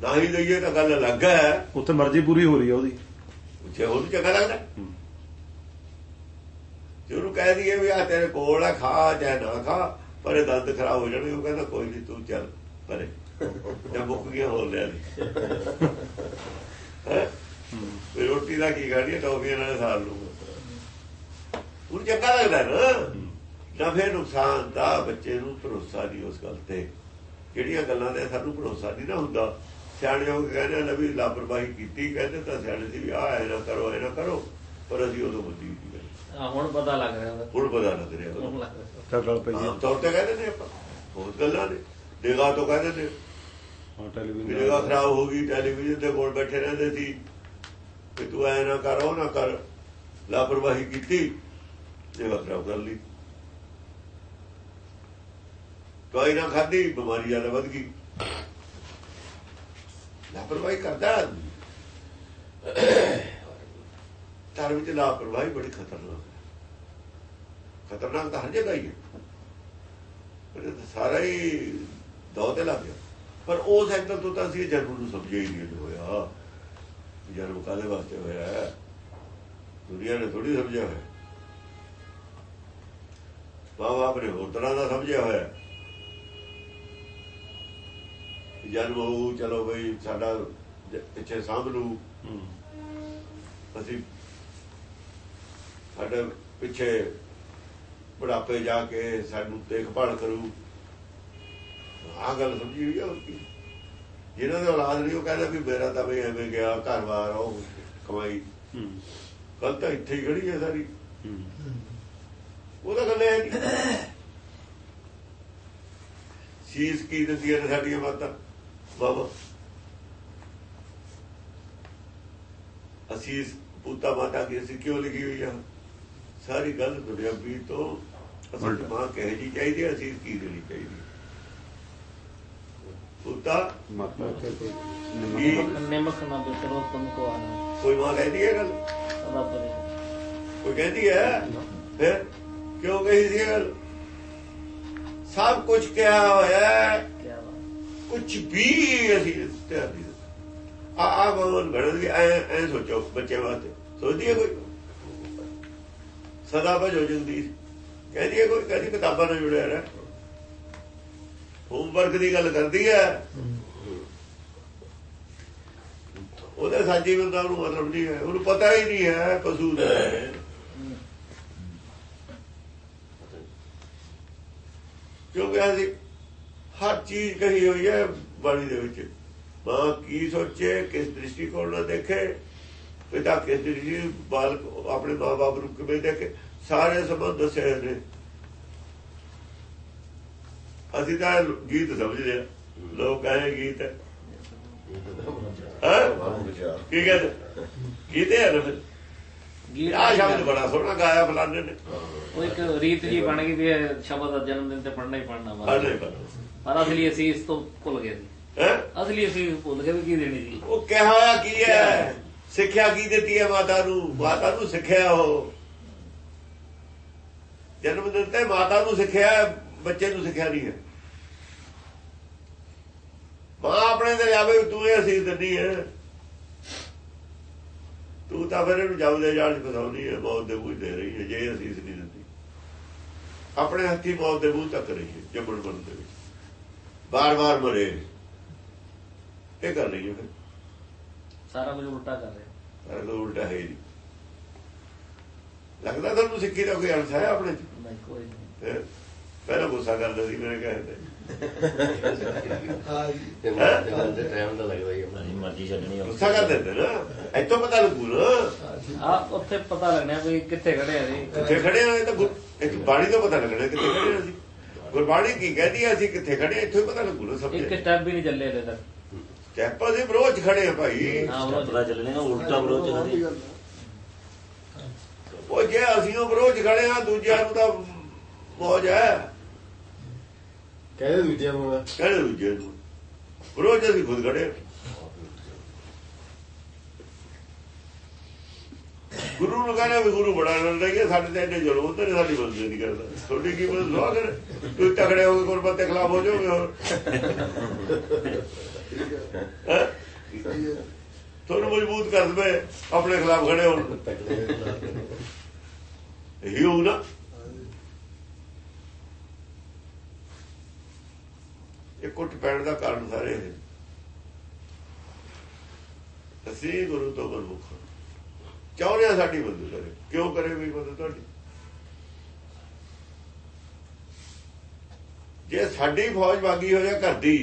Speaker 3: ਨਾ ਹੀ ਲਈਏ ਤਾਂ ਗੱਲ ਅਲੱਗ ਹੈ।
Speaker 6: ਉੱਥੇ ਮਰਜ਼ੀ ਪੂਰੀ ਹੋ ਰਹੀ ਹੈ ਉਹਦੀ।
Speaker 3: ਜੇ ਉਹਨੂੰ ਚੰਗਾ ਲੱਗਦਾ। ਜੇ ਉਹਨੂੰ ਕਹਿ ਦਈਏ ਵੀ ਆ ਤੇਰੇ ਕੋਲ ਆ ਖਾ ਚਾਹੇ ਨਾ ਖਾ ਪਰ ਇਹ ਦੰਦ ਖਰਾਬ ਹੋ ਜਾਣਗੇ ਉਹ ਕਹਿੰਦਾ ਕੋਈ ਨਹੀਂ ਤੂੰ ਚੱਲ ਪਰੇ। ਜਾਂ ਮੁੱਕ ਗਿਆ ਹੋ ਲਿਆ ਨਹੀਂ ਵੀ ਰੋਟੀ ਦਾ ਕੀ ਖਾਣੀ ਟੌਫੀਆਂ ਨਾਲ ਸਾਰ ਲੂਗਾ ਉਹ ਚੰਗਾ ਲੱਗਦਾ ਨਾ। ਨਾ ਫਿਰ ਨੁਕਸਾਨ ਦਾ ਬੱਚੇ ਨੂੰ ਭਰੋਸਾ ਨਹੀਂ ਉਸ ਗੱਲ ਤੇ। ਜਿਹੜੀਆਂ ਗੱਲਾਂ ਤੇ ਸਾਨੂੰ ਭਰੋਸਾ ਨਹੀਂ ਨਾ ਹੁੰਦਾ। ਸਿਆਣੇ ਹੋ ਕੇ ਕਹਿੰਦੇ ਨੇ ਵੀ ਲਾਪਰਵਾਹੀ ਕੀਤੀ ਕਹਿੰਦੇ ਤਾਂ ਸਿਆਣੇ ਸੀ ਵੀ ਆਹ ਐ ਨਾ ਕਰੋ ਐ ਨਾ ਕਰੋ। ਪਰ ਅਸੀਂ ਉਦੋਂ ਬੁੱਧੀ ਨਹੀਂ
Speaker 4: ਆ ਹੁਣ ਪਤਾ ਲੱਗ ਰਿਹਾ
Speaker 3: ਹੁਣ ਪਤਾ ਲੱਗ ਰਿਹਾ।
Speaker 6: ਤਾਂ ਗੱਲ ਪਈ ਹੈ
Speaker 3: ਤੌਰ ਤੇ ਕਹਿੰਦੇ ਨੇ ਆਪਾਂ ਬਹੁਤ ਗੱਲਾਂ ਨੇ। ਨਿਗਾਹ ਤੋਂ ਕਹਿੰਦੇ ਨੇ।
Speaker 6: ਹਾਂ ਟੈਲੀਵਿਜ਼ਨ
Speaker 3: ਨਿਗਾਹ ਖਰਾਬ ਹੋ ਗਈ ਟੈਲੀਵਿਜ਼ਨ ਦੇ ਕੋਲ ਬੈਠੇ ਰਹਿੰਦੇ ਸੀ। ਕਿ ਤੂੰ ਐ ਨਾ ਕਰ ਉਹ ਨਾ ਕਰ। ਲਾਪਰਵਾਹੀ ਕੀਤੀ ਨਿਗਾਹ ਖਰਾਬ ਕਰ ਲਈ। ਕੋਈ ਨਾ ਖਾਦੀ ਬਿਮਾਰੀ ਜ਼ਿਆਦਾ ਵੱਧ ਗਈ। ਲਾਪਰਵਾਹੀ ਕਰਦਾ। ਆਦਮੀ। ਧਰਮ ਵਿੱਚ ਲਾਪਰਵਾਹੀ ਬੜੀ ਖਤਰਨਾਕ ਖਤਰਨਾਕ ਤਾਂ ਹਰ ਜਗ੍ਹਾ ਹੀ ਹੈ। ਪਰ ਸਾਰਾ ਹੀ ਦੌ ਤੇ ਲੱਗ ਗਿਆ। ਪਰ ਉਸ ਐਂਗਲ ਤੋਂ ਤਾਂ ਅਸੀਂ ਇਹ ਜਨਮ ਨੂੰ ਸਮਝਿਆ ਹੀ ਨਹੀਂ ਹੋਇਆ। ਜਨਮ ਕਾਦੇ ਵਾਸਤੇ ਹੋਇਆ ਹੈ? ਦੁਨੀਆ ਨੇ ਥੋੜੀ ਸਮਝਿਆ ਹੋਇਆ। ਬਾਪ ਨੇ ਹੋਰ ਤਰ੍ਹਾਂ ਦਾ ਸਮਝਿਆ ਹੋਇਆ ਜਨਮ ਹੋਊ ਚਲੋ ਬਈ ਸਾਡਾ ਪਿੱਛੇ ਸਾਂਭ ਲੂ। ਅਸੀਂ ਸਾਡੇ ਪਿੱਛੇ ਬੁਢਾਪੇ ਜਾ ਕੇ ਸਾਨੂੰ ਦੇਖਭਾਲ ਕਰੂ। ਆ ਗੱਲ ਸਮਝੀ ਹੋਈ ਆ ਜਿਹਨਾਂ ਦੇ ਔਲਾਦ ਨਹੀਂ ਉਹ ਕਹਿੰਦਾ ਵੀ ਮੇਰਾ ਤਾਂ ਵੀ ਐਵੇਂ ਗਿਆ ਘਰ-ਬਾਰ ਉਹ ਕਮਾਈ।
Speaker 6: ਹੂੰ।
Speaker 3: ਗੱਲ ਤਾਂ ਇੱਥੇ ਹੀ ਖੜੀ ਹੈ ਸਾਰੀ।
Speaker 6: ਹੂੰ।
Speaker 3: ਉਹਦਾ ਗੱਲ ਇਹ ਨਹੀਂ ਸੀਸ ਕੀ ਦਿੰਦੀਆਂ ਨੇ ਸਾਡੀਆਂ ਮਾਤਾ? ਬਾਬਾ। ਅਸੀਸ ਪੁੱਤਾ ਮਾਤਾ ਕੀ ਅਸੀਂ ਕਿਉਂ ਲਿਖੀ ਹੋਈ ਆ? ਸਾਰੀ ਗੱਲ ਦੁਨਿਆਵੀ ਤੋਂ ਅਸਲ ਮਾਂ ਕਹੇ ਜੀ ਚਾਹੀਦੀ ਹੈ, ਅਸੀਸ ਕੀ ਦੇਣੀ ਚਾਹੀਦੀ
Speaker 8: ਮਾਤਾ
Speaker 4: ਨਿਮਕ ਨਾ ਬਿਸਰੋ ਆਣਾ।
Speaker 3: ਕੋਈ ਮਾਂ ਕਹਿੰਦੀ ਹੈ ਗੱਲ?
Speaker 4: ਰੱਬ ਦੇ।
Speaker 3: ਕੋਈ ਕਹਿੰਦੀ ਹੈ? ਫਿਰ ਕਿਉਂ ਕਹੀ ਸੀ ਇਹ ਗੱਲ? ਸਭ ਕੁਝ ਕਿਹਾ ਹੋਇਆ ਹੈ।
Speaker 4: ਕੀ ਬਾਤ।
Speaker 3: ਕੁਝ ਵੀ ਅਸੀਂ ਧਿਆਨ ਨਹੀਂ ਦਿੱਤਾ ਆ ਆ ਬਵਨ ਘੜਨ ਐ ਐ ਸੋਚੋ ਬੱਚੇ ਵਾਸਤੇ। ਸੋਚਦੀ ਹੈ ਕੋਈ? ਸਦਾ ਭਜੋ ਜਲਦੀ ਕਹਿੰਦੀ ਹੈ ਕੋਈ, ਕਹਿੰਦੀ ਕਿਤਾਬਾਂ ਨਾਲ ਜੁੜਿਆ ਰਹਿ। ਹੋਮਵਰਕ ਦੀ ਗੱਲ ਕਰਦੀ ਹੈ। ਉਹਦੇ ਸਾਜੀ ਬੰਦਾ ਨੂੰ ਮਤਲਬ ਨਹੀਂ ਹੈ। ਉਹਨੂੰ ਪਤਾ ਹੀ ਨਹੀਂ ਹੈ, ਪਸ਼ੂ ਦਾ। ਹੈ। ਕਿਉਂਕਿ ਅਸੀਂ ਹਰ ਚੀਜ਼ ਕਹੀ ਹੋਈ ਹੈ ਬਾਣੀ ਦੇ ਵਿੱਚ। ਮਾਂ ਕੀ ਸੋਚੇ, ਕਿਸ ਦ੍ਰਿਸ਼ਟੀਕੋਣ ਨਾਲ ਦੇਖੇ? ਪਿਤਾ ਕਿਸ ਦ੍ਰਿਸ਼ਟੀ ਬਾਲਕ ਆਪਣੇ ਮਾਂ-ਬਾਪ ਨੂੰ ਕਿਵੇਂ ਦੇਖੇ? ਸਾਰੇ ਸੰਬੰਧ ਦੱਸੇ ਨੇ। ਅਸੀਂ ਤਾਂ ਗੀਤ ਸਮਝਦੇ ਆ ਲੋਕ ਕਹੇ ਗੀਤ ਹੈ। ਕੀ ਕਹਿੰਦੇ? ਗੀਤ ਹੈ ਨਾ ਫਿਰ।
Speaker 4: ਗੀਤ
Speaker 3: ਆ ਸ਼ਬਦ ਬੜਾ ਸੋਹਣਾ ਗਾਇਆ ਫਲਾਣੇ ਨੇ।
Speaker 4: ਉਹ ਇੱਕ ਰੀਤ ਜੀ ਬਣ ਗਈ ਵੀ ਸ਼ਬਦ ਦਾ ਜਨਮ ਦਿਨ ਤੇ ਪੜਨਾ ਹੀ ਪੜਨਾ ਵਾ।
Speaker 3: ਆ
Speaker 4: ਪਰ ਅਸਲੀ ਅਸੀਸ ਤੋਂ ਭੁੱਲ ਗਏ ਸੀ।
Speaker 3: ਹੈ?
Speaker 4: ਅਸਲੀ ਅਸੀਸ ਭੁੱਲ ਗਏ ਵੀ ਕੀ ਦੇਣੀ ਸੀ।
Speaker 3: ਉਹ ਕਿਹਾ ਕੀ ਹੈ। ਸਿੱਖਿਆ ਕੀ ਦਿੱਤੀ ਹੈ ਮਾਤਾ ਨੂੰ? ਮਾਤਾ ਨੂੰ ਸਿੱਖਿਆ ਉਹ। ਜਨਮ ਦਿਨ ਤੇ ਮਾਤਾ ਨੂੰ ਸਿੱਖਿਆ ਬੱਚੇ ਨੂੰ ਸਿੱਖਿਆ ਨਹੀਂ ਹੈ। ਮਾਂ ਆਪਣੇ ਤੇ ਜਾਵੇ ਤੂੰ ਇਹ ਅਸੀਸ ਦਿੰਦੀ ਹੈ। ਤੂੰ ਤਾਂ ਫਿਰ ਇਹਨੂੰ ਜਾਉਦੇ ਜਾਲ ਚ ਫਸਾਉਣੀ ਹੈ ਮੌਤ ਦੇ ਮੂੰਹ ਦੇ ਰਹੀ ਹੈ ਜੇ ਅਸੀਸ ਨਹੀਂ ਦਿੰਦੀ। ਆਪਣੇ ਹੱਥੀ ਮੌਤ ਦੇ ਮੂੰਹ ਤੱਕ ਰਹੀ ਹੈ ਜੰਮਣ ਮਰਨ ਦੇ ਵਿੱਚ। ਬਾਰ-ਬਾਰ ਮਰੇ। ਇਹ ਕਰ ਰਹੀ ਹੈ ਫਿਰ।
Speaker 4: ਸਾਰਾ ਕੁਝ ਉਲਟਾ ਕਰ ਰਹੇ।
Speaker 3: ਸਾਰਾ ਕੁਝ ਉਲਟਾ ਹੈ ਲੱਗਦਾ ਤੁਹਾਨੂੰ ਸਿੱਖੀ ਦਾ ਕੋਈ ਅਰਥ ਹੈ ਆਪਣੇ ਚ? ਪਹਿਲਾਂ ਗੁੱਸਾ ਕਰਦੇ ਸੀ ਮੇਰੇ ਕਹੇ ਤੇ
Speaker 2: ਹਾਂ? ਜੀ
Speaker 7: ਜਾਣ ਦੇ ਟਾਈਮ ਦਾ ਲੱਗਦਾ ਹੀ ਆਪਣਾ
Speaker 9: ਮਰਜ਼ੀ ਛੱਡਣੀ ਉਹ
Speaker 3: ਗੁੱਸਾ ਕਰ ਦਿੰਦੇ ਨਾ ਇੱਥੋਂ ਪਤਾ ਲੱਗੂ ਨਾ।
Speaker 4: ਆ ਉੱਥੇ ਪਤਾ ਲੱਗਣਾ ਵੀ ਕਿੱਥੇ ਖੜੇ ਆ ਜੀ
Speaker 3: ਕਿੱਥੇ ਖੜੇ ਆ ਇਹ ਤਾਂ ਇੱਕ ਬਾਣੀ ਤੋਂ ਪਤਾ ਲੱਗਣਾ ਕਿੱਥੇ ਖੜੇ ਆ ਅਸੀਂ। ਗੁਰਬਾਣੀ ਕੀ ਕਹਿੰਦੀ ਆ ਅਸੀਂ ਕਿੱਥੇ ਖੜੇ ਇੱਥੋਂ ਹੀ ਪਤਾ ਲੱਗੂ ਨਾ ਸਭ
Speaker 4: ਇੱਕ
Speaker 3: ਤੇ।
Speaker 4: ਸਟੈਪ ਵੀ ਨਹੀਂ ਚੱਲੇ ਹਲੇ ਤੱਕ।
Speaker 3: ਸਟੈਪ ਅਸੀਂ ਬਰੋਚ ਖੜੇ ਆ ਭਾਈ।
Speaker 4: ਹਾਂ ਉਹ
Speaker 9: ਪਤਾ ਚੱਲਣੇ ਨਾ ਉਲਟਾ।
Speaker 3: ਉਹ ਜੇ ਅਸੀਂ ਉਹ ਬਰੋਚ ਖੜੇ ਆ ਦੂਜਿਆਂ ਨੂੰ ਤਾਂ ਮੌਜ ਹੈ।
Speaker 7: ਕਹਿੰਦੇ ਦੂਜਿਆਂ ਨੂੰ
Speaker 3: ਕਹਿੰਦੇ ਦੂਜੇ ਨੂੰ। ਬਰੋਚ ਅਸੀਂ ਖੁਦ ਖੜੇ। ਗੁਰੂ ਨੂੰ ਕਹਿੰਦਾ ਵੀ ਗੁਰੂ ਬੜਾ ਆਨੰਦ ਹੈ ਸਾਡੇ ਤੇ ਇੰਨੇ ਜਲੋ ਉਧਰ ਸਾਡੀ ਬੰਦੇ ਨਹੀਂ ਕਰਦਾ। ਤੁਹਾਡੀ ਕੀ ਮਦਦ ਲੋ ਅਗਰ ਤੁਸੀਂ ਤਕੜੇ ਹੋ ਕੇ ਗੁਰਮਤਿ ਦੇ ਖਿਲਾਫ ਹੋ ਜਾਓਗੇ ਹੋਰ। ਹੈਂ?
Speaker 2: ਸਹੀ ਹੈ।
Speaker 3: ਤੁਹਾਨੂੰ ਮਜ਼ਬੂਤ ਕਰ ਦਵੇ, ਆਪਣੇ ਖਿਲਾਫ ਖੜੇ ਹੋਣ। ਇਹੀ ਹੋਊ ਨਾ। ਇਹ ਕੁੱਟ ਪੈਣ ਦਾ ਕਾਰਨ ਸਾਰੇ ਇਹ ਅਸੀਂ ਗੁਰੂ ਤੋਂ ਗੁਰਮੁਖ ਚਾਹੁੰਦੇ ਆ ਸਾਡੀ ਮਦਦ ਕਰੇ? ਕਿਉਂ ਕਰੇ ਵੀ ਮਦਦ ਤੁਹਾਡੀ? ਜੇ ਸਾਡੀ ਫੌਜ ਬਾਗੀ ਹੋ ਜਾ ਘਰ ਦੀ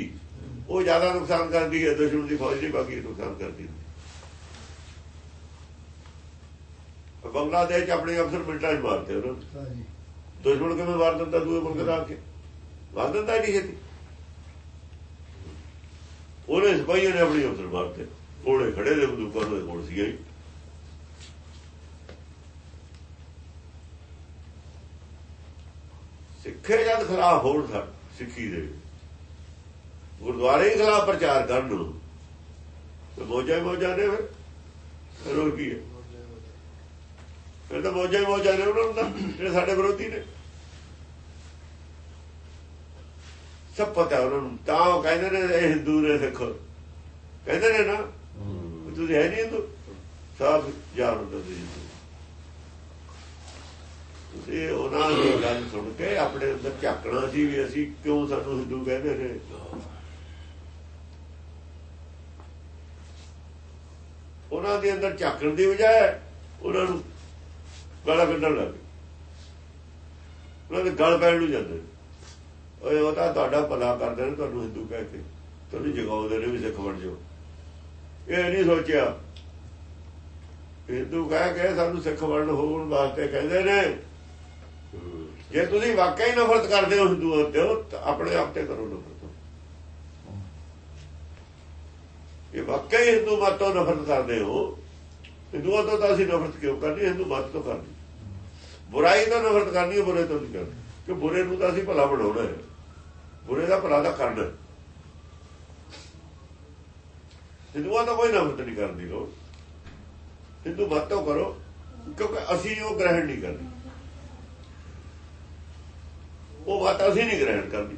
Speaker 3: ਉਹ ਜ਼ਿਆਦਾ ਨੁਕਸਾਨ ਕਰਦੀ ਹੈ, ਦੁਸ਼ਮਣ ਦੀ ਫੌਜ ਦੀ ਬਾਗੀ ਨੁਕਸਾਨ ਕਰਦੀ ਬੰਗਲਾਦੇਸ਼ 'ਚ ਆਪਣੇ ਅਫਸਰ ਮਿੰਟਾਂ 'ਚ ਮਾਰਦੇ ਉਹਨਾਂ ਨੂੰ।
Speaker 2: ਜੀ
Speaker 3: ਦੁਸ਼ਮਣ ਕਿਵੇਂ ਮਾਰ ਦਿੰਦਾ ਦੂਏ ਮੁਲਕ ਦਾ ਆ ਕੇ? ਮਾਰ ਦਿੰਦਾ ਨਹੀਂ ਛੇਤੀ। ਉਹਨੇ ਸਿਪਾਹੀਆਂ ਨੇ ਆਪਣੀ ਅਫਸਰ ਮਾਰਤੇ ਕੋਲੇ ਖੜੇ ਦੇ ਬੰਦੂਕਾਂ ਦੇ ਕੋਲ ਸੀ ਹੀ ਸਿੱਖੇ ਜਦ ਖਿਲਾਫ ਹੋਣ ਸਾ ਸਿੱਖੀ ਦੇ। ਗੁਰਦੁਆਰੇ ਹੀ ਖਿਲਾਫ ਪ੍ਰਚਾਰ ਕਰਨ ਨੂੰ। ਤੇ ਮੋਜਾ ਮੋਜਾ ਨੇ ਫਿਰ। ਫਿਰ ਹੋਰ ਕੀ ਹੈ? ਫਿਰ ਤਾਂ ਮੌਜਾਂ ਹੀ ਮੌਜਾਂ ਨੇ ਉਹਨਾਂ ਨੂੰ ਤਾਂ ਜਿਹੜੇ ਸਾਡੇ ਵਿਰੋਧੀ ਨੇ। ਸਭ ਪਤਾ ਉਹਨਾਂ ਨੂੰ। ਤਾਂ ਉਹ ਕਹਿੰਦੇ ਨੇ ਇਹ ਹਿੰਦੂ ਨੇ ਸਿੱਖ ਕਹਿੰਦੇ ਨੇ ਨਾ ਤੁਸੀਂ ਹੈ ਨਹੀਂ ਹਿੰਦੂ? ਸਭ ਜਾਣ ਹੁੰਦਾ। ਤੁਸੀਂ। ਤੁਸੀਂ ਉਹਨਾਂ ਦੀ ਗੱਲ ਸੁਣ ਕੇ ਆਪਣੇ ਅੰਦਰ ਝਾਕਣਾ ਸੀ ਵੀ ਅਸੀਂ ਕਿਉਂ ਸਾਨੂੰ ਹਿੰਦੂ ਕਹਿੰਦੇ ਨੇ? ਉਹਨਾਂ ਦੇ ਅੰਦਰ ਝਾਕਣ ਦੀ ਬਜਾਏ ਉਹਨਾਂ ਨੂੰ ਗਾਲਾਂ ਕੱਢਣ ਲੱਗ ਗਏ। ਉਹਨਾਂ ਦੇ ਗਲ ਪੈਣ ਨੂੰ ਜਾਂਦੇ ਨੇ। ਓਏ, ਉਹ ਤਾਂ ਤੁਹਾਡਾ ਭਲਾ ਕਰਦੇ ਨੇ ਤੁਹਾਨੂੰ ਹਿੰਦੂ ਕਹਿ ਕੇ। ਤੁਹਾਨੂੰ ਜਗਾਉਂਦੇ ਨੇ ਵੀ ਸਿੱਖ ਬਣ ਜਾਓ। ਇਹ ਨਹੀਂ ਸੋਚਿਆ। ਹਿੰਦੂ ਕਹਿ ਕੇ ਸਾਨੂੰ ਸਿੱਖ ਬਣਨ ਹੋਣ ਵਾਸਤੇ ਕਹਿੰਦੇ ਨੇ, ਜੇ ਤੁਸੀਂ ਵਾਕਈ ਨਫ਼ਰਤ ਕਰਦੇ ਹੋ ਹਿੰਦੂਆਂ ਤੇ ਆਪਣੇ ਆਪ ਤੇ ਕਰੋ ਨਫ਼ਰਤ। ਇਹ ਵਾਕਈ ਹਿੰਦੂ ਮਤ ਤੋਂ ਨਫ਼ਰਤ ਕਰਦੇ ਹੋ, ਹਿੰਦੂਆਂ ਤੋਂ ਤਾਂ ਅਸੀਂ ਨਫ਼ਰਤ ਕਿਉਂ ਕਰਨੀ? ਹਿੰਦੂ ਮਤ ਤੋਂ ਕਰਨੀ। ਬੁਰਾਈ ਤੋਂ ਨਫ਼ਰਤ ਕਰਨੀ ਹੈ, ਬੁਰੇ ਤੋਂ ਨਹੀਂ ਕਰਨੀ। ਕਿ ਬੁਰੇ ਨੂੰ ਤਾਂ ਅਸੀਂ ਭਲਾ ਬਣਾਉਣਾ ਹੈ। ਬੁਰੇ ਦਾ ਭਲਾ ਤਾਂ ਕਰਨਾ ਹਿੰਦੂਆਂ ਦਾ ਕੋਈ ਨਫ਼ਰਤ ਨਹੀਂ ਕਰਦੀ ਦੀ ਹਿੰਦੂ ਮਤ ਤੋਂ ਕਰੋ, ਕਿਉਂਕਿ ਅਸੀਂ ਉਹ ਗ੍ਰਹਿਣ ਨਹੀਂ ਕਰਨੀ। ਉਹ ਬਾਤ ਅਸੀਂ ਨਹੀਂ ਗ੍ਰਹਿਣ ਕਰਨੀ।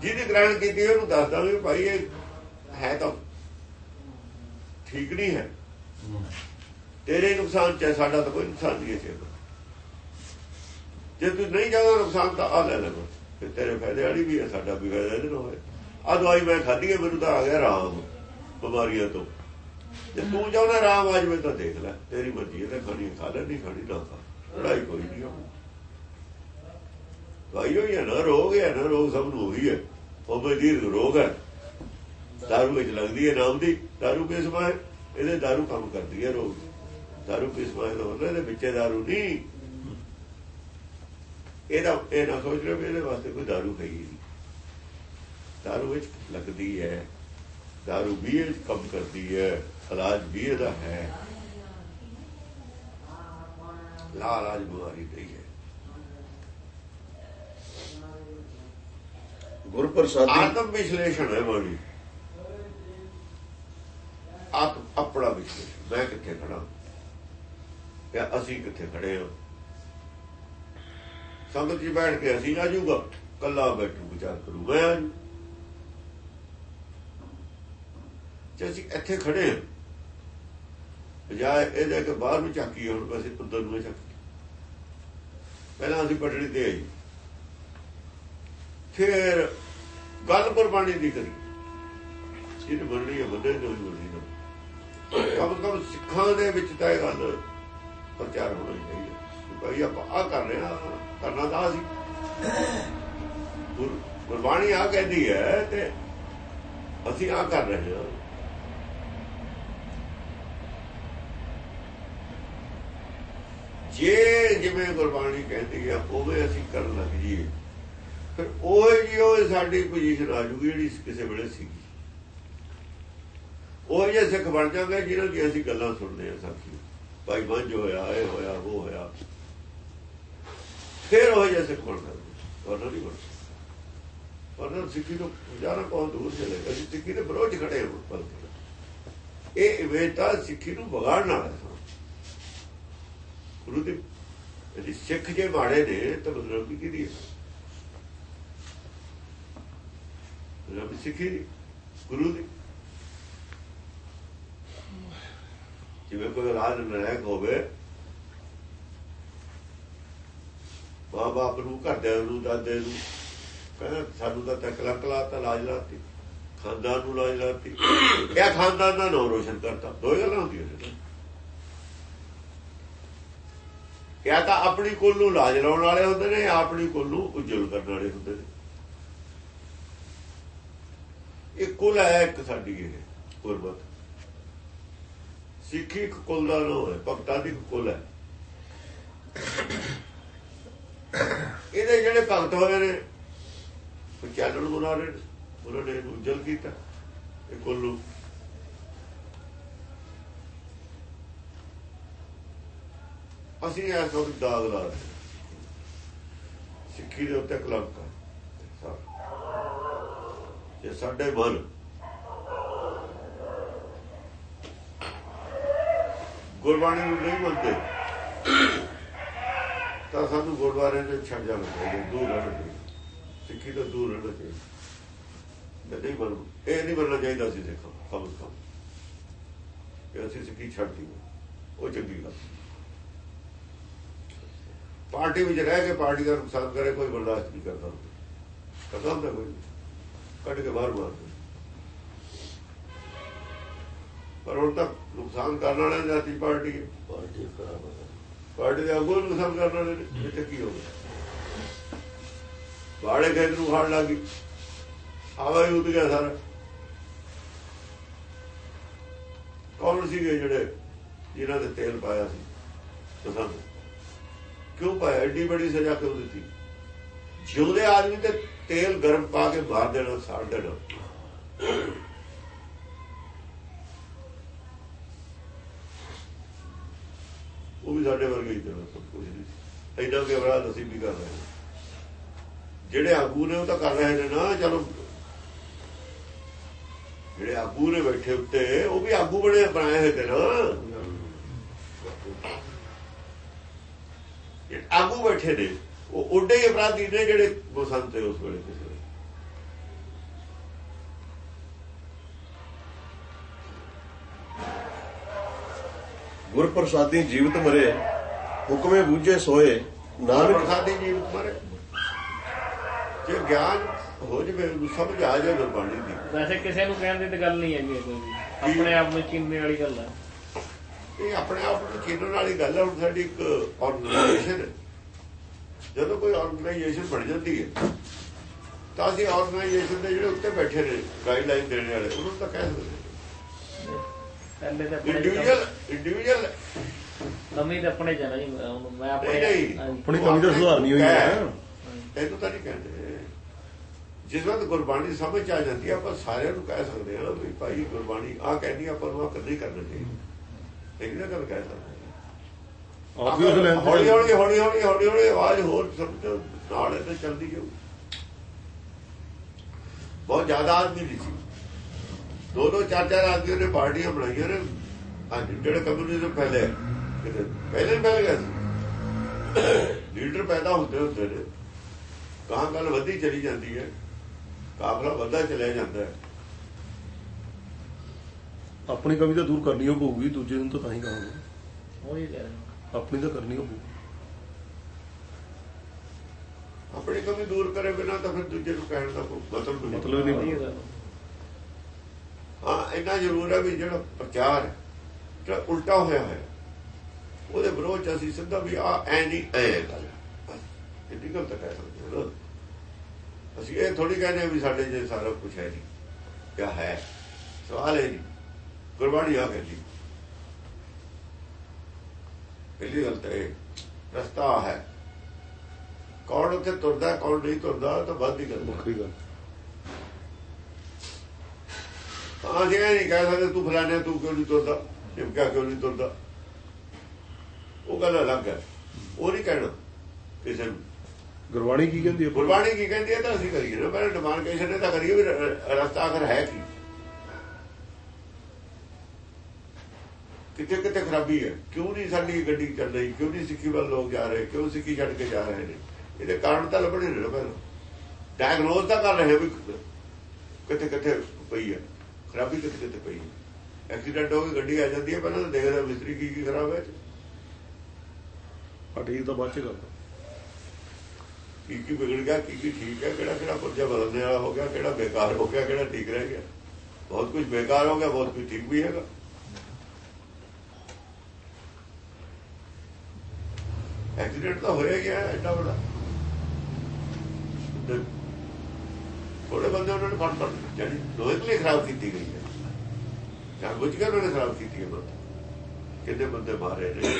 Speaker 3: ਜਿਹਨੇ ਗ੍ਰਹਿਣ ਕੀਤੀ, ਉਹਨੂੰ ਦੱਸਦਾ ਵੀ ਭਾਈ, ਇਹ ਹੈ ਤਾਂ ਠੀਕ ਨਹੀਂ ਹੈ। ਤੇਰੇ ਨੁਕਸਾਨ ਚ ਸਾਡਾ ਤਾਂ ਕੋਈ ਨੁਕਸਾਨ ਨਹੀਂ ਹੈ ਚਾਹੀਦਾ ਜੇ ਤੂੰ ਨਹੀਂ ਚਾਹਦਾ ਨੁਕਸਾਨ ਤਾਂ ਆ ਲੈ ਲੈ ਬਸ। ਤੇਰੇ ਫਾਇਦੇ ਵਾਲੀ ਵੀ ਹੈ, ਸਾਡਾ ਵੀ ਫਾਇਦਾ ਇਹਦੇ ਨਾਲ ਹੋਏ ਆ ਦਵਾਈ ਮੈਂ ਖਾਧੀ ਹੈ, ਮੈਨੂੰ ਤਾਂ ਆ ਗਿਆ ਆਰਾਮ ਬਿਮਾਰੀਆਂ ਤੋਂ। ਜੇ ਤੂੰ ਚਾਹੁੰਦਾ ਆਰਾਮ ਆ ਜਾਵੇ ਤਾਂ ਦੇਖ ਲੈ, ਤੇਰੀ ਮਰਜ਼ੀ ਹੈ ਤਾਂ ਖਾਣੀ ਖਾ ਲੈ, ਨਹੀਂ ਖਾਣੀ ਨਾ ਖਾ। ਲੜਾਈ ਕੋਈ ਨਹੀਂ ਹੋ ਦਵਾਈ ਹੋਈ ਹੈ ਨਾ, ਰੋਗ ਹੈ ਨਾ, ਰੋਗ ਸਭ ਨੂੰ ਉਹੀ ਹੈ। ਉਹ ਬਦੀਰ ਰੋਗ ਹੈ। ਦਾਰੂ ਵਿੱਚ ਲੱਗਦੀ ਹੈ ਨਾਮ ਦੀ, ਦਾਰੂ ਕਿਸ ਇਹਦੇ ਦਾਰੂ ਕੰਮ ਕਰਦੀ ਹੈ ਰੋਗ। ਦਾਰੂ ਕਿਸ ਹੈ ਦਾ ਹੁੰਦਾ ਇਹਦੇ ਵਿੱਚੇ ਦਾਰੂ ਨਹੀਂ। ਇਹਦਾ ਇਹ ਨਾ ਸੋਚ ਰਿਹਾ ਇਹਦੇ ਵਾਸਤੇ ਕੋਈ ਹੈ ਹੀ ਨਹੀਂ। ਦਾਰੂ ਵਿੱਚ ਲੱਗਦੀ ਹੈ। ਦਾਰੂ ਵੀ ਇਹ ਕੰਮ ਕਰਦੀ ਹੈ। ਇਲਾਜ ਵੀ ਇਹਦਾ ਹੈ। ਲਾ ਇਲਾਜ ਬਿਮਾਰੀ ਨਹੀਂ ਹੈ
Speaker 1: ਗੁਰਪ੍ਰਸਾਦੀ
Speaker 3: ਆਤਮ ਵਿਸ਼ਲੇਸ਼ਣ ਹੈ ਬਾਣੀ ਆਪ ਆਪਣਾ ਵਿਸ਼ਲੇਸ਼ਣ। ਮੈਂ ਕਿੱਥੇ ਖੜਾ ਜਾਂ ਅਸੀਂ ਕਿੱਥੇ ਖੜੇ ਹਾਂ? ਸੰਗਤ ਚ ਬੈਠ ਕੇ ਅਸੀਂ ਨਾ ਜੂਗਾ ਕੱਲਾ ਬੈਠੂ, ਵਿਚਾਰ ਕਰੂ ਮੈਂ ਆ ਜਾਊਂ। ਜੇ ਅਸੀਂ ਇੱਥੇ ਖੜੇ ਹਾਂ, ਬਜਾਏ ਇਹਦੇ ਕਿ ਬਾਹਰ ਨੂੰ ਚੱਕੀ ਹੁਣ ਬਸ ਅੰਦਰ ਨੂੰ ਚੱਕੀ ਪਹਿਲਾਂ ਅਸੀਂ ਪਟੜੀ ਤੇ ਆਈ ਫਿਰ ਗੱਲ ਗੁਰਬਾਣੀ ਦੀ ਕਰੀ। ਇਹ ਬਣਨੀ ਹੈ ਬੰਦੇ ਨੂੰ ਹੀ ਬਣਨੀ ਕਮ ਕਮ ਸਿੱਖਾਂ ਦੇ ਵਿੱਚ ਤਾਂ ਇਹ ਗੱਲ ਪ੍ਰਚਾਰ ਹੋਣਾ ਚਾਹੀਦਾ ਭਾਈ ਆਪਾਂ ਆ ਕਰ ਰਹੇ ਹਾਂ ਕਰਨਾ ਤਾਂ ਸੀ ਗੁਰਬਾਣੀ ਆ ਕਹਿੰਦੀ ਹੈ ਤੇ ਅਸੀਂ ਆ ਕਰ ਰਹੇ ਹਾਂ। ਜੇ ਜਿਵੇਂ ਗੁਰਬਾਣੀ ਕਹਿੰਦੀ ਆ ਉਵੇਂ ਅਸੀਂ ਕਰਨ ਲੱਗ ਜੀਏ ਫਿਰ ਉਹ ਜੀ, ਉਹ ਸਾਡੀ ਪੋਜੀਸ਼ਨ ਆ ਜੂਗੀ ਜਿਹੜੀ ਕਿਸੇ ਵੇਲੇ ਸੀਗੀ। ਉਹ ਜੇ ਸਿੱਖ ਬਣ ਜਾਂਦੇ ਜਿਹਨਾਂ ਦੀ ਅਸੀਂ ਗੱਲਾਂ ਸੁਣਦੇ ਆ ਸਾਥੀ ਭਾਈ ਮੰਝ ਹੋਇਆ, ਇਹ ਹੋਇਆ, ਉਹ ਹੋਇਆ। ਫਿਰ ਉਹ ਜੇ ਸਿੱਖ ਬਣ ਉਹਨਾਂ ਨਹੀਂ ਬਣ ਉਹਨਾਂ ਸਿੱਖੀ ਤੋਂ ਜਾਣਾ ਬਹੁਤ ਦੂਰ ਚਲੇ ਅਸੀਂ ਸਿੱਖੀ ਦੇ ਵਿਰੋਧ ਖੜੇ ਹਾਂ ਪਲ ਇਹ ਇਵੇਤਾ ਸਿੱਖੀ ਨੂੰ ਵਿਗਾੜਨ ਵਾਲਾ ਗੁਰੂ ਦੀ ਜਿਹੜੀ ਸਿੱਖ ਜੇ ਮਾੜੇ ਨੇ, ਤਾਂ ਮਤਲਬ ਕੀ ਦੀ ਹੈ? ਰੱਬ ਸਿੱਖੀ ਗੁਰੂ ਦੀ। ਜਿਵੇਂ ਕੋਈ ਰਾਜ ਨਰੈਕ ਹੋਵੇ ਬਾਪ ਨੂੰ, ਘਰਦਿਆਂ ਨੂੰ ਦਾਦੇ ਨੂੰ। ਕਹਿੰਦਾ, ਸਾਨੂੰ ਤਾਂ ਤੱਕ ਲੱਕ ਲਾਤਾ, ਲਾਜ ਲਾਤੀ। ਖਾਨਦਾਨ ਨੂੰ ਲਾਜ ਲਾਤੀ। ਇਹ ਖਾਨਦਾਨ ਦਾ ਨਾਮ ਰੋਸ਼ਨ ਕਰਤਾ? ਦੋ ਗੱਲਾਂ ਹੁੰਦੀਆਂ ਨੇ। ਜਾਂ ਤਾਂ ਆਪਣੀ ਕੁੱਲ ਨੂੰ ਲਾਜ ਲਾਉਣ ਵਾਲੇ ਹੁੰਦੇ ਨੇ ਜਾਂ ਆਪਣੀ ਕੁੱਲ ਨੂੰ ਉਜਲ ਕਰਨ ਵਾਲੇ ਹੁੰਦੇ ਨੇ। ਇਹ ਕੁੱਲ ਹੈ ਇੱਕ ਸਾਡੀ ਇਹ ਗੁਰਬਤ ਸਿੱਖੀ ਇੱਕ ਕੁੱਲ ਦਾ ਨਾਮ ਹੈ, ਭਗਤਾਂ ਦੀ ਕੁੱਲ ਹੈ। ਇਹਦੇ ਜਿਹੜੇ ਭਗਤ ਹੋਏ ਨੇ, ਉਹ ਚਾਨਣ ਬਣਾ ਨੇ ਉਹਨਾਂ ਨੇ ਇਹਨੂੰ ਉਜਲ ਕੀਤਾ, ਇਹ ਕੁੱਲ। ਅਸੀਂ ਇਸ ਵਕਤ ਦਾਗ ਲਾ ਰਹੇ ਸਿੱਖੀ ਦੇ ਉੱਤੇ ਕਲੰਕ ਹੈ ਜੇ ਸਾਡੇ ਮਨ ਗੁਰਬਾਣੀ ਨੂੰ ਨਹੀਂ ਮੰਨਦੇ ਤਾਂ ਸਾਨੂੰ ਗੁਰਦੁਆਰੇ ਦੇ ਛੱਡ ਜਾਣਾ ਚਾਹੀਦਾ, ਦੂਰ ਰਹਿਣਾ ਚਾਹੀਦਾ। ਸਿੱਖੀ ਤੋਂ ਦੂਰ ਰਹਿਣਾ ਚਾਹੀਦਾ। ਨਹੀਂ ਮੰਨ ਇਹ ਨਹੀਂ ਮੰਨਣਾ ਚਾਹੀਦਾ ਸੀ ਦੇਖੋ, ਕਮ ਕਮ। ਕਿ ਅਸੀਂ ਸਿੱਖੀ ਛੱਡਦੀ ਉਹ ਚੰਗੀ ਗੱਲ ਪਾਰਟੀ ਵਿੱਚ ਰਹਿ ਕੇ ਪਾਰਟੀ ਦਾ ਨੁਕਸਾਨ ਕਰੇ, ਕੋਈ ਬਰਦਾਸ਼ਤ ਨਹੀਂ ਕਰਦਾ। ਕਰਦਾ ਹੁੰਦਾ ਕੋਈ। ਕੱਢ ਕੇ ਬਾਹਰ ਮਾਰ ਪਰ ਹੁਣ ਤੱਕ ਨੁਕਸਾਨ ਕਰਨ ਵਾਲੇ ਜਾਤੀ ਪਾਰਟੀ ਪਾਰਟੀ ਖਰਾਬ ਹੈ। ਪਾਰਟੀ ਦੇ ਆਗੂ ਨੂੰ ਨੁਕਸਾਨ ਕਰਨ ਵਾਲੇ ਨੇ ਇੱਥੇ ਕੀ ਹੋ ਗਿਆ ਬਾੜੇ ਖੇਤ ਨੂੰ ਖਾਣ ਲੱਗੀ ਹਵਾ ਹੀ ਉੱਡ ਗਿਆ ਸਾਰਾ। ਕੌਣ ਸੀਗੇ ਜਿਹੜੇ ਜਿਨ੍ਹਾਂ ਦੇ ਤੇਲ ਪਾਇਆ ਸੀ? ਪਸੰਦ ਕਿਉਂ ਪਾਇਆ? ਐਡੀ ਬੜੀ ਸਜ਼ਾ ਕਿਉਂ ਦਿੱਤੀ? ਜਿਉਂਦੇ ਆਦਮੀ ਤੇ ਤੇਲ ਗਰਮ ਪਾ ਕੇ ਮਾਰ ਦੇਣਾ, ਸਾੜ ਦੇਣਾ। ਉਹ ਵੀ ਸਾਡੇ ਵਰਗੇ ਹੀ ਦੇਣਾ ਸਭ ਕੁਝ ਨਹੀਂ। ਐਡਾ ਕਿ ਅਪਰਾਧ ਅਸੀਂ ਵੀ ਕਰ ਰਹੇ ਜਿਹੜੇ ਆਗੂ ਨੇ ਉਹ ਤਾਂ ਕਰ ਰਹੇ ਨੇ ਨਾ, ਚਲੋ। ਜਿਹੜੇ ਆਗੂ ਨੇ ਬੈਠੇ ਉੱਤੇ, ਉਹ ਵੀ ਆਗੂ ਬਣੇ ਬਣਾਏ ਹੋਏ ਤੇ ਨਾ। ਆਗੂ ਬੈਠੇ ਨੇ, ਉਹ ਉੱਡੇ ਹੀ ਅਪਰਾਧੀ ਨੇ ਜਿਹੜੇ ਬਸੰਤ ਉਸ ਵੇਲੇ ਕਿਸੇ
Speaker 1: ਗੁਰ ਪ੍ਰਸਾਦੀ ਜੀਵਤ ਮਰੇ ਹੁਕਮੇ ਬੂਝੇ ਸੋਏ ਨਾਨਕ
Speaker 3: ਪ੍ਰਸਾਦੀ ਜੀਵਤ ਮਰੇ। ਜੇ ਗਿਆਨ ਹੋ ਜਵੇ ਸਮਝ ਆ ਜਾਏ ਗੁਰਬਾਣੀ ਦੀ।
Speaker 4: ਵੈਸੇ ਕਿਸੇ ਨੂੰ ਕਹਿਣ ਦੀ ਤਾਂ ਗੱਲ ਨਹੀਂ ਹੈਗੀ ਕੋਈ। ਆਪਣੇ ਆਪ ਨੂੰ ਚਿੰਨੇ ਵਾਲੀ ਗੱਲ ਹੈ।
Speaker 3: ਇਹ ਆਪਣੇ ਆਪ ਨੂੰ ਚੀਨਣ ਵਾਲੀ ਗੱਲ ਹੈ ਹੁਣ ਸਾਡੀ ਇੱਕ ਆਰਗੇਨਾਈਜੇਸ਼ਨ ਜਦੋਂ ਕੋਈ ਆਰਗੇਨਾਈਜੇਸ਼ਨ ਬਣ ਜਾਂਦੀ ਹੈ ਤਾਂ ਅਸੀਂ ਆਰਗੇਨਾਈਜੇਸ਼ਨ ਦੇ ਜਿਹੜੇ ਉੱਤੇ ਬੈਠੇ ਨੇ ਗਾਈਡਲਾਈਨ ਦੇਣ ਵਾਲੇ ਉਹਨਾਂ ਨੂੰ ਤਾਂ ਕਹਿ ਸਕਦੇ
Speaker 4: ਪਹਿਲੇ ਤਾਂ ਆਪਣੇ
Speaker 3: ਇੰਡੀਵਿਜੂਅਲ ਇੰਡੀਵਿਜੂਅਲ
Speaker 4: ਕਮੀ ਤਾਂ ਆਪਣੇ ਜਾਣਾ ਜੀ ਹੁਣ ਮੈਂ ਆਪਣੇ
Speaker 3: ਨਹੀਂ, ਨਹੀਂ।
Speaker 4: ਹਾਂਜੀ।
Speaker 6: ਆਪਣੀ ਕਮੀ ਦਾ ਸੁਧਾਰ ਨਹੀਂ ਹੋਈ ਹੈ।
Speaker 3: ਇਹਨੂੰ ਤਾਂ ਨਹੀਂ ਕਹਿੰਦੇ। ਜਿਸ ਵਕਤ ਗੁਰਬਾਣੀ ਸਮਝ 'ਚ ਆ ਜਾਂਦੀ ਹੈ ਆਪਾਂ ਸਾਰਿਆਂ ਨੂੰ ਕਹਿ ਸਕਦੇ ਹਾਂ ਵੀ ਭਾਈ ਗੁਰਬਾਣੀ ਆ ਕਹਿੰਦੀ ਆ, ਆਪਾਂ ਨੂੰ ਆਹ ਨਹੀਂ ਕਰਨਾ ਚਾਹੀਦਾ। ਇਹ ਨਾ ਗੱਲ ਕਹਿ ਸਕਦੇ
Speaker 6: ਆਪ ਵੀ ਉਸ ਲੈਣ
Speaker 3: ਹੌਲੀ ਹੌਲੀ ਹੌਲੀ ਹੌਲੀ ਹੌਲੀ ਹੌਲੀ ਆਵਾਜ਼ ਹੋਰ ਸਮਝੋ ਨਾਲ ਇਹ ਚੱਲਦੀ ਜਾਊ। ਬਹੁਤ ਜ਼ਿਆਦਾ ਆਦਮੀ ਨਹੀਂ ਸੀ। ਦੋ ਦੋ ਚਾਰ ਚਾਰ ਆਦਮੀਆਂ ਨੇ ਪਾਰਟੀਆਂ ਬਣਾਈਆਂ ਨੇ। ਅੱਜ ਜਿਹੜੇ ਕਮਿਊਨਿਜ਼ਮ ਫੈਲੇ ਕਿਤੇ ਪਹਿਲੇ ਫੈਲ ਗਿਆ ਸੀ। ਲੀਡਰ ਪੈਦਾ ਹੁੰਦੇ ਹੁੰਦੇ ਨੇ। ਕਾਂ ਗੱਲ ਵੱਧੀ ਚਲੀ ਜਾਂਦੀ ਹੈ। ਕਾਫਲਾ ਵੱਧਾ ਚਲਿਆ ਜਾਂਦਾ ਹੈ।
Speaker 6: ਆਪਣੀ ਕਮੀ ਤਾਂ ਦੂਰ ਕਰਨੀ ਓ ਪਊਗੀ ਦੂਜੇ ਨੂੰ ਤਾਂ ਤਾਂ ਹੀ
Speaker 4: ਉਹੀ ਕਹਿ ਰਿਹਾ
Speaker 6: ਆਪਣੀ ਤਾਂ ਕਰਨੀ ਪਊ
Speaker 3: ਆਪਣੀ ਕਮੀ ਦੂਰ ਕਰੇ ਬਿਨਾ ਤਾਂ ਫਿਰ ਦੂਜੇ ਨੂੰ ਕਹਿਣ ਦਾ ਕੋਈ ਮਤਲਬ ਨਹੀਂ
Speaker 6: ਮਤਲਬ ਨਹੀਂ।
Speaker 3: ਹਾਂ, ਇੰਨਾ ਜ਼ਰੂਰ ਹੈ ਵੀ ਜਿਹੜਾ ਪ੍ਰਚਾਰ ਹੈ, ਜਿਹੜਾ ਉਲਟਾ ਹੋਇਆ ਹੈ, ਉਹਦੇ ਵਿਰੋਧ ਚ ਅਸੀਂ ਸਿੱਧਾ ਵੀ ਆ, ਐ ਨਹੀਂ, ਐ ਗੱਲ ਹੈ। ਗੱਲ ਤਾਂ ਕਹਿ ਸਕਦੇ ਹਾਂ ਅਸੀਂ ਇਹ ਥੋੜੀ ਕਹਿੰਦੇ ਵੀ ਸਾਡੇ ਜੇ ਸਾਰਾ ਕੁਝ ਹੈ ਨਹੀਂ ਕਿਆ ਹੈ, ਸਵਾਲ ਹੈ ਨਹੀਂ, ਗੁਰਬਾਣੀ ਆ ਕਹਿੰਦੀ। ਪਹਿਲੀ ਗੱਲ ਤਾਂ ਇਹ, ਰਸਤਾ ਹੈ। ਕੌਣ ਉੱਥੇ ਤੁਰਦਾ, ਕੌਣ ਨਹੀਂ ਤੁਰਦਾ ਤਾਂ ਵੱਧ ਦੀ ਗੱਲ
Speaker 6: ਵੱਖਰੀ ਗੱਲ।
Speaker 3: ਹਾਂ ਜੇ ਨਹੀਂ ਕਹਿ ਸਕਦੇ ਤੂੰ ਫਲਾਣੇ ਤੂੰ ਕਿਉਂ ਨਹੀਂ ਤੁਰਦਾ? ਨਿਮਕਾ ਕਿਉਂ ਨਹੀਂ ਤੁਰਦਾ? ਉਹ ਗੱਲ ਅਲੱਗ ਹੈ। ਉਹ ਨਹੀਂ ਕਹਿਣਾ ਕਿਸੇ ਨੂੰ।
Speaker 6: ਗੁਰਬਾਣੀ ਕੀ ਕਹਿੰਦੀ ਹੈ?
Speaker 3: ਗੁਰਬਾਣੀ ਕੀ ਕਹਿੰਦੀ ਹੈ? ਤਾਂ ਅਸੀਂ ਕਰੀਏ ਨਾ। ਪਹਿਲਾਂ ਡਿਮਾਂਡ ਕਿਸੇ ਨੇ ਤਾਂ ਕਰੀਏ ਵੀ ਰਸਤਾ ਅਗਰ ਹੈ ਕੀ? ਕਿਤੇ ਕਿਤੇ ਖਰਾਬੀ ਹੈ? ਕਿਉਂ ਨਹੀਂ ਸਾਡੀ ਗੱਡੀ ਚੱਲ ਰਹੀ? ਕਿਉਂ ਨਹੀਂ ਸਿੱਖੀ ਵੱਲ ਲੋਕ ਜਾ ਰਹੇ? ਕਿਉਂ ਸਿੱਖੀ ਛੱਡ ਕੇ ਜਾ ਰਹੇ ਨੇ? ਇਹਦੇ ਕਾਰਨ ਤਾਂ ਲੱਭਣੇ ਨੇ ਨਾ ਪਹਿਲਾਂ। ਡਾਇਗਨੋਸ ਤਾਂ ਕਰ ਰਹੇ ਵੀ ਕਿਤੇ ਕਿਤੇ ਪਈ ਹੈ। ਖਰਾਬੀ ਕਿਤੇ ਕਿਤੇ ਪਈ? ਐਕਸੀਡੈਂਟ ਹੋ ਕੇ ਗੱਡੀ ਆ ਜਾਂਦੀ ਹੈ ਪਹਿਲਾਂ ਤਾਂ ਦੇਖਦਾ ਮਿਸਤਰੀ ਕੀ ਕੀ ਖਰਾਬ ਹੈ।
Speaker 6: ਆ ਠੀਕ ਤਾਂ ਬਾਅਦ ਚ ਗੱਲ
Speaker 3: ਕੀ ਕੀ ਵਿਗੜ ਗਿਆ ਕੀ ਕੀ ਠੀਕ ਹੈ ਕਿਹੜਾ ਕਿਹੜਾ ਪੁਰਜਾ ਬਦਲਣੇ ਵਾਲਾ ਹੋ ਗਿਆ ਕਿਹੜਾ ਬੇਕਾਰ ਹੋ ਗਿਆ ਕਿਹੜਾ ਠੀਕ ਰਹਿ ਗਿਆ। ਬਹੁਤ ਕੁਝ ਬੇਕਾਰ ਹੋ ਗਿਆ ਬਹੁਤ ਕੁਝ ਠੀਕ ਵੀ ਹੈਗਾ। ਐਕਸੀਡੈਂਟ ਤਾਂ ਹੋਇਆ ਹੈ ਐਡਾ ਬੜਾ ਤੇ ਥੋੜੇ ਬੰਦੇ ਉਹਨਾਂ ਨੇ ਫੜ ਫੜ ਜਿਹੜੀ ਲੋਹੇ ਲਈ ਖਰਾਬ ਕੀਤੀ ਗਈ ਹੈ। ਜਾਣ ਬੁੱਝ ਕੇ ਉਹਨਾਂ ਨੇ ਖਰਾਬ ਕੀਤੀ ਹੈ ਕਿੰਨੇ ਬੰਦੇ ਮਾਰੇ ਨੇ,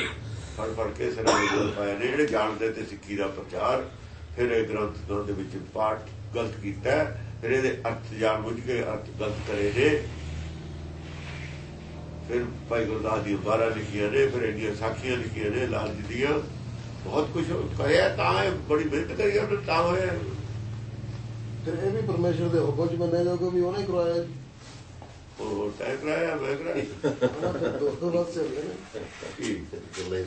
Speaker 3: ਫੜ ਫੜ ਕੇ ਸਿਰਾਂ ਦੇ ਪਾਏ ਨੇ, ਜਿਹੜੇ ਜਾਣਦੇ ਤੇ ਸਿੱਖੀ ਦਾ ਪ੍ਰਚਾਰ, ਫਿਰ ਇਹ ਗ੍ਰੰਥ ਦੇ ਵਿੱਚ ਪਾਠ ਗਲਤ ਕੀਤਾ ਫਿਰ ਇਹਦੇ ਅਰਥ ਜਾਣ ਬੁੱਝ ਕੇ ਅਰਥ ਗਲਤ ਕਰੇ ਨੇ। ਫਿਰ ਭਾਈ ਗੁਰਦਾਸ ਦੀ ਬਾਰਾਂ ਲਿਖੀਆਂ ਨੇ, ਫਿਰ ਇਹਦੀਆਂ ਸਾਖੀਆਂ ਲਿਖੀਆਂ ਨੇ ਲਾਲ ਜੀ ਦੀਆਂ। ਬਹੁਤ ਕੁਝ ਕਰਿਆ ਤਾਂ ਇਹ ਬੜੀ ਮਿਹਨਤ ਕਰੀ ਉਹਨੇ ਤਾਂ ਹੋਇਆ
Speaker 2: ਫਿਰ ਇਹ ਵੀ ਪਰਮੇਸ਼ਰ ਦੇ ਹੁਕਮ ਚ ਮੰਨਿਆ ਜਾਊਗਾ ਵੀ ਉਹਨੇ ਕਰਵਾਇਆ ਜੀ।
Speaker 3: ਉਹ ਤੈਅ ਕਰਾਇਆ ਮੈਂ ਕਰਾਇਆ।
Speaker 2: ਚੱਲ ਗਏ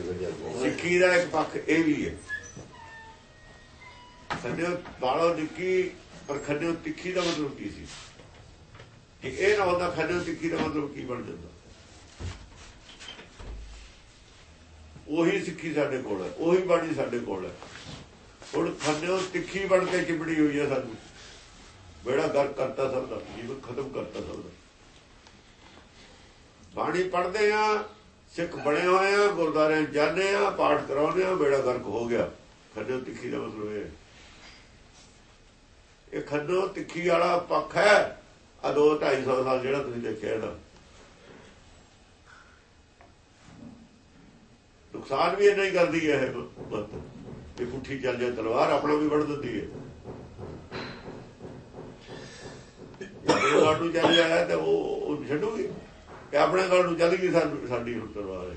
Speaker 3: ਸਿੱਖੀ ਦਾ ਇੱਕ ਪੱਖ ਇਹ ਵੀ ਹੈ। ਖੰਡਿਓ ਬਾਲੋ ਨਿੱਕੀ ਪਰ ਖੰਡਿਓ ਤਿੱਖੀ ਦਾ ਮਤਲਬ ਕੀ ਸੀ? ਕਿ ਇਹ ਨਾ ਹੁੰਦਾ ਖੰਡਿਓ ਤਿੱਖੀ ਦਾ ਮਤਲਬ ਕੀ ਬਣ ਜਾਂਦਾ। ਉਹੀ ਸਿੱਖੀ ਸਾਡੇ ਕੋਲ ਹੈ ਉਹੀ ਬਾਣੀ ਸਾਡੇ ਕੋਲ ਹੈ। ਹੁਣ ਖੰਡਿਓ ਤਿੱਖੀ ਬਣ ਕੇ ਚਿਪੜੀ ਹੋਈ ਹੈ ਸਾਨੂੰ। ਬੇੜਾ ਗਰ ਕਰਤਾ ਸਭ ਦਾ ਜੀਵਨ ਖਤਮ ਕਰਤਾ ਸਭ ਦਾ ਬਾਣੀ ਪੜਦੇ ਆ, ਸਿੱਖ ਬਣੇ ਹੋਏ ਆ ਗੁਰਦਾਰੇ ਜਾਂਦੇ ਆ, ਪਾਠ ਕਰਾਉਂਦੇ ਆ ਬੇੜਾ ਗਰਕ ਹੋ ਗਿਆ। ਖੰਡੋ ਤਿੱਖੀ ਦਾ ਮਤਲਬ ਇਹ ਹੈ। ਇਹ ਖੰਡੋ ਤਿੱਖੀ ਵਾਲਾ ਪੱਖ ਹੈ ਆ ਦੋ 250 ਸਾਲ ਜਿਹੜਾ ਤੁਸੀਂ ਦੇਖਿਆ ਇਹਦਾ। ਨੁਕਸਾਨ ਵੀ ਇਹ ਨਹੀਂ ਕਰਦੀ ਹੈ ਇਹ ਮੱਤ ਇਹ ਪੁੱਠੀ ਚੱਲ ਜਾ ਤਲਵਾਰ ਆਪਣਾ ਵੀ ਵੜ ਦਿੰਦੀ ਹੈ। ਜੇ ਗਾਲ ਨੂੰ ਚੱਲ ਜਾਇਆ ਤੇ ਉਹ ਛੱਡੂਗੀ। ਕਿ ਆਪਣੇ ਗਾਲ ਨੂੰ ਚੱਲ ਗਈ ਸਾਡੀ ਸਾਡੀ ਹੁਣ ਤਲਵਾਰ ਹੈ।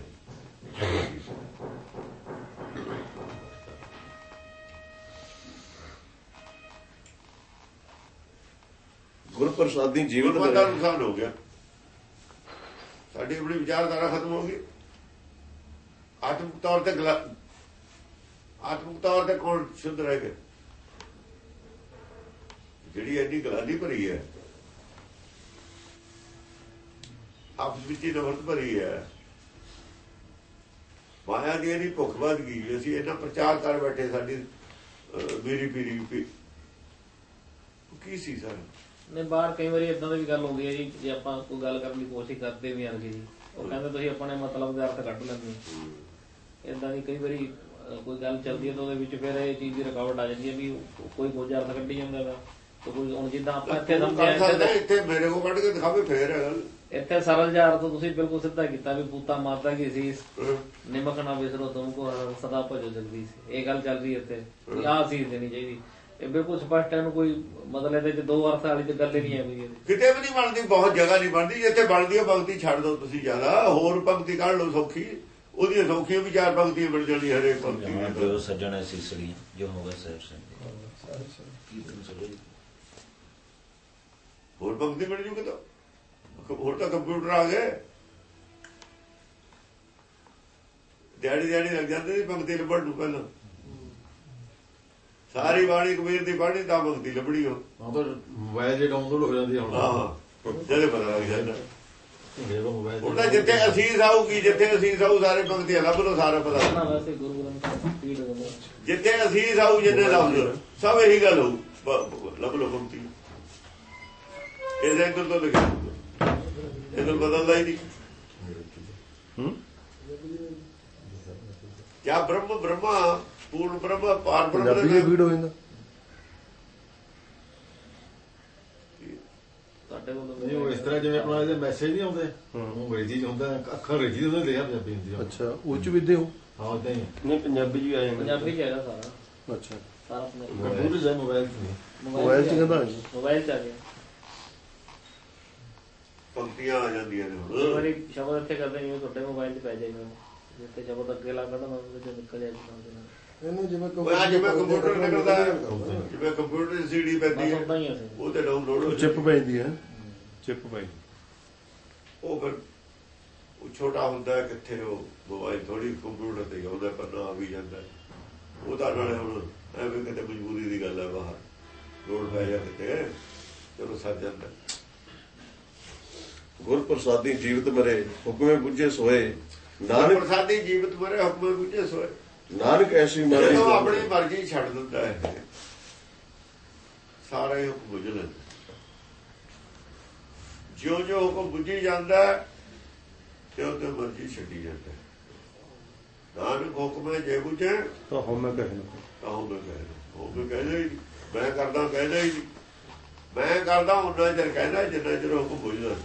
Speaker 1: ਗੁਰ ਪ੍ਰਸਾਦੀ ਜੀਵਨ
Speaker 3: ਦਾ ਨੁਕਸਾਨ ਹੋ ਗਿਆ। ਸਾਡੀ ਆਪਣੀ ਵਿਚਾਰਧਾਰਾ ਖਤਮ ਹੋ ਗਈ। ਆਤਮਿਕ ਤੌਰ ਤੇ ਗਲਾ ਆਤਮਿਕ ਤੌਰ ਤੇ ਕੌਣ ਸ਼ੁੱਧ ਰਹਿ ਗਿਆ ਜਿਹੜੀ ਐਡੀ ਗਲਾਲੀ ਭਰੀ ਹੈ ਆਪਸ ਵਿੱਚ ਹੀ ਨਫ਼ਰਤ ਭਰੀ ਹੈ। ਮਾਇਆ ਦੀ ਇਹਦੀ ਭੁੱਖ ਵੱਧ ਗਈ ਅਸੀਂ ਇਹਨਾਂ ਪ੍ਰਚਾਰ ਕਰ ਬੈਠੇ ਸਾਡੀ ਮੇਰੀ ਪੀਰੀ ਕੀ ਸੀ ਸਰ?
Speaker 4: ਨੇ ਬਾਹਰ ਕਈ ਵਾਰੀ ਇਦਾਂ ਦੀ ਵੀ ਗੱਲ ਹੁੰਦੀ ਹੈ ਜੀ ਜੇ ਆਪਾਂ ਕੋਈ ਗੱਲ ਕਰਨ ਦੀ ਕੋਸ਼ਿਸ਼ ਕਰਦੇ ਵੀ ਆਂਗੇ ਜੀ ਉਹ ਕਹਿੰਦੇ ਤੁਸੀਂ ਆਪਣੇ ਮਤਲਬ ਦੇ ਅਰਥ ਕੱਢ ਲੈਂਦੇ ਇਦਾਂ ਦੀ ਕਈ ਵਾਰੀ ਕੋਈ ਗੱਲ ਚੱਲਦੀ ਹੈ ਤਾਂ ਉਹਦੇ ਵਿੱਚ ਫਿਰ ਇਹ ਚੀਜ਼ ਦੀ ਰਕਾਵਟ ਆ ਜਾਂਦੀ ਹੈ ਵੀ ਕੋਈ ਕੁਝ ਅਰਥ ਕੱਢੀ ਜਾਂਦਾ ਦਾ ਤੇ ਕੋਈ ਹੁਣ ਜਿੱਦਾਂ ਆਪਾਂ ਇੱਥੇ ਸਮਝਿਆ
Speaker 3: ਇੱਥੇ ਮੇਰੇ ਕੋ ਕੱਢ ਕੇ ਦਿਖਾਵੇ ਫੇਰ। ਹੈ ਗੱਲ
Speaker 4: ਇੱਥੇ ਸਰਲ ਜਿਹਾ ਅਰਥ ਤੁਸੀਂ ਬਿਲਕੁਲ ਸਿੱਧਾ ਕੀਤਾ ਵੀ ਪੂਤਾ ਮਾਤਾ ਕੀ ਸੀ। ਨਿਮਕ ਨਾ ਵਿਸਰੋ ਤੁਮਕੋ ਸਦਾ ਭਜੋ ਜਗਦੀਸ਼ ਇਹ ਗੱਲ ਚੱਲ ਰਹੀ ਹੈ ਇੱਥੇ ਵੀ ਆਹ ਚੀਜ਼ ਦੇਣੀ ਚਾਹੀਦੀ ਇਹ ਬਿਲਕੁਲ ਸਪਸ਼ਟ ਹੈ ਇਹਨੂੰ ਕੋਈ ਮਤਲਬ ਇਹਦੇ ਚ ਦੋ ਅਰਥ ਵਾਲੀ ਤੇ ਗੱਲ ਨਹੀਂ ਹੈ ਕੋਈ।
Speaker 3: ਕਿਤੇ ਵੀ ਨਹੀਂ ਬਣਦੀ ਬਹੁਤ ਜਗ੍ਹਾ ਨਹੀਂ ਬਣਦੀ ਜਿੱਥੇ ਬਣਦੀ ਹੈ ਭਗਤੀ ਛੱਡ ਦਿਓ ਤੁਸੀਂ ਜ਼ਿਆਦਾ ਹੋਰ ਭਗਤੀ ਕੱਢ ਲਓ ਸੌਖੀ ਉਹਦੀਆਂ ਸੌਖੀਆਂ ਵੀ ਚਾਰ ਭਗਤੀਆਂ ਮਿਲ ਜਾਣੀ ਹਰੇਕ ਭਗਤੀ ਵਿੱਚ।
Speaker 9: ਜੋ ਸੱਜਣ ਸੀਸੜੀ ਜੋ ਹੋਗਾ ਸਹਿਬ ਸਿੰਘ ਕੀ ਤੁਮ
Speaker 3: ਹੋਰ ਭਗਤੀ ਮਿਲ ਜੂ ਕਿਤੋਂ ਹੋਰ ਤਾਂ ਕੰਪਿਊਟਰ ਆ ਗਏ। ਦਿਹਾੜੀ ਦਿਹਾੜੀ ਲੱਗ ਜਾਂਦੀ ਸੀ ਭਗਤੀ ਲੱਭਣ ਨੂੰ ਪਹਿਲਾਂ। ਸਾਰੀ ਬਾਣੀ ਕਬੀਰ ਦੀ ਬਾਣੀ ਤਾਂ ਭਗਤੀ ਲੱਭਣੀ ਹੋ
Speaker 7: ਹਾਂ ਤਾਂ ਮੋਬਾਈਲ ਜੇ ਡਾਊਨਲੋਡ ਹੋ ਜਾਂਦੀ ਹੁਣ।
Speaker 3: ਹਾਂ ਜਿਹੜੇ ਪਤਾ ਲੱਗ ਜਾਂਦਾ। ਉਹਦਾ ਜਿੱਥੇ ਅਸੀਸ ਆਊਗੀ ਜਿੱਥੇ ਅਸੀਸ ਆਊ ਸਾਰੇ ਭਗਤੀਆਂ ਲੱਭ ਲਓ ਸਾਰਾ ਪਤਾ।
Speaker 4: ਨਾ ਵੈਸੇ ਗੁਰੂ ਗ੍ਰੰਥ ਸਾਹਿਬ ਪੀੜ ਹੋ
Speaker 3: ਜਿੱਥੇ ਅਸੀਸ ਆਊ ਜਿੰਨੇ ਲਫ਼ਜ਼ ਸਭ ਇਹੀ ਗੱਲ ਹੋਊ। ਲੱਭ ਲਓ ਭਗਤੀ ਇਹਦੇ ਅੰਦਰ ਤੋਂ ਲਿਖਿਆ। ਇਧਰ ਬਦਲਦਾ ਹੀ ਨਹੀਂ। ਕਿਆ ਬ੍ਰਹਮ ਬ੍ਰਹਮਾ ਪੂਰਨ ਬ੍ਰਹਮਾ ਪਾਰ ਬ੍ਰਹਮ ਦਾ
Speaker 2: ਨਾਮ ਵੀਡ ਹੋ ਜਾਂਦਾ।
Speaker 4: ਤੁਹਾਡੇ ਕੋਲ
Speaker 7: ਨਹੀਂ ਉਹ ਇਸ ਤਰ੍ਹਾਂ ਜਿਵੇਂ ਆਪਣਾ ਇਹਦੇ ਮੈਸੇਜ ਨਹੀਂ ਆਉਂਦੇ ਉਹ ਅੰਗਰੇਜ਼ੀ ਚ ਹੁੰਦਾ ਅੱਖਰ ਅੰਗਰੇਜ਼ੀ ਦੇ ਲਿਖਿਆ ਪੰਜਾਬੀ ਹੁੰਦੀ
Speaker 8: ਅੱਛਾ ਉਹ ਚ ਵੀ ਦਿਓ
Speaker 7: ਹਾਂ ਉਦਾਂ
Speaker 6: ਨਹੀਂ
Speaker 3: ਪੰਕਤੀਆਂ ਆ ਜਾਂਦੀਆਂ ਨੇ ਹੁਣ।
Speaker 4: ਵਾਰੀ ਸ਼ਬਦ ਇੱਥੇ ਕਰਦੇ ਜਿਵੇਂ ਤੁਹਾਡੇ ਮੋਬਾਈਲ 'ਚ ਪੈ ਜਾਏਗਾ ਜਿੱਥੇ ਸ਼ਬਦ ਅੱਗੇ ਲਾ ਕੱਢਣਾ ਉਹਦੇ ਚ ਨਿਕਲ ਜਾਏਗਾ
Speaker 2: ਇਹਨੂੰ ਜਿਵੇਂ
Speaker 3: ਕੰਪਿਊਟਰ ਨਿਕਲਦਾ। ਹੈ,
Speaker 2: ਕਰਦਾ।
Speaker 3: ਜਿਵੇਂ ਕੰਪਿਊਟਰ ਦੀ ਸੀਡੀ ਪੈਂਦੀ ਹੈ ਉਹ ਤੇ ਡਾਊਨਲੋਡ ਹੋ
Speaker 8: ਚਿਪ ਪੈਂਦੀ ਹੈ।
Speaker 6: ਚਿਪ ਪਾਈ
Speaker 3: ਉਹ ਫਿਰ ਉਹ ਛੋਟਾ ਹੁੰਦਾ ਹੈ ਕਿੱਥੇ ਉਹ ਮੋਬਾਈਲ ਥੋੜੀ ਕੰਪਿਊਟਰ ਤੇ ਆਉਂਦਾ ਪਰ ਨਾ ਆ ਵੀ ਜਾਂਦਾ। ਉਹ ਤਾਂ ਨਾਲੇ ਹੁਣ ਐਵੇਂ ਕਿਤੇ ਮਜਬੂਰੀ ਦੀ ਗੱਲ ਹੈ ਬਾਹਰ। ਲੋੜ ਪੈ ਜਾ ਕਿਤੇ ਚਲੋ ਸਰ ਜਾਂਦਾ।
Speaker 1: ਗੁਰ ਪ੍ਰਸਾਦੀ ਜੀਵਤ ਮਰੇ ਹੁਕਮੇ ਬੁੱਝੇ ਸੋਏ।
Speaker 3: ਨਾਨਕ ਪ੍ਰਸਾਦੀ ਜੀਵਤ ਮਰੇ ਹੁਕਮ ਬੁਝੇ ਸੋਏ।
Speaker 1: ਨਾਨਕ ਐਸੀ ਮਰਨੀ
Speaker 3: ਜਦੋਂ
Speaker 1: ਜੋ
Speaker 3: ਆਪਣੀ
Speaker 1: ਮਰੇ।
Speaker 3: ਮਰਜ਼ੀ ਛੱਡ ਦਿੰਦਾ ਹੈ ਸਾਰੇ ਹੁਕਮ ਬੁਝ ਲੈਂਦੇ ਜਿਉਂ ਜਿਉਂ ਹੁਕਮ ਬੁਝੀ ਜਾਂਦਾ ਹੈ, ਤਿਉਂ ਤਿਉਂ ਮਰਜ਼ੀ ਛੱਡੀ ਜਾਂਦਾ ਹੈ। ਨਾਨਕ ਹੁਕਮ ਜੇ ਬੁਝੇ
Speaker 6: ਤਾਂ ਹੁਣ ਮੈਂ ਕਹਿਣਾ
Speaker 3: ਤਾਂ ਉਹ ਮੈਂ ਕਹਿੰਦਾ ਉਹ ਮੈਂ ਕਹਿੰਦਾ। ਮੈਂ ਕਰਦਾ ਕਹਿੰਦਾ ਹੀ ਨਹੀਂ। ਮੈਂ ਕਰਦਾ ਉਹਨਾਂ ਚਿਰ ਕਹਿੰਦਾ ਜਿੰਨਾ ਚਿਰ ਹੁਕਮ ਬੁਝਦਾ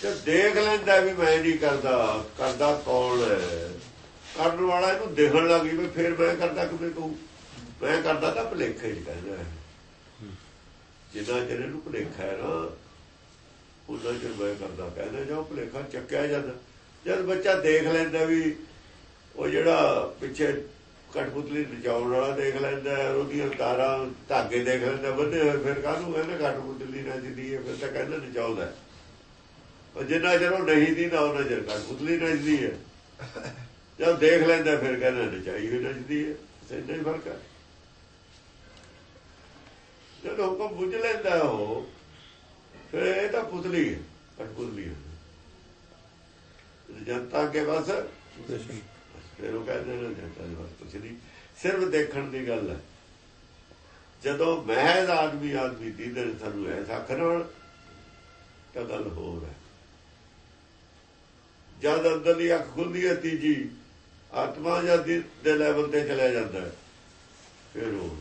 Speaker 3: ਜੇ ਦੇਖ ਲੈਂਦਾ ਵੀ ਮੈਂ ਨਹੀਂ ਕਰਦਾ ਕਰਦਾ ਕੌਣ ਹੈ? ਕਰਨ ਵਾਲਾ ਇਹਨੂੰ ਦੇਖਣ ਲੱਗ ਜਵੇ, ਫਿਰ ਮੈਂ ਕਰਦਾ ਕਿਵੇਂ ਕਹੂੰ ਮੈਂ ਕਰਦਾ ਤਾਂ ਭੁਲੇਖੇ ਹੀ। ਕਹਿੰਦਾ ਜਿੰਨਾ ਚਿਰ ਇਹਨੂੰ ਭੁਲੇਖਾ ਹੈ ਨਾ ਉਹਨਾਂ ਚਿਰ ਮੈਂ ਕਰਦਾ ਕਹਿੰਦਾ, ਜਾਂ ਭੁਲੇਖਾ ਚੱਕਿਆ ਜਾਂਦਾ। ਜਦ ਬੱਚਾ ਦੇਖ ਲੈਂਦਾ ਵੀ ਉਹ ਜਿਹੜਾ ਪਿੱਛੇ ਕਠਪੁਤਲੀ ਨਚਾਉਣ ਵਾਲਾ ਦੇਖ ਲੈਂਦਾ ਉਹਦੀਆਂ ਤਾਰਾਂ ਧਾਗੇ ਦੇਖ ਲੈਂਦਾ ਬੰਦੇ ਹੋਏ, ਫਿਰ ਕਾਹਨੂੰ ਕਹਿੰਦਾ ਕਠਪੁਤਲੀ ਨੱਚਦੀ ਹੈ, ਫਿਰ ਤਾਂ ਕਹਿੰਦਾ ਨਚਾਉਂਦਾ ਉਹ ਜਿੰਨਾ ਚਿਰ ਉਹ ਨਹੀਂ ਦੀ ਨਾ ਉਹਨਾਂ ਚਿਰ ਕਠਪੁਤਲੀ ਨੱਚਦੀ ਹੈ। ਜਦ ਦੇਖ ਲੈਂਦਾ ਫਿਰ ਕਹਿੰਦਾ ਨਚਾਈ ਹੋਈ ਨੱਚਦੀ ਹੈ, ਇੰਨਾ ਹੀ ਫ਼ਰਕ ਹੈ। ਜਦ ਹੁਕਮ ਬੁੱਝ ਲੈਂਦਾ ਉਹ, ਫਿਰ ਇਹ ਤਾਂ ਪੁਤਲੀ ਹੈ ਕਠਪੁਤਲੀ ਹੈ। ਜਨਤਾ ਕੇ ਬਸ ਫਿਰ ਉਹ ਕਹਿੰਦੇ ਨੇ ਜਨਤਾ ਦੇ ਬਸ ਕੁਛ ਨਹੀਂ। ਸਿਰਫ ਦੇਖਣ ਦੀ ਗੱਲ ਹੈ। ਜਦੋਂ ਮਹਿਜ਼ ਆਦਮੀ ਆਦਮੀ ਦੀਦੇ ਨੇ ਸਾਨੂੰ ਐਸਾ ਨਾਲ, ਤਾਂ ਗੱਲ ਹੋਰ ਹੈ। ਜਦ ਅੰਦਰਲੀ ਅੱਖ ਖੁੱਲਦੀ ਹੈ ਤੀਜੀ, ਆਤਮਾ ਜਦ ਦਿਲ ਦੇ ਲੈਵਲ ਤੇ ਚਲਾ ਜਾਂਦਾ ਹੈ। ਫਿਰ ਉਹ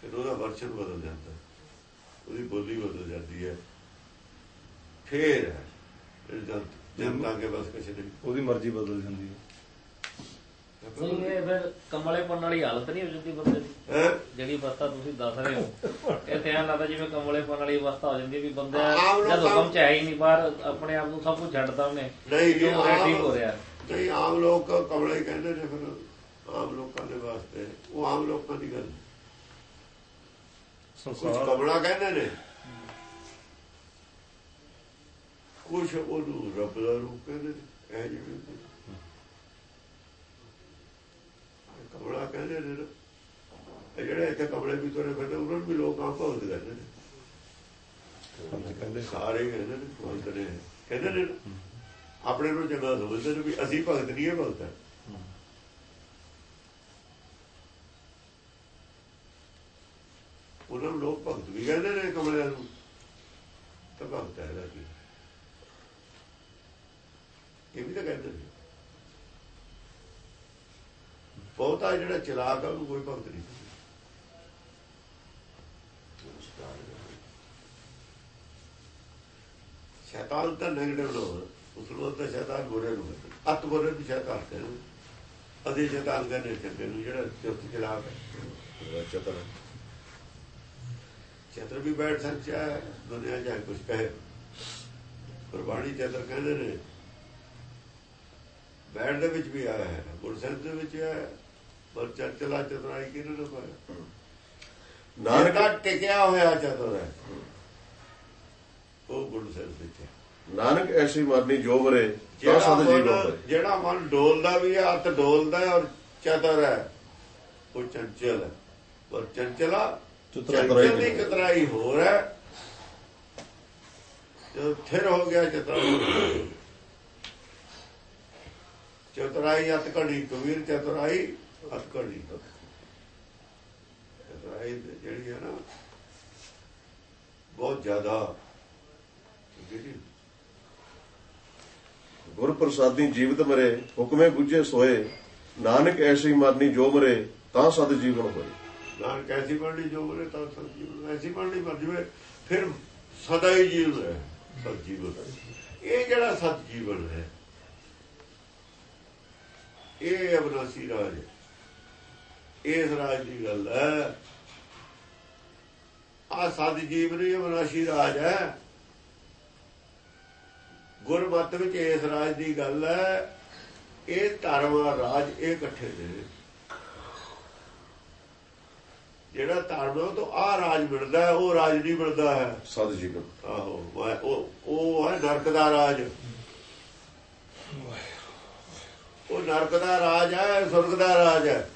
Speaker 3: ਫਿਰ ਉਹਦਾ ਵਰਸ਼ਨ ਬਦਲ ਜਾਂਦਾ ਹੈ। ਉਹਦੀ ਬੋਲੀ ਬਦਲ ਜਾਂਦੀ ਹੈ। ਫੇਰ ਹੈ। ਫਿਰ ਜਨਤਾ ਕੇ ਬਸ ਕੁਛ ਨਹੀਂ
Speaker 6: ਉਹਦੀ ਮਰਜ਼ੀ ਬਦਲ ਜਾਂਦੀ ਹੈ।
Speaker 4: ਨਹੀਂ ਇਹ ਫਿਰ ਕਮਲੇਪਨ ਵਾਲੀ ਹਾਲਤ ਨਹੀਂ ਹੋ ਜਾਂਦੀ ਬੰਦੇ ਦੀ। ਜਿਹੜੀ ਅਵਸਥਾ ਤੁਸੀਂ ਦੱਸ ਰਹੇ ਹੋ। ਇਹ ਤੇ ਐਂ ਲੱਗਦਾ ਜਿਵੇਂ ਕਮਲੇਪਨ ਵਾਲੀ ਅਵਸਥਾ ਹੋ ਜਾਂਦੀ ਹੈ ਵੀ ਬੰਦਾ
Speaker 3: ਆਮ ਲੋਕਾਂ-
Speaker 4: ਜਦ ਹੁਕਮ ਚ ਹੈ ਹੀ ਨਹੀਂ ਬਾਹਰ ਆਪਣੇ ਆਪ ਨੂੰ ਸਭ ਕੁਝ ਛੱਡਦਾ ਉਹਨੇ
Speaker 3: ਨਹੀਂ
Speaker 4: ਜੋ ਹੋ ਰਿਹਾ
Speaker 3: ਆਮ-
Speaker 4: ਠੀਕ ਹੋ ਰਿਹਾ।
Speaker 3: ਨਹੀਂ ਆਮ ਲੋਕ ਕਮਲੇ ਕਹਿੰਦੇ ਨੇ ਫਿਰ ਆਮ ਲੋਕਾਂ ਦੇ ਵਾਸਤੇ। ਉਹ ਆਮ ਲੋਕਾਂ ਦੀ ਗੱਲ ਕੁਝ
Speaker 6: ਸੰਸਾਰ
Speaker 3: ਕਮਲਾ ਕਹਿੰਦੇ ਨੇ। ਕੁਝ ਉਹਨੂੰ ਰੱਬ ਦਾ ਰੂਪ ਕਹਿੰਦੇ ਨੇ। ਇਹ ਜਿਵੇਂ ਕਮਲਾ ਕਹਿੰਦੇ ਨੇ ਨਾ ਜਿਹੜੇ ਇੱਥੇ ਕਮਲੇ ਵੀ ਤੁਰੇ ਫਿਰਦੇ ਉਹਨਾਂ ਨੂੰ ਵੀ ਲੋਕ ਆਮ ਭਗਤ ਕਹਿੰਦੇ ਨੇ।
Speaker 6: ਕਹਿੰਦੇ
Speaker 3: ਸਾਰੇ ਹੀ ਕਹਿੰਦੇ ਨੇ ਭਗਤ ਨੇ। ਕਹਿੰਦੇ ਨੇ। ਆਪਣੇ ਨੂੰ ਚੰਗਾ ਸਮਝਦੇ ਨੇ ਵੀ ਅਸੀਂ ਭਗਤ ਨਹੀਂ ਇਹ ਭਗਤ ਹੈ ਉਹਨਾਂ ਨੂੰ ਲੋਕ ਭਗਤ ਵੀ ਕਹਿੰਦੇ ਨੇ ਕਮਲਿਆਂ ਨੂੰ। ਤਾਂ ਭਗਤ ਹੈ ਇਹ ਵੀ ਤਾਂ ਕਹਿੰਦੇ ਨੇ। ਬਹੁਤਾ ਜਿਹੜਾ ਚਲਾਕ ਆ ਉਹਨੂੰ ਕੋਈ ਭਗਤ ਨਹੀਂ ਸ਼ੈਤਾਨ ਤਾਂ ਨੈਗੇਟਿਵ ਲੋਕ ਉਸ ਨੂੰ ਤਾਂ ਸ਼ੈਤਾਨ ਬੁਰੇ ਨੂੰ ਕਹਿੰਦੇ। ਅੱਤ ਬੁਰੇ ਨੂੰ ਸ਼ੈਤਾਨ ਕਹਿੰਦੇ ਅਦੇ ਸ਼ੈਤਾਨ ਕਹਿੰਦੇ ਚੰਗੇ ਨੂੰ ਜਿਹੜਾ ਚੁੱਪ ਚਲਾਕ ਹੈ
Speaker 1: ਚਤਰ।
Speaker 3: ਚਤਰ ਵੀ ਬੈਠ ਸਕਦਾ ਹੈ ਦੁਨੀਆ ਜਾਂ ਕੁਝ ਕਹੇ। ਗੁਰਬਾਣੀ ਚਤਰ ਕਹਿੰਦੇ ਨੇ ਬੈਠ ਦੇ ਵਿੱਚ ਵੀ ਆਇਆ ਹੈ ਗੁਰਸੰਤ ਦੇ ਵਿੱਚ ਹੈ। ਪਰ ਚਰਚਲਾ ਚਤਰਾਈ ਕਿਹਨੇ ਨਾ ਪਾਇਆ?
Speaker 1: ਨਾਨਕ
Speaker 3: ਟਿਕਿਆ ਹੋਇਆ ਚਤਰ ਹੈ। ਉਹ ਗੁਰਸੰਤ ਵਿੱਚ ਹੈ।
Speaker 1: ਨਾਨਕ ਐਸੀ ਮਰਨੀ ਜੋ ਮਰੇ ਤਾਂ ਸਦ
Speaker 3: ਮਨ
Speaker 1: ਮਰੇ।
Speaker 3: ਜਿਹੜਾ ਮਨ ਡੋਲਦਾ ਵੀ ਹੈ ਹੱਥ ਡੋਲਦਾ ਔਰ ਚਤਰ ਹੈ ਉਹ ਚੰਚਲ ਹੈ। ਪਰ ਚੰਚਲਾ ਚੰਚਲ ਦੀ ਕਤਰਾਈ ਹੋਰ ਹੈ। ਜਦੋਂ ਥਿਰ ਹੋ ਗਿਆ ਚਤਰਾਈ। ਚਤਰਾਈ ਹੱਥ ਘੜੀ ਕਬੀਰ ਚਤਰਾਈ। ਹੱਥ ਘੜੀ ਚਤਰਾਈ ਜਿਹੜੀ ਹੈ ਨਾ, ਬਹੁਤ ਜ਼ਿਆਦਾ
Speaker 1: ਗੁਰ ਪ੍ਰਸਾਦੀ ਜੀਵਤ ਮਰੇ, ਹੁਕਮੇ ਬੁੱਝੇ ਸੋਏ, ਨਾਨਕ ਐਸੀ ਮਰਨੀ ਜੋ ਮਰੇ, ਤਾਂ ਸਦ ਜੀਵਨ ਹੋਏ।
Speaker 3: ਨਾਨਕ ਐਸੀ ਬਣਨੀ ਜੋ ਮਰੇ, ਤਾਂ ਸਤ ਜੀਵਨ ਐਸੀ ਬਣਨੀ ਮਰ ਜਵੇ, ਫਿਰ ਸਦਾ ਹੀ ਜੀਵਨ ਹੈ ਸਤ ਜੀਵਨ ਇਹ ਜਿਹੜਾ ਸਤ ਜੀਵਨ ਹੈ, ਇਹ ਅਬਨਾਸੀ ਰਾਜ ਹੈ। ਇਸ ਰਾਜ ਦੀ ਗੱਲ ਹੈ। ਆ ਸਤ ਜੀਵਨ ਹੀ ਅਬਨਾਸੀ ਰਾਜ ਹੈ। ਗੁਰਮਤ ਵਿੱਚ ਇਸ ਰਾਜ ਦੀ ਗੱਲ ਹੈ। ਇਹ ਧਰਮ ਰਾਜ ਇਹ ਇਕੱਠੇ ਨੇ। ਜਿਹੜਾ ਧਰਮ ਤੋਂ ਆ ਰਾਜ ਮਿਲਦਾ ਹੈ, ਉਹ ਰਾਜ ਨਹੀਂ ਮਿਲਦਾ ਹੈ।
Speaker 1: ਸਦ ਜੀਵਨ
Speaker 3: ਆਹੋ ਉਹ ਉਹ ਹੈ ਨਰਕ ਦਾ ਰਾਜ। ਉਹ ਨਰਕ ਦਾ ਰਾਜ ਹੈ ਸੁਰਗ ਦਾ ਰਾਜ ਹੈ।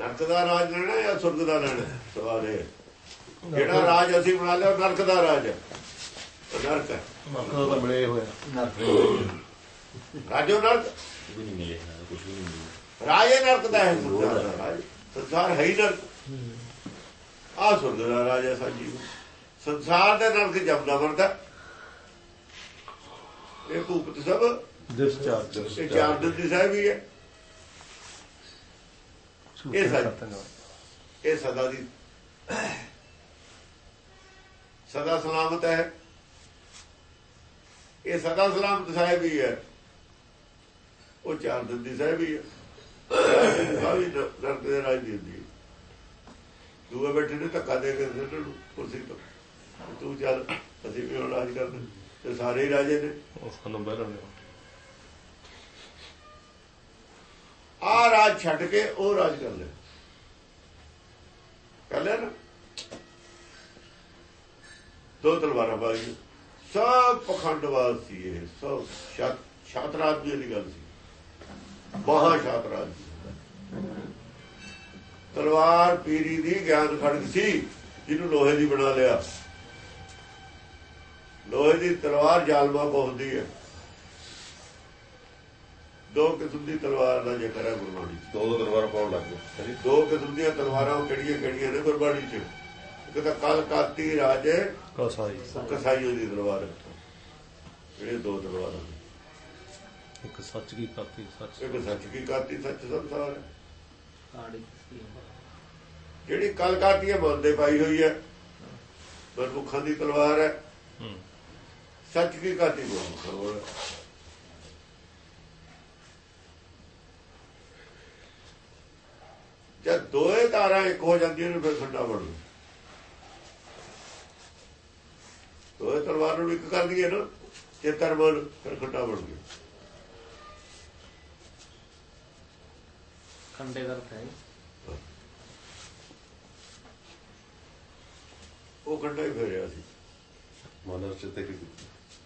Speaker 3: ਨਰਕ ਦਾ ਰਾਜ ਲੈਣਾ ਜਾਂ ਸੁਰਗ ਦਾ ਲੈਣਾ? ਸਵਾਲ ਇਹ। ਹੈ। ਜਿਹੜਾ ਰਾਜ ਅਸੀਂ ਬਣਾ ਲਿਆ ਨਰਕ ਦਾ ਰਾਜ ਹੈ। ਨਰਕ ਹੈ।
Speaker 6: ਮਿਲੇ ਹੋਇਆ
Speaker 3: ਰਾਜੋ ਨਰਕ?
Speaker 9: ਨਹੀਂ ਕੁਝ ਵੀ ਨਹੀਂ ਮਿਲੇ
Speaker 3: ਰਾਜ ਇਹ ਨਰਕ ਦਾ ਹੈ ਸੰਸਾਰ ਦਾ ਰਾਜ। ਸੰਸਾਰ ਹੈ ਹੀ ਨਰਕ। ਆ ਸੁਰਗ ਦਾ ਰਾਜ ਹੈ ਸਾਜੀ। ਸੰਸਾਰ ਦੇ ਨਰਕ ਜਪਦਾ ਵਰਦਾ ਇਹ ਭੂਪਤ ਸਭ ਇਹ ਚਾਰ ਦਿਨ ਦੀ ਸਾਹਿਬ ਹੀ ਹੈ। ਇਹ ਸੱਚ। ਇਹ ਸਦਾ ਦੀ ਸਦਾ ਸਲਾਮਤ ਹੈ ਇਹ ਸਦਾ ਸਲਾਮਤ ਸਾਹਿਬ ਹੀ ਹੈ ਉਹ ਚਾਰ ਦਿਨ ਦੀ ਸਾਹਿਬ ਹੀ ਹੈ ਸਾਰੀ ਨਰਕ ਦੇ ਰਾਜ ਦੀ ਹੁੰਦੀ ਦੂਏ ਬੈਠੇ ਨੇ ਧੱਕਾ ਦੇ ਕੇ ਸਿੱਟਣ ਨੂੰ ਕੁਰਸੀ ਤੋਂ ਤੇ ਚੱਲ ਅਸੀਂ ਵੀ ਹੁਣ ਰਾਜ ਕਰਦੇ ਤੇ ਸਾਰੇ ਰਾਜੇ ਨੇ
Speaker 6: ਸਾਨੂੰ ਬਹਿਣ
Speaker 3: ਆ ਰਾਜ ਛੱਡ ਕੇ ਉਹ ਰਾਜ ਕਰ ਲੈ ਕਰ ਲੈ ਨਾ। ਦੋ ਤਲਵਾਰਾਂ ਬਾਈ ਸਭ ਪਖੰਡਵਾਦ ਸੀ ਇਹ, ਸਭ ਸ਼ਾਤ ਸ਼ਾਤਰਾਜ ਦੀ ਗੱਲ ਸੀ। ਮਹਾ ਸ਼ਾਤਰਾਜ ਦੀ। ਤਲਵਾਰ ਪੀਰੀ ਦੀ ਗਿਆਨ ਖੜਕ ਸੀ, ਜਿਹਨੂੰ ਲੋਹੇ ਦੀ ਬਣਾ ਲਿਆ। ਲੋਹੇ ਦੀ ਤਲਵਾਰ ਜਾਲਮਾ ਬਹੁੰਦੀ ਹੈ। ਦੋ ਕਿਸਮ ਦੀ ਤਲਵਾਰ ਦਾ ਜ਼ਿਕਰ ਹੈ ਗੁਰਬਾਣੀ 'ਚ।
Speaker 1: ਦੋ ਦੋ ਦਰਬਾਰ ਪਾਉਣ ਲੱਗ ਗਏ।
Speaker 3: ਦੋ ਕਿਸਮ ਦੀਆਂ ਤਲਵਾਰਾਂ ਉਹ ਕਿਹੜੀਆਂ ਕਿਹੜੀਆਂ ਨੇ ਗੁਰਬਾਣੀ 'ਚ? ਇੱਕ ਤਾਂ ਕਲ ਕਾਤੀ ਰਾਜੇ
Speaker 6: ਕਸਾਈ।
Speaker 3: ਕਸਾਈਓ ਦੀ ਤਲਵਾਰ। ਜਿਹੜੇ ਦੋ ਤਲਵਾਰਾਂ।
Speaker 6: ਇੱਕ ਸੱਚ ਕੀ ਕਾਤੀ ਸੱਚ
Speaker 3: ਇੱਕ ਸੱਚ ਕੀ ਕਾਤੀ ਸੱਚ ਸੰਸਾਰ ਹੈ। ਜਿਹੜੀ ਕਲ ਕਾਤੀ ਹੈ ਮਨ ਦੇ ਪਾਈ ਹੋਈ ਹੈ। ਗੁਰਮੁਖਾਂ ਦੀ ਤਲਵਾਰ ਹੈ। ਸੱਚ ਕੀ ਕਾਤੀ ਗੁਰਮੁਖਾਂ ਕੋਲ ਹੈ। ਜਦ ਦੋਏ ਤਾਰਾਂ ਇੱਕ ਹੋ ਜਾਂਦੀਆਂ ਨੇ ਫਿਰ ਖੰਡਾ ਬਣਦਾ ਦੋਏ ਤਲਵਾਰ ਨੂੰ ਇੱਕ ਕਰ ਦਈਏ ਨਾ ਚੇਤਰ ਮਨ ਫਿਰ ਖੰਡਾ ਬਣ ਗਿਆ
Speaker 4: ਖੰਡੇ ਦਾ ਅਰਥ ਹੈ
Speaker 3: ਉਹ ਖੰਡਾ ਹੀ ਫੇਰਿਆ ਸੀ।
Speaker 1: ਮਨਰ ਚਿੱਤੇ ਕੀ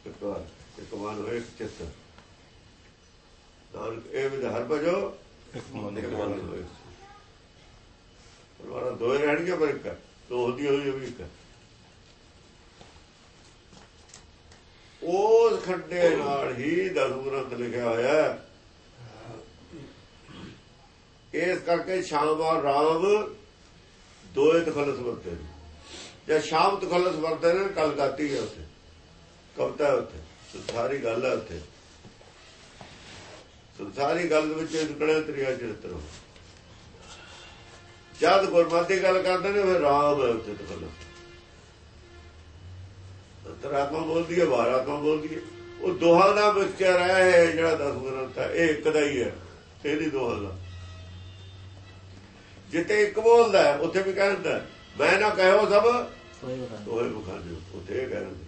Speaker 3: ਇੱਕ ਵਾਰ ਇੱਕ ਮਨ ਹੋਏ ਇੱਕ ਚਿੱਤ। ਨਾਨਕ ਇਹ ਵਿਧਾਰ ਭਜੋ।
Speaker 6: ਇੱਕ ਮਨ
Speaker 3: ਇੱਕ ਮਨ ਹੋਏ। ਤਲਵਾਰਾਂ ਦੋਏ ਰਹਿਣਗੇ ਪਰ ਇੱਕ ਦੋ ਹੁੰਦੀ ਹੋਈ ਵੀ ਇੱਕ ਉਸ ਖੰਡੇ ਨਾਲ ਹੀ ਦਸੂ ਗ੍ਰੰਥ ਲਿਖਿਆ ਹੋਇਆ ਇਸ ਕਰਕੇ ਸ਼ਾਮ ਔਰ ਰਾਮ ਦੋਏ ਤਖਲਸ ਵਰਤੇ ਨੇ। ਜਾਂ ਸ਼ਾਮ ਤਖਲਸ ਵਰਤੇ ਨੇ ਕਲਕਾਤੀ ਹੈ ਉੱਥੇ, ਕਵਤਾ ਹੈ ਉੱਥੇ, ਸੰਸਾਰੀ ਗੱਲ ਹੈ ਉੱਥੇ। ਸੰਸਾਰੀ ਗੱਲ ਵਿੱਚ ਵਿੱਚ ਨਿਕਲਿਆ ਤ੍ਰਿਆ ਚਰਿੱਤਰ ਜਦ ਗੁਰਮਤਿ ਦੀ ਗੱਲ ਕਰਦੇ ਨੇ ਫਿਰ ਰਾਮ ਹੈ ਉੱਥੇ ਤਖਲਸ ਅੰਤਰਾਤਮਾ ਬੋਲਦੀ ਹੈ ਬਾਹਰ ਆਤਮਾ ਬੋਲਦੀ ਹੈ। ਉਹ ਦੋਹਾਂ ਦਾ ਮਿਕਸਚਰ ਹੈ ਜਿਹੜਾ ਦਸ ਗ੍ਰੰਥ ਹੈ ਇਹ ਇੱਕ ਦਾ ਹੀ ਹੈ ਇਹ ਨਹੀਂ ਦੋਹਾਂ ਦਾ ਜਿੱਤੇ ਇੱਕ ਬੋਲਦਾ ਉੱਥੇ ਵੀ ਕਹਿੰਦਾ ਮੈਂ ਨਾ ਕਹਿਓ ਸਭ ਦੋਹੇ ਬਖਾਨੇ ਉੱਥੇ ਇਹ ਕਹਿੰਦੇ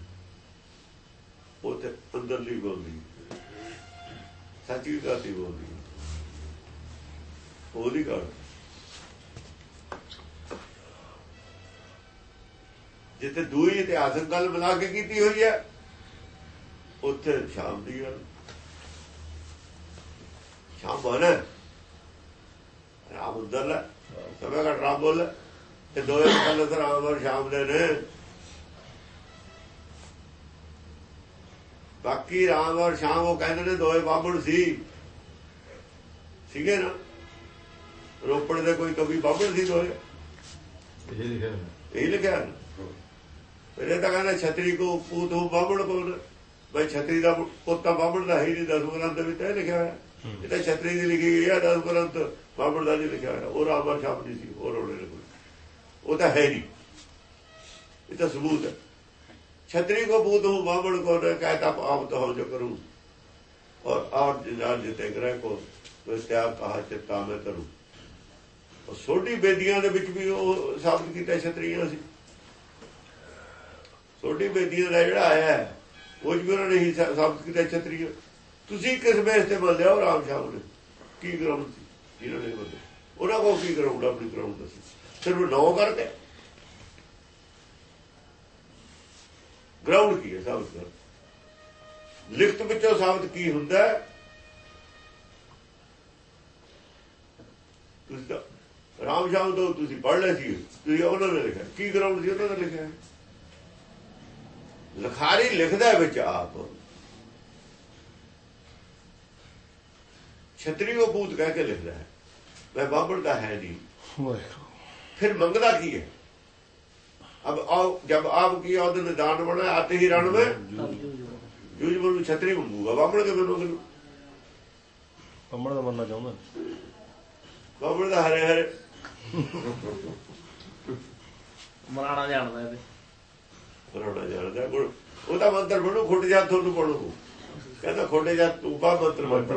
Speaker 3: ਉੱਥੇ ਅੰਦਰਲੀ ਬੋਲਦੀ ਸੱਚੀ ਗਾਤੀ ਬੋਲਦੀ ਉਹਦੀ ਗੱਲ। ਜਿੱਥੇ ਦੂਈ ਇਤਿਹਾਸਕ ਗੱਲ ਮਿਲਾ ਕੇ ਕੀਤੀ ਹੋਈ ਹੈ ਉੱਥੇ ਸ਼ਾਮ ਦੀ ਗੱਲ। ਸ਼ਾਮ ਬਣਾ ਰਾਮ ਅੰਦਰ ਲੈ ਸਭੇ ਦਾ ਰਾਮ ਬੋਲ ਤੇ ਦੋਏ ਕੱਲ ਰਾਮ ਔਰ ਸ਼ਾਮ ਦੇ ਨੇ। ਬਾਕੀ ਰਾਮ ਔਰ ਸ਼ਾਮ ਉਹ ਕਹਿੰਦੇ ਨੇ ਦੋਏ ਬਾਬੜ ਸੀ। ਸੀਗੇ ਨਾ? ਰੋਪੜ ਦੇ ਕੋਈ ਕਵੀ ਬਾਬੜ ਸੀ ਦੋਏ
Speaker 7: ਇਹ ਲਿਖਿਆ।
Speaker 3: ਇਹ ਲਿਖਿਆ ਨਾ। ਫਿਰ ਇਹ ਤਾਂ ਕਹਿੰਦਾ ਛਤਰੀ ਕੋ ਪੂਤ ਹੋ ਬਾਬੜ ਕੋਲ ਬਈ ਛਤਰੀ ਦਾ ਪੋਤਾ ਬਾਹਮਣ ਦਾ ਹੈ ਹੀ ਨਹੀਂ ਦਸ ਗ੍ਰੰਥ ਦੇ ਵਿੱਚ ਇਹ ਲਿਖਿਆ ਹੋਇਆ ਇਹ ਤਾਂ ਛਤਰੀ ਦੀ ਲਿਖੀ ਗਈ ਹੈ ਦਸ ਗ੍ਰੰਥ ਬਾਹਮਣ ਦਾ ਨਹੀਂ ਲਿਖਿਆ ਹੋਇਆ ਉਹ ਰਾਮਰ ਸ਼ਬਦ ਨਹੀਂ ਸੀ ਹੋਰ ਉਹਨੇ ਕੋਈ ਉਹ ਤਾਂ ਹੈ ਨਹੀਂ ਇਹ ਤਾਂ ਸਬੂਤ ਹੈ छतरी को बूत हूँ बामण को न कहता आप तो हो जो करूं और और जान जिते ग्रह को तो त्याग कहा चित्ता मैं करूं ਉਹ ਸੋਢੀ ਬੇਦੀਆਂ ਦੇ ਵਿੱਚ ਵੀ ਉਹ ਸਾਬਤ ਕੀਤਾ ਛਤਰੀਆਂ ਸੀ ਸੋਢੀ ਬੇਦੀਆਂ ਦਾ ਜਿਹੜਾ ਆਇਆ ਹੈ, ਉਹ ਵੀ ਉਹਨਾਂ ਨੇ ਹੀ ਸਾਬਤ ਕੀਤਾ ਛਤਰੀਆਂ ਤੁਸੀਂ ਕਿਸ ਬੇਸ ਤੇ ਮੰਨਦੇ ਹੋ ਰਾਮ ਸ਼ਾਹ ਨੇ ਕੀ ਗਰਾਊਂਡ ਸੀ ਜਿਹਨਾਂ ਨੇ ਮੰਨਿਆ ਉਹਨਾਂ ਕੋਲ ਕੀ ਗਰਾਊਂਡ ਆਪਣੀ ਗਰਾਊਂਡ ਦੱਸੀ ਸਿਰਫ ਨੌ ਕਰਕੇ ਗਰਾਊਂਡ ਕੀ ਹੈ ਸਾਬਤ ਕਰ ਲਿਖਤ ਵਿੱਚੋਂ ਸਾਬਤ ਕੀ ਹੁੰਦਾ ਤੁਸੀਂ ਰਾਮ ਸ਼ਾਮ ਤੋਂ ਤੁਸੀਂ ਪੜ੍ਹ ਲਿਆ ਸੀ ਤੁਸੀਂ ਉਹਨਾਂ ਨੇ ਲਿਖਿਆ। ਕੀ ਗਰਾਊਂਡ ਸੀ ਉਹਨਾਂ ਨੇ ਲਿਖਿਆ? ਲਖਾਰੀ ਲਿਖਦਾ ਵਿੱਚ ਆਪ। ਛਤਰੀ ਉਹ ਬੂਤ ਕਹਿ ਕੇ ਲਿਖਦਾ ਹੈ। ਮੈਂ ਬਾਬਰ ਦਾ ਹੈ ਨਹੀਂ। ਫਿਰ ਮੰਗਦਾ ਕੀ ਹੈ? ਅਬ ਆਓ ਜਦ ਆਪ ਕੀ ਉਹਦੇ ਨਿਦਾਨ ਬਣਾ ਆਤੇ ਹੀ ਰਣ ਵਿੱਚ ਜੂਜ ਨੂੰ ਛਤਰੀ ਮੰਗੂਗਾ। ਬਾਬਰ ਦੇ ਮੈਨੂੰ ਕਿਨੂੰ
Speaker 6: ਬਾਬਰ ਦਾ ਮੰਨਣਾ ਚਾਹੁੰਦਾ।
Speaker 3: ਬਾਬਰ ਦਾ ਹਰੇ ਹਰੇ।
Speaker 4: ਮਰਾਣਾ ਜਾਣਦਾ ਇਹ
Speaker 3: ਬਣਾਉਣਾ ਜਾਣਦਾ। ਗੁਣ ਉਹ ਤਾਂ ਮੰਤਰ ਬਣੂ ਖੁੱਟ ਜਾ ਤੁਹਾਨੂੰ ਬਣੂ। ਕਹਿੰਦਾ ਖੋਡੇ ਜਾ ਤੂੰ ਬਾ ਮੰਤਰ ਮੰਤਰ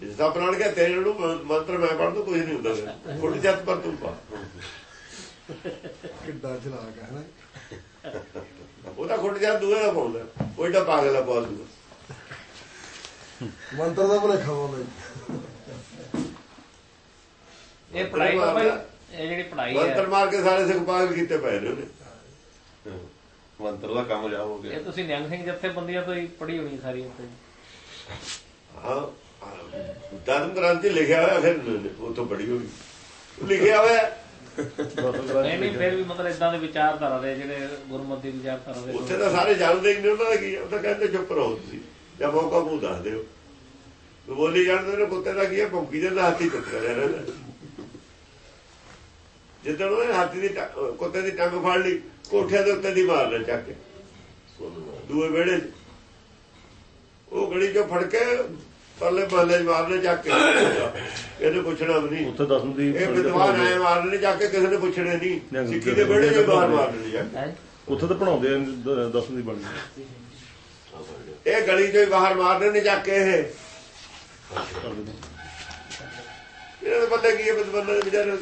Speaker 3: ਜਿਸ ਦਾ ਪ੍ਰਾਣ ਕੇ ਤੇਰੇ ਨੂੰ ਮ- ਮੰਤਰ ਮੈਂ ਪੜ੍ਹ ਦੂੰ ਕੁਝ ਨਹੀਂ ਹੁੰਦਾ। ਖੁੱਟ ਜਾ ਪਰ ਤੂੰ ਪਾ।
Speaker 2: ਕਿੱਡਾ ਚਲਾਕ ਹੈ ਨਾ?
Speaker 3: ਉਹ ਤਾਂ ਖੁੱਟ ਜਾ ਦੂਏ ਦਾ ਪਾਉਂਦਾ। ਉਹ ਏਡਾ ਪਾਗਲ ਆ ਦੂਗਾ
Speaker 2: ਮੰਤਰ ਦਾ ਭੁਲੇਖਾ ਪਾਉਂਦਾ ਜੀ।
Speaker 4: ਇਹ ਪੜਾਈ ਬਾਬਾ ਜੀ, ਇਹ ਜਿਹੜੀ ਪੜਾਈ
Speaker 3: ਮੰਤਰ
Speaker 4: ਹੈ
Speaker 3: ਮਾਰ ਕੇ ਸਾਰੇ ਸਿੱਖ ਪਾਗਲ ਕੀਤੇ ਪਏ ਨੇ ਉਹਨੇ।
Speaker 1: ਮੰਤਰ ਦਾ ਕੰਮ ਜਾ ਹੋ ਗਿਆ।
Speaker 4: ਇਹ ਤੁਸੀਂ ਨਿਹੰਗ ਸਿੰਘ ਜਥੇਬੰਦੀਆਂ ਤੋਂ ਹੀ ਪੜ੍ਹੀ ਹੋਣੀ ਸਾਰੀ ਉੱਤੇ
Speaker 3: ਹਾਂ ਧਰਮ ਗ੍ਰੰਥ ਲਿਖਿਆ ਹੋਇਆ ਫਿਰ ਉਹ ਤੋਂ ਬੜੀ ਹੋਈ ਲਿਖਿਆ ਹੋਇਆ।
Speaker 4: ਨਹੀਂ ਨਹੀਂ ਫਿਰ ਵੀ ਮਤਲਬ ਇਦਾਂ ਦੇ ਵਿਚਾਰਧਾਰਾ ਦੇ ਜਿਹੜੇ ਗੁਰਮਤਿ ਦੀ ਵਿਚਾਰਧਾਰਾ ਦੇ
Speaker 3: ਉੱਥੇ ਤਾਂ ਸਾਰੇ ਜਾਣਦੇ ਹੀ ਨੇ ਉਹਨਾਂ ਦਾ ਕੀ। ਉਹ ਤਾਂ ਕਹਿੰਦੇ ਚੁੱਪ ਰਹੋ ਤੁਸੀਂ। ਜਾਂ ਮੌਕਾ ਮੂੰਹ ਦੱਸ ਦਿਓ। ਉਹ ਬੋਲੀ ਜਾਣਦੇ ਨੇ ਕੁੱਤੇ ਦਾ ਕੀ ਹੈ ਭੌਂਕੀ ਦੇ ਹਾਥੀ ਟੁੱਟ ਕਰਿਆ ਰਹਿੰਦਾ। ਜਿੱਦਣ ਉਹਨੇ ਹਾਥੀ ਦੀ ਕੁੱਤੇ ਦੀ ਟੰਗ ਫੜ ਲਈ ਕੋਠਿਆਂ ਦੇ ਉੱਤੇ ਦੀ ਮਾਰਨਾ ਚੱਕ ਕੇ। ਦੂਏ ਵਿਹੜੇ 'ਚ। ਉਹ ਗਲੀ 'ਚੋਂ ਫੜ ਕੇ ਪਰਲੇ ਮਹੱਲੇ 'ਚ ਮਾਰਨੇ ਚੱਕ ਕੇ ਇਹਨੇ ਪੁੱਛਣਾ ਵੀ ਨਹੀਂ।
Speaker 6: ਉੱਥੇ ਦਸਮ ਦੀ
Speaker 3: ਇਹ ਵਿਦਵਾਨ ਆਏ ਮਾਰਨੇ ਜਾ ਕੇ ਕਿਸੇ ਨੇ ਪੁੱਛਣੇ ਨਹੀਂ। ਸਿੱਖੀ ਦੇ ਵਿਹੜੇ 'ਚ ਬਾਹਰ ਮਾਰਨੇ ਜਾ
Speaker 6: ਉੱਥੇ ਤਾਂ ਪੜਾਉਂਦੇ ਆ ਦ- ਦੀ ਬਣਦੀ
Speaker 3: ਇਹ ਗਲੀ ਚੋਂ ਬਾਹਰ ਮਾਰਨੇ ਨੇ ਜਾ ਕੇ ਇਹ।
Speaker 6: ਕਰਦੇ ਨੇ
Speaker 3: ਇਹਨਾਂ ਦੇ ਬੰਦੇ ਕੀ ਹੈ ਬੰਦੇ ਦੇ ਵਿਚਾਰੇ